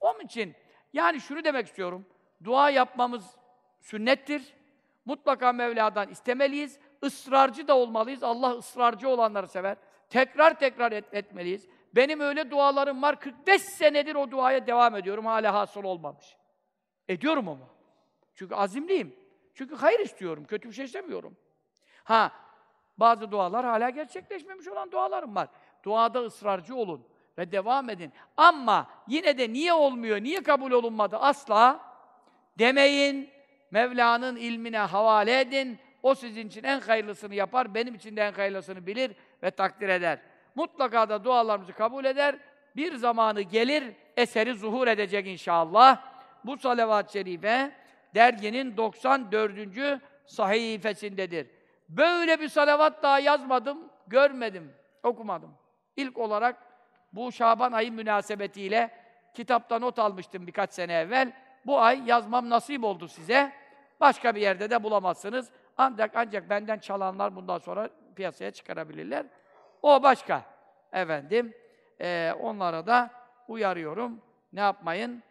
Onun için yani şunu demek istiyorum. Dua yapmamız sünnettir. Mutlaka Mevla'dan istemeliyiz. Israrcı da olmalıyız. Allah ısrarcı olanları sever. Tekrar tekrar et, etmeliyiz. Benim öyle dualarım var. 45 senedir o duaya devam ediyorum. Hala hasıl olmamış. Ediyorum ama. Çünkü azimliyim. Çünkü hayır istiyorum. Kötü bir şey istemiyorum. Ha, bazı dualar hala gerçekleşmemiş olan dualarım var. Duada ısrarcı olun ve devam edin. Ama yine de niye olmuyor, niye kabul olunmadı asla demeyin. Mevla'nın ilmine havale edin. O sizin için en hayırlısını yapar, benim için de en hayırlısını bilir ve takdir eder. Mutlaka da dualarımızı kabul eder. Bir zamanı gelir, eseri zuhur edecek inşallah. Bu salavat-ı şerife derginin 94. sahifesindedir. Böyle bir salavat daha yazmadım, görmedim, okumadım. İlk olarak bu Şaban ayı münasebetiyle kitapta not almıştım birkaç sene evvel. Bu ay yazmam nasip oldu size. Başka bir yerde de bulamazsınız. Ancak ancak benden çalanlar bundan sonra piyasaya çıkarabilirler. O başka. Efendim, eee, onlara da uyarıyorum. Ne yapmayın?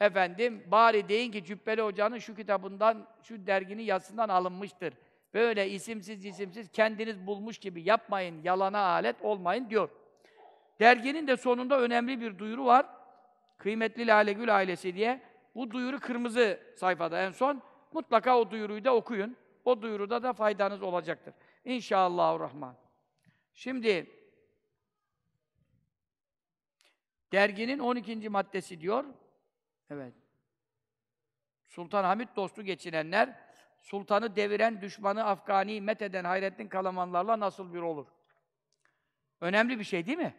Efendim, bari deyin ki Cübbeli Hoca'nın şu kitabından, şu derginin yazısından alınmıştır. Böyle isimsiz isimsiz kendiniz bulmuş gibi yapmayın, yalana alet olmayın diyor. Derginin de sonunda önemli bir duyuru var. Kıymetli Lale Gül ailesi diye. Bu duyuru kırmızı sayfada en son. Mutlaka o duyuruyu da okuyun. O duyuruda da faydanız olacaktır. İnşallahurrahman. Şimdi derginin 12. maddesi diyor. Evet. Sultan Hamit dostu geçinenler, sultanı deviren düşmanı Afgani metheden Hayrettin Kalamanlarla nasıl bir olur? Önemli bir şey değil mi?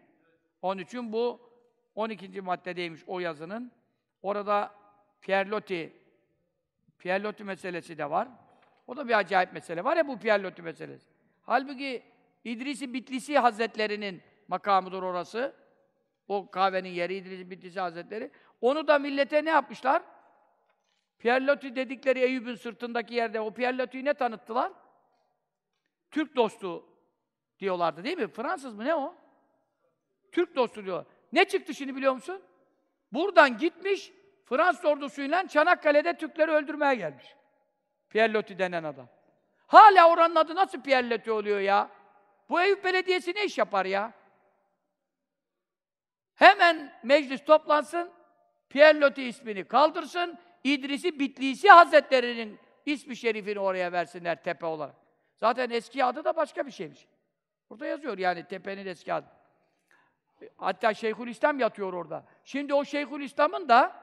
Onun için bu 12. maddedeymiş o yazının. Orada Pierre Loti meselesi de var. O da bir acayip mesele var ya bu Pierre Loti meselesi. Halbuki İdris-i Bitlisi Hazretlerinin makamıdır orası. O kahvenin yeri İdris-i Bitlisi Hazretleri. Onu da millete ne yapmışlar? Pierre Loti dedikleri Eyüp'ün sırtındaki yerde o Pierre Loti'yi ne tanıttılar? Türk dostu diyorlardı değil mi? Fransız mı ne o? Türk dostu diyor. Ne çıktı şimdi biliyor musun? Buradan gitmiş, Fransız ordusuyla Çanakkale'de Türkleri öldürmeye gelmiş. Pierre Loti denen adam. Hala oranın adı nasıl Pierre Loti oluyor ya? Bu Eyüp Belediyesi ne iş yapar ya? Hemen meclis toplansın, Pierre Loti ismini kaldırsın, İdrisi Bitlisi Hazretleri'nin ismi şerifini oraya versinler tepe olarak. Zaten eski adı da başka bir şeymiş. Burada yazıyor yani tepenin eski adı. Hatta Şeyhülislam yatıyor orada. Şimdi o Şeyhülislam'ın da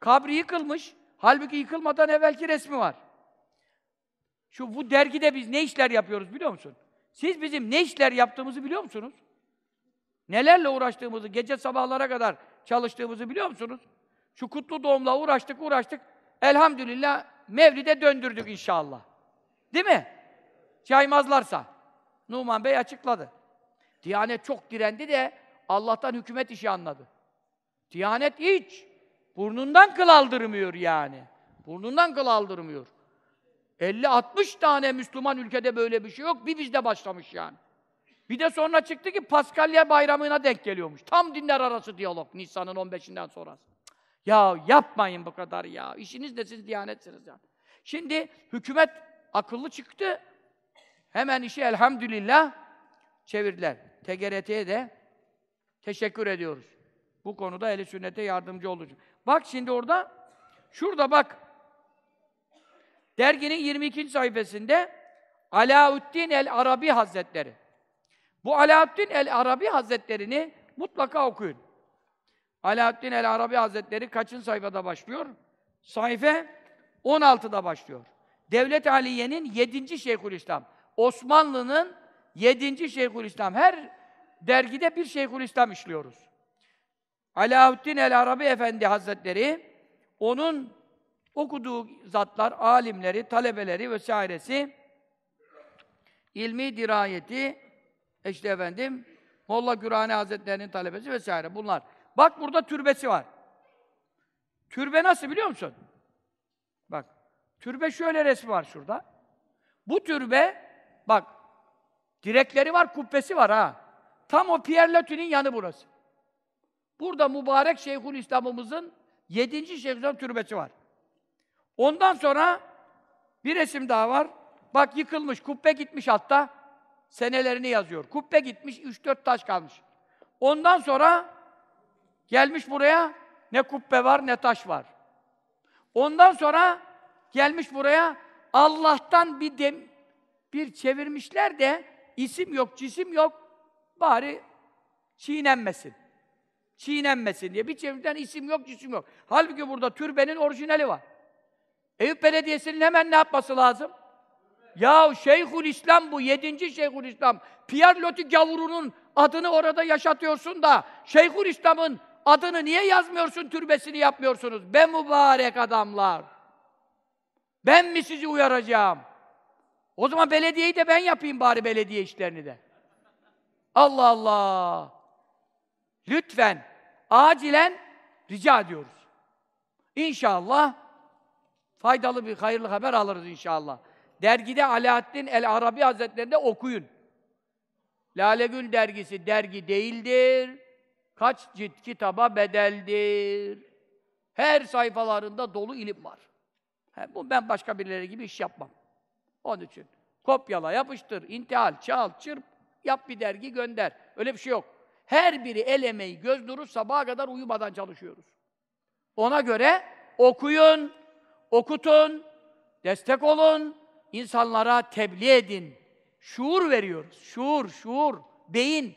kabri yıkılmış. Halbuki yıkılmadan evvelki resmi var. Şu bu dergide biz ne işler yapıyoruz biliyor musun? Siz bizim ne işler yaptığımızı biliyor musunuz? Nelerle uğraştığımızı, gece sabahlara kadar çalıştığımızı biliyor musunuz? Şu kutlu doğumla uğraştık, uğraştık. Elhamdülillah Mevlid'e döndürdük inşallah. Değil mi? Caymazlarsa. Numan Bey açıkladı. Diyanet çok direndi de Allah'tan hükümet işi anladı. Diyanet hiç. Burnundan kıl aldırmıyor yani. Burnundan kıl aldırmıyor. 50-60 tane Müslüman ülkede böyle bir şey yok. Bir bizde başlamış yani. Bir de sonra çıktı ki Paskalya bayramına denk geliyormuş. Tam dinler arası diyalog Nisan'ın 15'inden sonrası. Ya yapmayın bu kadar ya. İşiniz de siz diyanetsiniz yani. Şimdi hükümet akıllı çıktı. Hemen işi elhamdülillah çevirdiler. TGRT'ye de teşekkür ediyoruz. Bu konuda eli sünnete yardımcı oldu. Bak şimdi orada, şurada bak. Derginin 22. sayfasında Alauddin el-Arabi Hazretleri. Bu Alauddin el-Arabi Hazretlerini mutlaka okuyun. Alaaddin el-Arabi Hazretleri kaçın sayfada başlıyor? Sayfa 16'da başlıyor. Devlet Aliye'nin 7. Şeyhülislam. Osmanlı'nın 7. Şeyhülislam. Her dergide bir Şeyhülislam işliyoruz. Alaaddin el-Arabi Efendi Hazretleri onun okuduğu zatlar, alimleri, talebeleri vesairesi ilmi dirayeti işte efendim Molla Gürani Hazretleri'nin talebesi vesaire bunlar. Bak burada türbesi var. Türbe nasıl biliyor musun? Bak. Türbe şöyle resmi var şurada. Bu türbe bak direkleri var, kubbesi var ha. Tam o Pierre Loti'nin yanı burası. Burada mübarek Şeyhülislam'ımızın yedinci Şeyhülislam türbesi var. Ondan sonra bir resim daha var. Bak yıkılmış, kubbe gitmiş hatta. Senelerini yazıyor. Kubbe gitmiş, üç dört taş kalmış. Ondan sonra gelmiş buraya, ne kubbe var ne taş var. Ondan sonra gelmiş buraya, Allah'tan bir dem, bir çevirmişler de isim yok, cisim yok. Bari çiğnenmesin. Çiğnenmesin diye bir çevirden isim yok, cisim yok. Halbuki burada türbenin orijinali var. Eyüp Belediyesi'nin hemen ne yapması lazım? Ya Şeyhül İslam bu, yedinci Şeyhül İslam. Pierre Loti gavurunun adını orada yaşatıyorsun da Şeyhül İslam'ın adını niye yazmıyorsun, türbesini yapmıyorsunuz? Be mübarek adamlar! Ben mi sizi uyaracağım? O zaman belediyeyi de ben yapayım bari belediye işlerini de. Allah Allah! Lütfen, acilen rica ediyoruz. İnşallah faydalı bir, hayırlı haber alırız inşallah. Dergide Alaaddin el-Arabi Hazretleri'nde okuyun. Lale Gül dergisi dergi değildir. Kaç cilt kitaba bedeldir. Her sayfalarında dolu ilim var. Bu ben başka birileri gibi iş yapmam. Onun için kopyala, yapıştır, intihal, çal, çırp, yap bir dergi gönder. Öyle bir şey yok. Her biri el emeği, göz nuru sabaha kadar uyumadan çalışıyoruz. Ona göre okuyun, okutun, destek olun, insanlara tebliğ edin. Şuur veriyoruz. Şuur, şuur, beyin.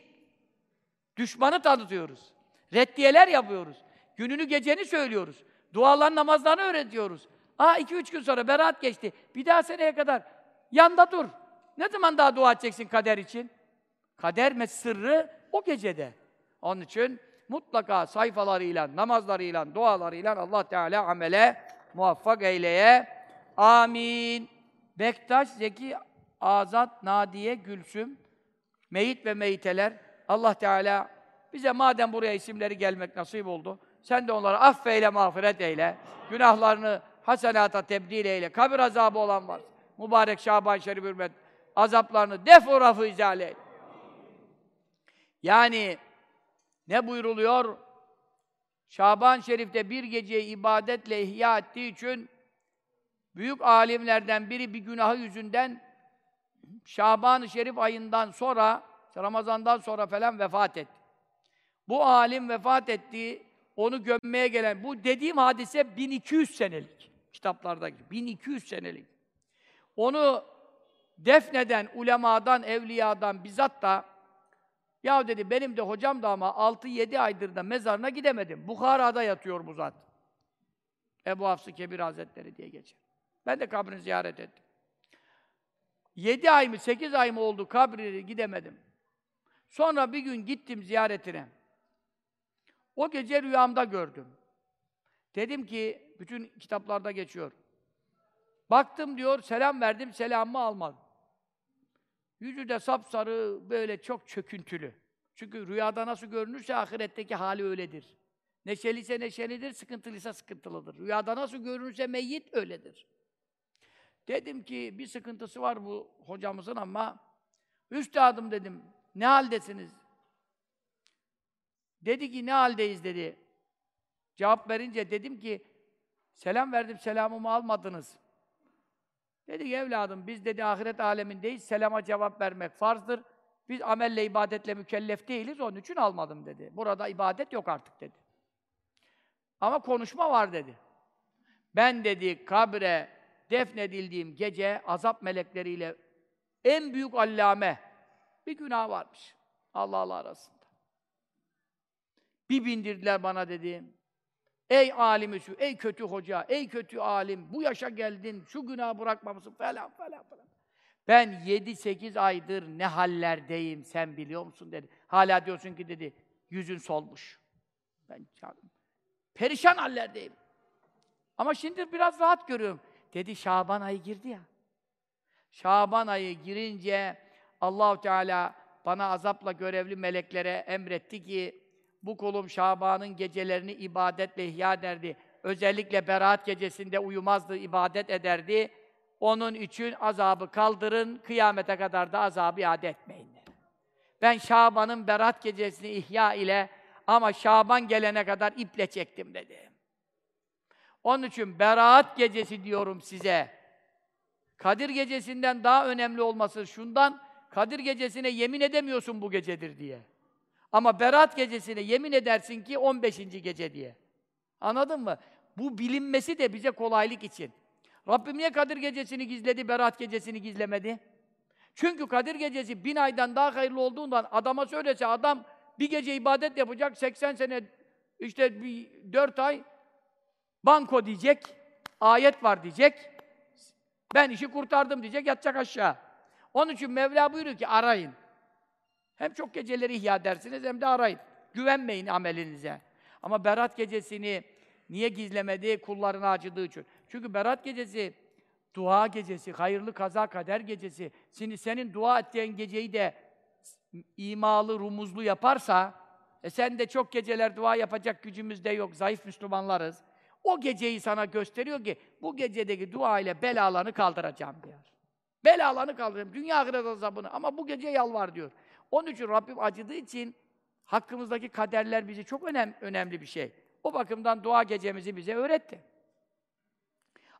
Düşmanı tanıtıyoruz. Reddiyeler yapıyoruz. Gününü geceni söylüyoruz. Dualar namazlarını öğretiyoruz. Aa iki üç gün sonra beraat geçti. Bir daha seneye kadar yanda dur. Ne zaman daha dua edeceksin kader için? Kader sırrı o gecede. Onun için mutlaka sayfalarıyla, namazlarıyla, dualarıyla Allah Teala amele muvaffak eyleye. Amin. Bektaş, Zeki, Azat, Nadiye, Gülsüm, Meyit ve Meyiteler. Allah Teala bize madem buraya isimleri gelmek nasip oldu, sen de onları affeyle, mağfiret eyle. Günahlarını hasenata tebdil eyle. Kabir azabı olan var. Mübarek Şaban Şerif hürmet azaplarını defu rafı izale eyle. Yani ne buyruluyor? Şaban Şerif'te bir geceyi ibadetle ihya ettiği için büyük alimlerden biri bir günahı yüzünden Şaban-ı Şerif ayından sonra, Ramazan'dan sonra falan vefat etti. Bu alim vefat etti, onu gömmeye gelen, bu dediğim hadise 1200 senelik kitaplardaki, 1200 senelik. Onu defneden ulemadan, evliyadan bizzat da ya dedi benim de hocam da ama 6-7 aydır da mezarına gidemedim. Bukhara'da yatıyor bu zat. Ebu Hafs-ı Kebir Hazretleri diye geçer. Ben de kabrini ziyaret ettim. 7 ay mı, 8 ay mı oldu kabrini gidemedim. Sonra bir gün gittim ziyaretine. O gece rüyamda gördüm. Dedim ki, bütün kitaplarda geçiyor. Baktım diyor, selam verdim, selamımı almadı. Yüzü de sapsarı, böyle çok çöküntülü. Çünkü rüyada nasıl görünürse ahiretteki hali öyledir. Neşeliyse neşelidir, sıkıntılıysa sıkıntılıdır. Rüyada nasıl görünürse meyyit öyledir. Dedim ki bir sıkıntısı var bu hocamızın ama üstadım dedim, ne haldesiniz? Dedi ki ne haldeyiz dedi. Cevap verince dedim ki selam verdim selamımı almadınız. Dedi ki evladım biz dedi ahiret alemindeyiz. Selama cevap vermek farzdır. Biz amelle ibadetle mükellef değiliz. Onun için almadım dedi. Burada ibadet yok artık dedi. Ama konuşma var dedi. Ben dedi kabre defnedildiğim gece azap melekleriyle en büyük allame bir günah varmış. Allah Allah arasında. Bir bindirdiler bana dedi. Ey alimi şu, ey kötü hoca, ey kötü alim, bu yaşa geldin, şu günahı bırakmamışsın falan falan falan. Ben yedi sekiz aydır ne hallerdeyim sen biliyor musun dedi. Hala diyorsun ki dedi, yüzün solmuş. Ben perişan hallerdeyim. Ama şimdi biraz rahat görüyorum. Dedi Şaban ayı girdi ya. Şaban ayı girince Allahu Teala bana azapla görevli meleklere emretti ki bu kulum Şaban'ın gecelerini ibadetle ihya ederdi. Özellikle Berat gecesinde uyumazdı, ibadet ederdi. Onun için azabı kaldırın, kıyamete kadar da azabı iade etmeyin. Ben Şaban'ın Berat gecesini ihya ile ama Şaban gelene kadar iple çektim dedi. Onun için Berat gecesi diyorum size. Kadir gecesinden daha önemli olması şundan, Kadir gecesine yemin edemiyorsun bu gecedir diye. Ama Berat gecesine yemin edersin ki 15. gece diye. Anladın mı? Bu bilinmesi de bize kolaylık için. Rabbim niye Kadir gecesini gizledi, Berat gecesini gizlemedi? Çünkü Kadir gecesi bin aydan daha hayırlı olduğundan adama söylese adam bir gece ibadet yapacak, 80 sene işte bir 4 ay banko diyecek, ayet var diyecek, ben işi kurtardım diyecek, yatacak aşağı. Onun için Mevla buyuruyor ki arayın. Hem çok geceleri ihya dersiniz hem de arayın. Güvenmeyin amelinize. Ama Berat gecesini niye gizlemedi? Kullarına acıdığı için. Çünkü Berat gecesi dua gecesi, hayırlı kaza kader gecesi. Şimdi senin dua ettiğin geceyi de imalı, rumuzlu yaparsa, e sen de çok geceler dua yapacak gücümüz de yok, zayıf Müslümanlarız. O geceyi sana gösteriyor ki, bu gecedeki dua ile belalarını kaldıracağım diyor. Belalarını kaldıracağım, dünya ahiret azabını ama bu gece yalvar diyor. Onun için Rabbim acıdığı için hakkımızdaki kaderler bizi çok önem, önemli bir şey. O bakımdan dua gecemizi bize öğretti.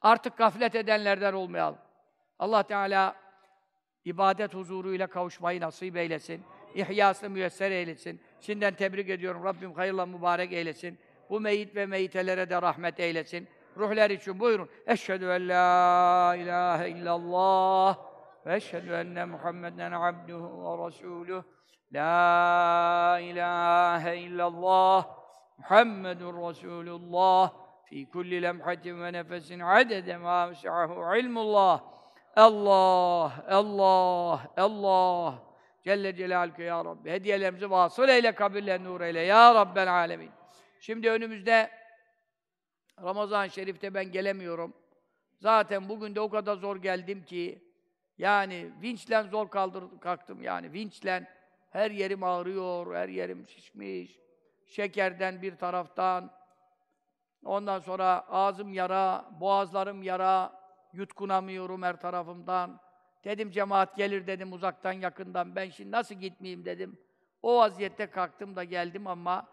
Artık gaflet edenlerden olmayalım. Allah Teala ibadet huzuruyla kavuşmayı nasip eylesin. İhyasını müyesser eylesin. Şimdiden tebrik ediyorum. Rabbim hayırla mübarek eylesin. Bu meyit ve meyitelere de rahmet eylesin. Ruhlar için buyurun. Eşhedü en la ilahe illallah واشهد ان محمدا عبده ورسوله لا اله الا الله محمد رسول الله في كل لمحه ونفس عدد ما وسعه علم الله الله الله الله Celle Celaluhu ya Rabbi. Hediyelerimizi vasıl eyle, kabirle nur eyle. Ya Rabbel Alemin. Şimdi önümüzde Ramazan-ı Şerif'te ben gelemiyorum. Zaten bugün de o kadar zor geldim ki yani vinçle zor kaldır, kalktım yani. Vinçle her yerim ağrıyor, her yerim şişmiş. Şekerden bir taraftan. Ondan sonra ağzım yara, boğazlarım yara, yutkunamıyorum her tarafımdan. Dedim cemaat gelir dedim uzaktan yakından. Ben şimdi nasıl gitmeyeyim dedim. O vaziyette kalktım da geldim ama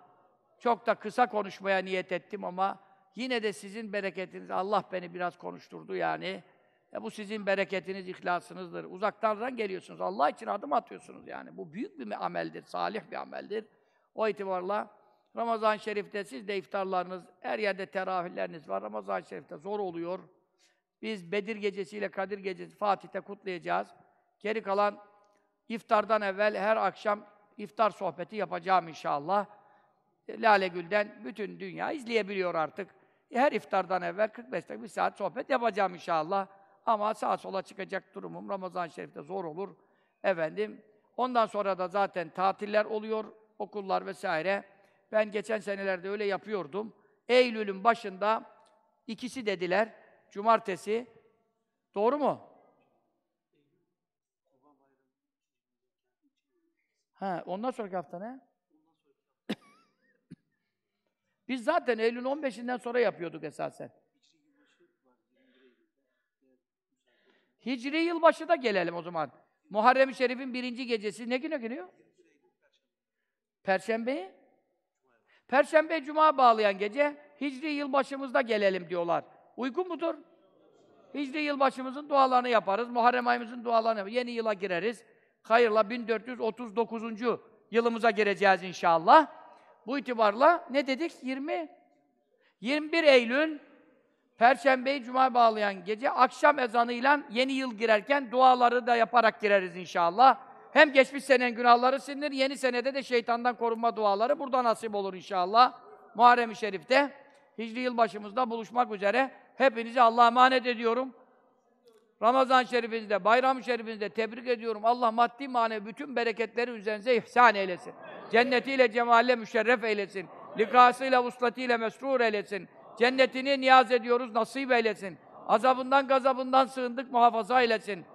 çok da kısa konuşmaya niyet ettim ama yine de sizin bereketiniz Allah beni biraz konuşturdu yani. E bu sizin bereketiniz, ihlasınızdır. Uzaktan geliyorsunuz. Allah için adım atıyorsunuz yani. Bu büyük bir ameldir, salih bir ameldir. O itibarla Ramazan-ı Şerif'te siz de iftarlarınız, her yerde teravihleriniz var. Ramazan-ı Şerif'te zor oluyor. Biz Bedir gecesiyle Kadir gecesi Fatih'te kutlayacağız. Geri kalan iftardan evvel her akşam iftar sohbeti yapacağım inşallah. E, Lale Gül'den bütün dünya izleyebiliyor artık. Her iftardan evvel 45 dakika, bir saat sohbet yapacağım inşallah. Ama sağa sola çıkacak durumum Ramazan-ı Şerif'te zor olur. Efendim, ondan sonra da zaten tatiller oluyor, okullar vesaire. Ben geçen senelerde öyle yapıyordum. Eylül'ün başında ikisi dediler, cumartesi. Doğru mu? Ha, ondan sonraki hafta ne? Biz zaten Eylül 15'inden sonra yapıyorduk esasen. Hicri yılbaşı da gelelim o zaman. Muharrem-i Şerif'in birinci gecesi ne güne giriyor? Perşembeyi? Perşembe Cuma bağlayan gece Hicri yılbaşımızda gelelim diyorlar. Uygun mudur? Hicri yılbaşımızın dualarını yaparız. Muharrem ayımızın dualarını yaparız. Yeni yıla gireriz. Hayırla 1439. yılımıza gireceğiz inşallah. Bu itibarla ne dedik? 20 21 Eylül Perşembeyi Cuma bağlayan gece akşam ezanıyla yeni yıl girerken duaları da yaparak gireriz inşallah. Hem geçmiş senenin günahları silinir, yeni senede de şeytandan korunma duaları burada nasip olur inşallah. Muharrem-i Şerif'te Hicri yılbaşımızda buluşmak üzere hepinizi Allah'a emanet ediyorum. Ramazan şerifinizde, bayram şerifinizde tebrik ediyorum. Allah maddi manevi bütün bereketleri üzerinize ihsan eylesin. Cennetiyle, cemalle müşerref eylesin. Likasıyla, vuslatiyle mesrur eylesin. Cennetini niyaz ediyoruz, nasip eylesin. Azabından, gazabından sığındık, muhafaza eylesin.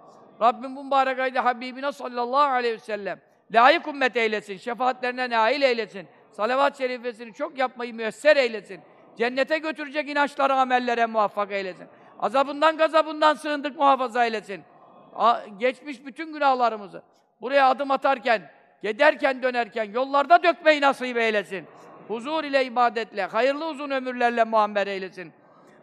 Rabbim mübarek ayda Habibine sallallahu aleyhi ve sellem layık ümmet eylesin, şefaatlerine nail eylesin. Salavat-ı şerifesini çok yapmayı müyesser eylesin. Cennete götürecek inançlara, amellere muvaffak eylesin. Azabından, gazabından sığındık, muhafaza eylesin. A- geçmiş bütün günahlarımızı buraya adım atarken, giderken, dönerken yollarda dökmeyi nasip eylesin. Huzur ile ibadetle, hayırlı uzun ömürlerle muammer eylesin.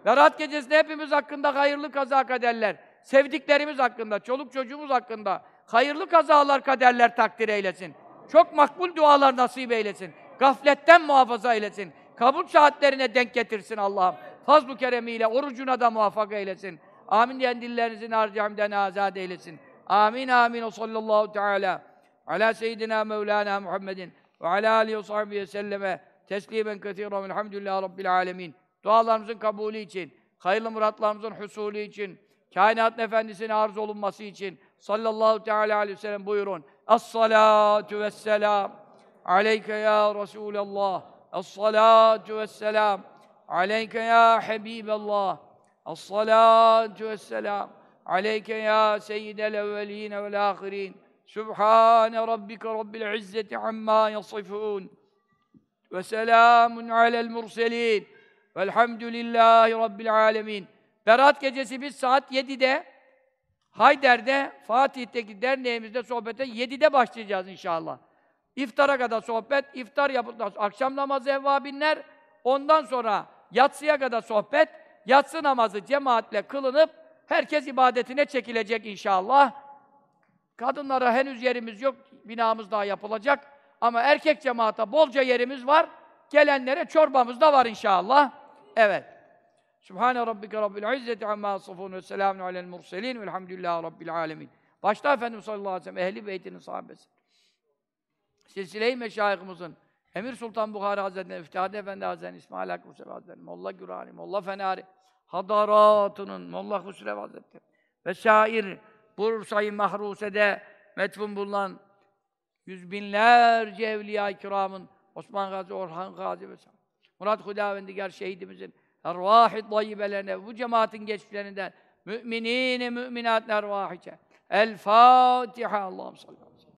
Berat gecesinde hepimiz hakkında hayırlı kaza kaderler, sevdiklerimiz hakkında, çoluk çocuğumuz hakkında hayırlı kazalar, kaderler takdir eylesin. Çok makbul dualar nasip eylesin. Gafletten muhafaza eylesin. Kabul saatlerine denk getirsin Allah'ım. Fazl-ı keremiyle orucuna da muvaffak eylesin. Amin diyen dillerinizin harcamden azad eylesin. Amin amin o sallallahu teala ala seyyidina Mevlana Muhammedin ve ala alihi ve sahbihi selleme teslimen kethiren elhamdülillahi rabbil alemin. Dualarımızın kabulü için, hayırlı muratlarımızın husulü için, kainat efendisine arz olunması için sallallahu teala aleyhi ve sellem buyurun. Es-salatu vesselam aleyke ya Resulallah. Es-salatu vesselam aleyke ya Habiballah. Es-salatu vesselam aleyke ya seyyidel evveline vel ahirin. Sübhane rabbike rabbil izzeti amma yasifun. Ve selamun alel murselin. Velhamdülillahi rabbil alemin. Berat gecesi biz saat 7'de Hayder'de, Fatih'teki derneğimizde sohbete 7'de başlayacağız inşallah. İftara kadar sohbet, iftar yapılır. Akşam namazı evvabinler, ondan sonra yatsıya kadar sohbet, yatsı namazı cemaatle kılınıp herkes ibadetine çekilecek inşallah. Kadınlara henüz yerimiz yok, binamız daha yapılacak. Ama erkek cemaata bolca yerimiz var. Gelenlere çorbamız da var inşallah. Evet. Sübhane rabbike rabbil izzeti amma yasifun ve selamun alel murselin velhamdülillahi rabbil alemin. Başta Efendimiz sallallahu aleyhi ve sellem ehli beytinin sahabesi. Silsile-i meşayihimizin Emir Sultan Bukhari Hazretleri, Üftade Efendi Hazretleri, İsmail Hakkı Hüseyin Hazretleri, Molla Gürani, Molla Fenari, Hadaratının, Molla Hüsrev Hazretleri ve şair Bursa-i Mahruse'de metfun bulunan yüz binlerce evliya-i kiramın Osman Gazi, Orhan Gazi ve Murat Hudavendigar şehidimizin ervah-ı tayyibelerine, bu cemaatin geçmişlerinden müminin müminat ervahice. El Fatiha. Allah'ım sallallahu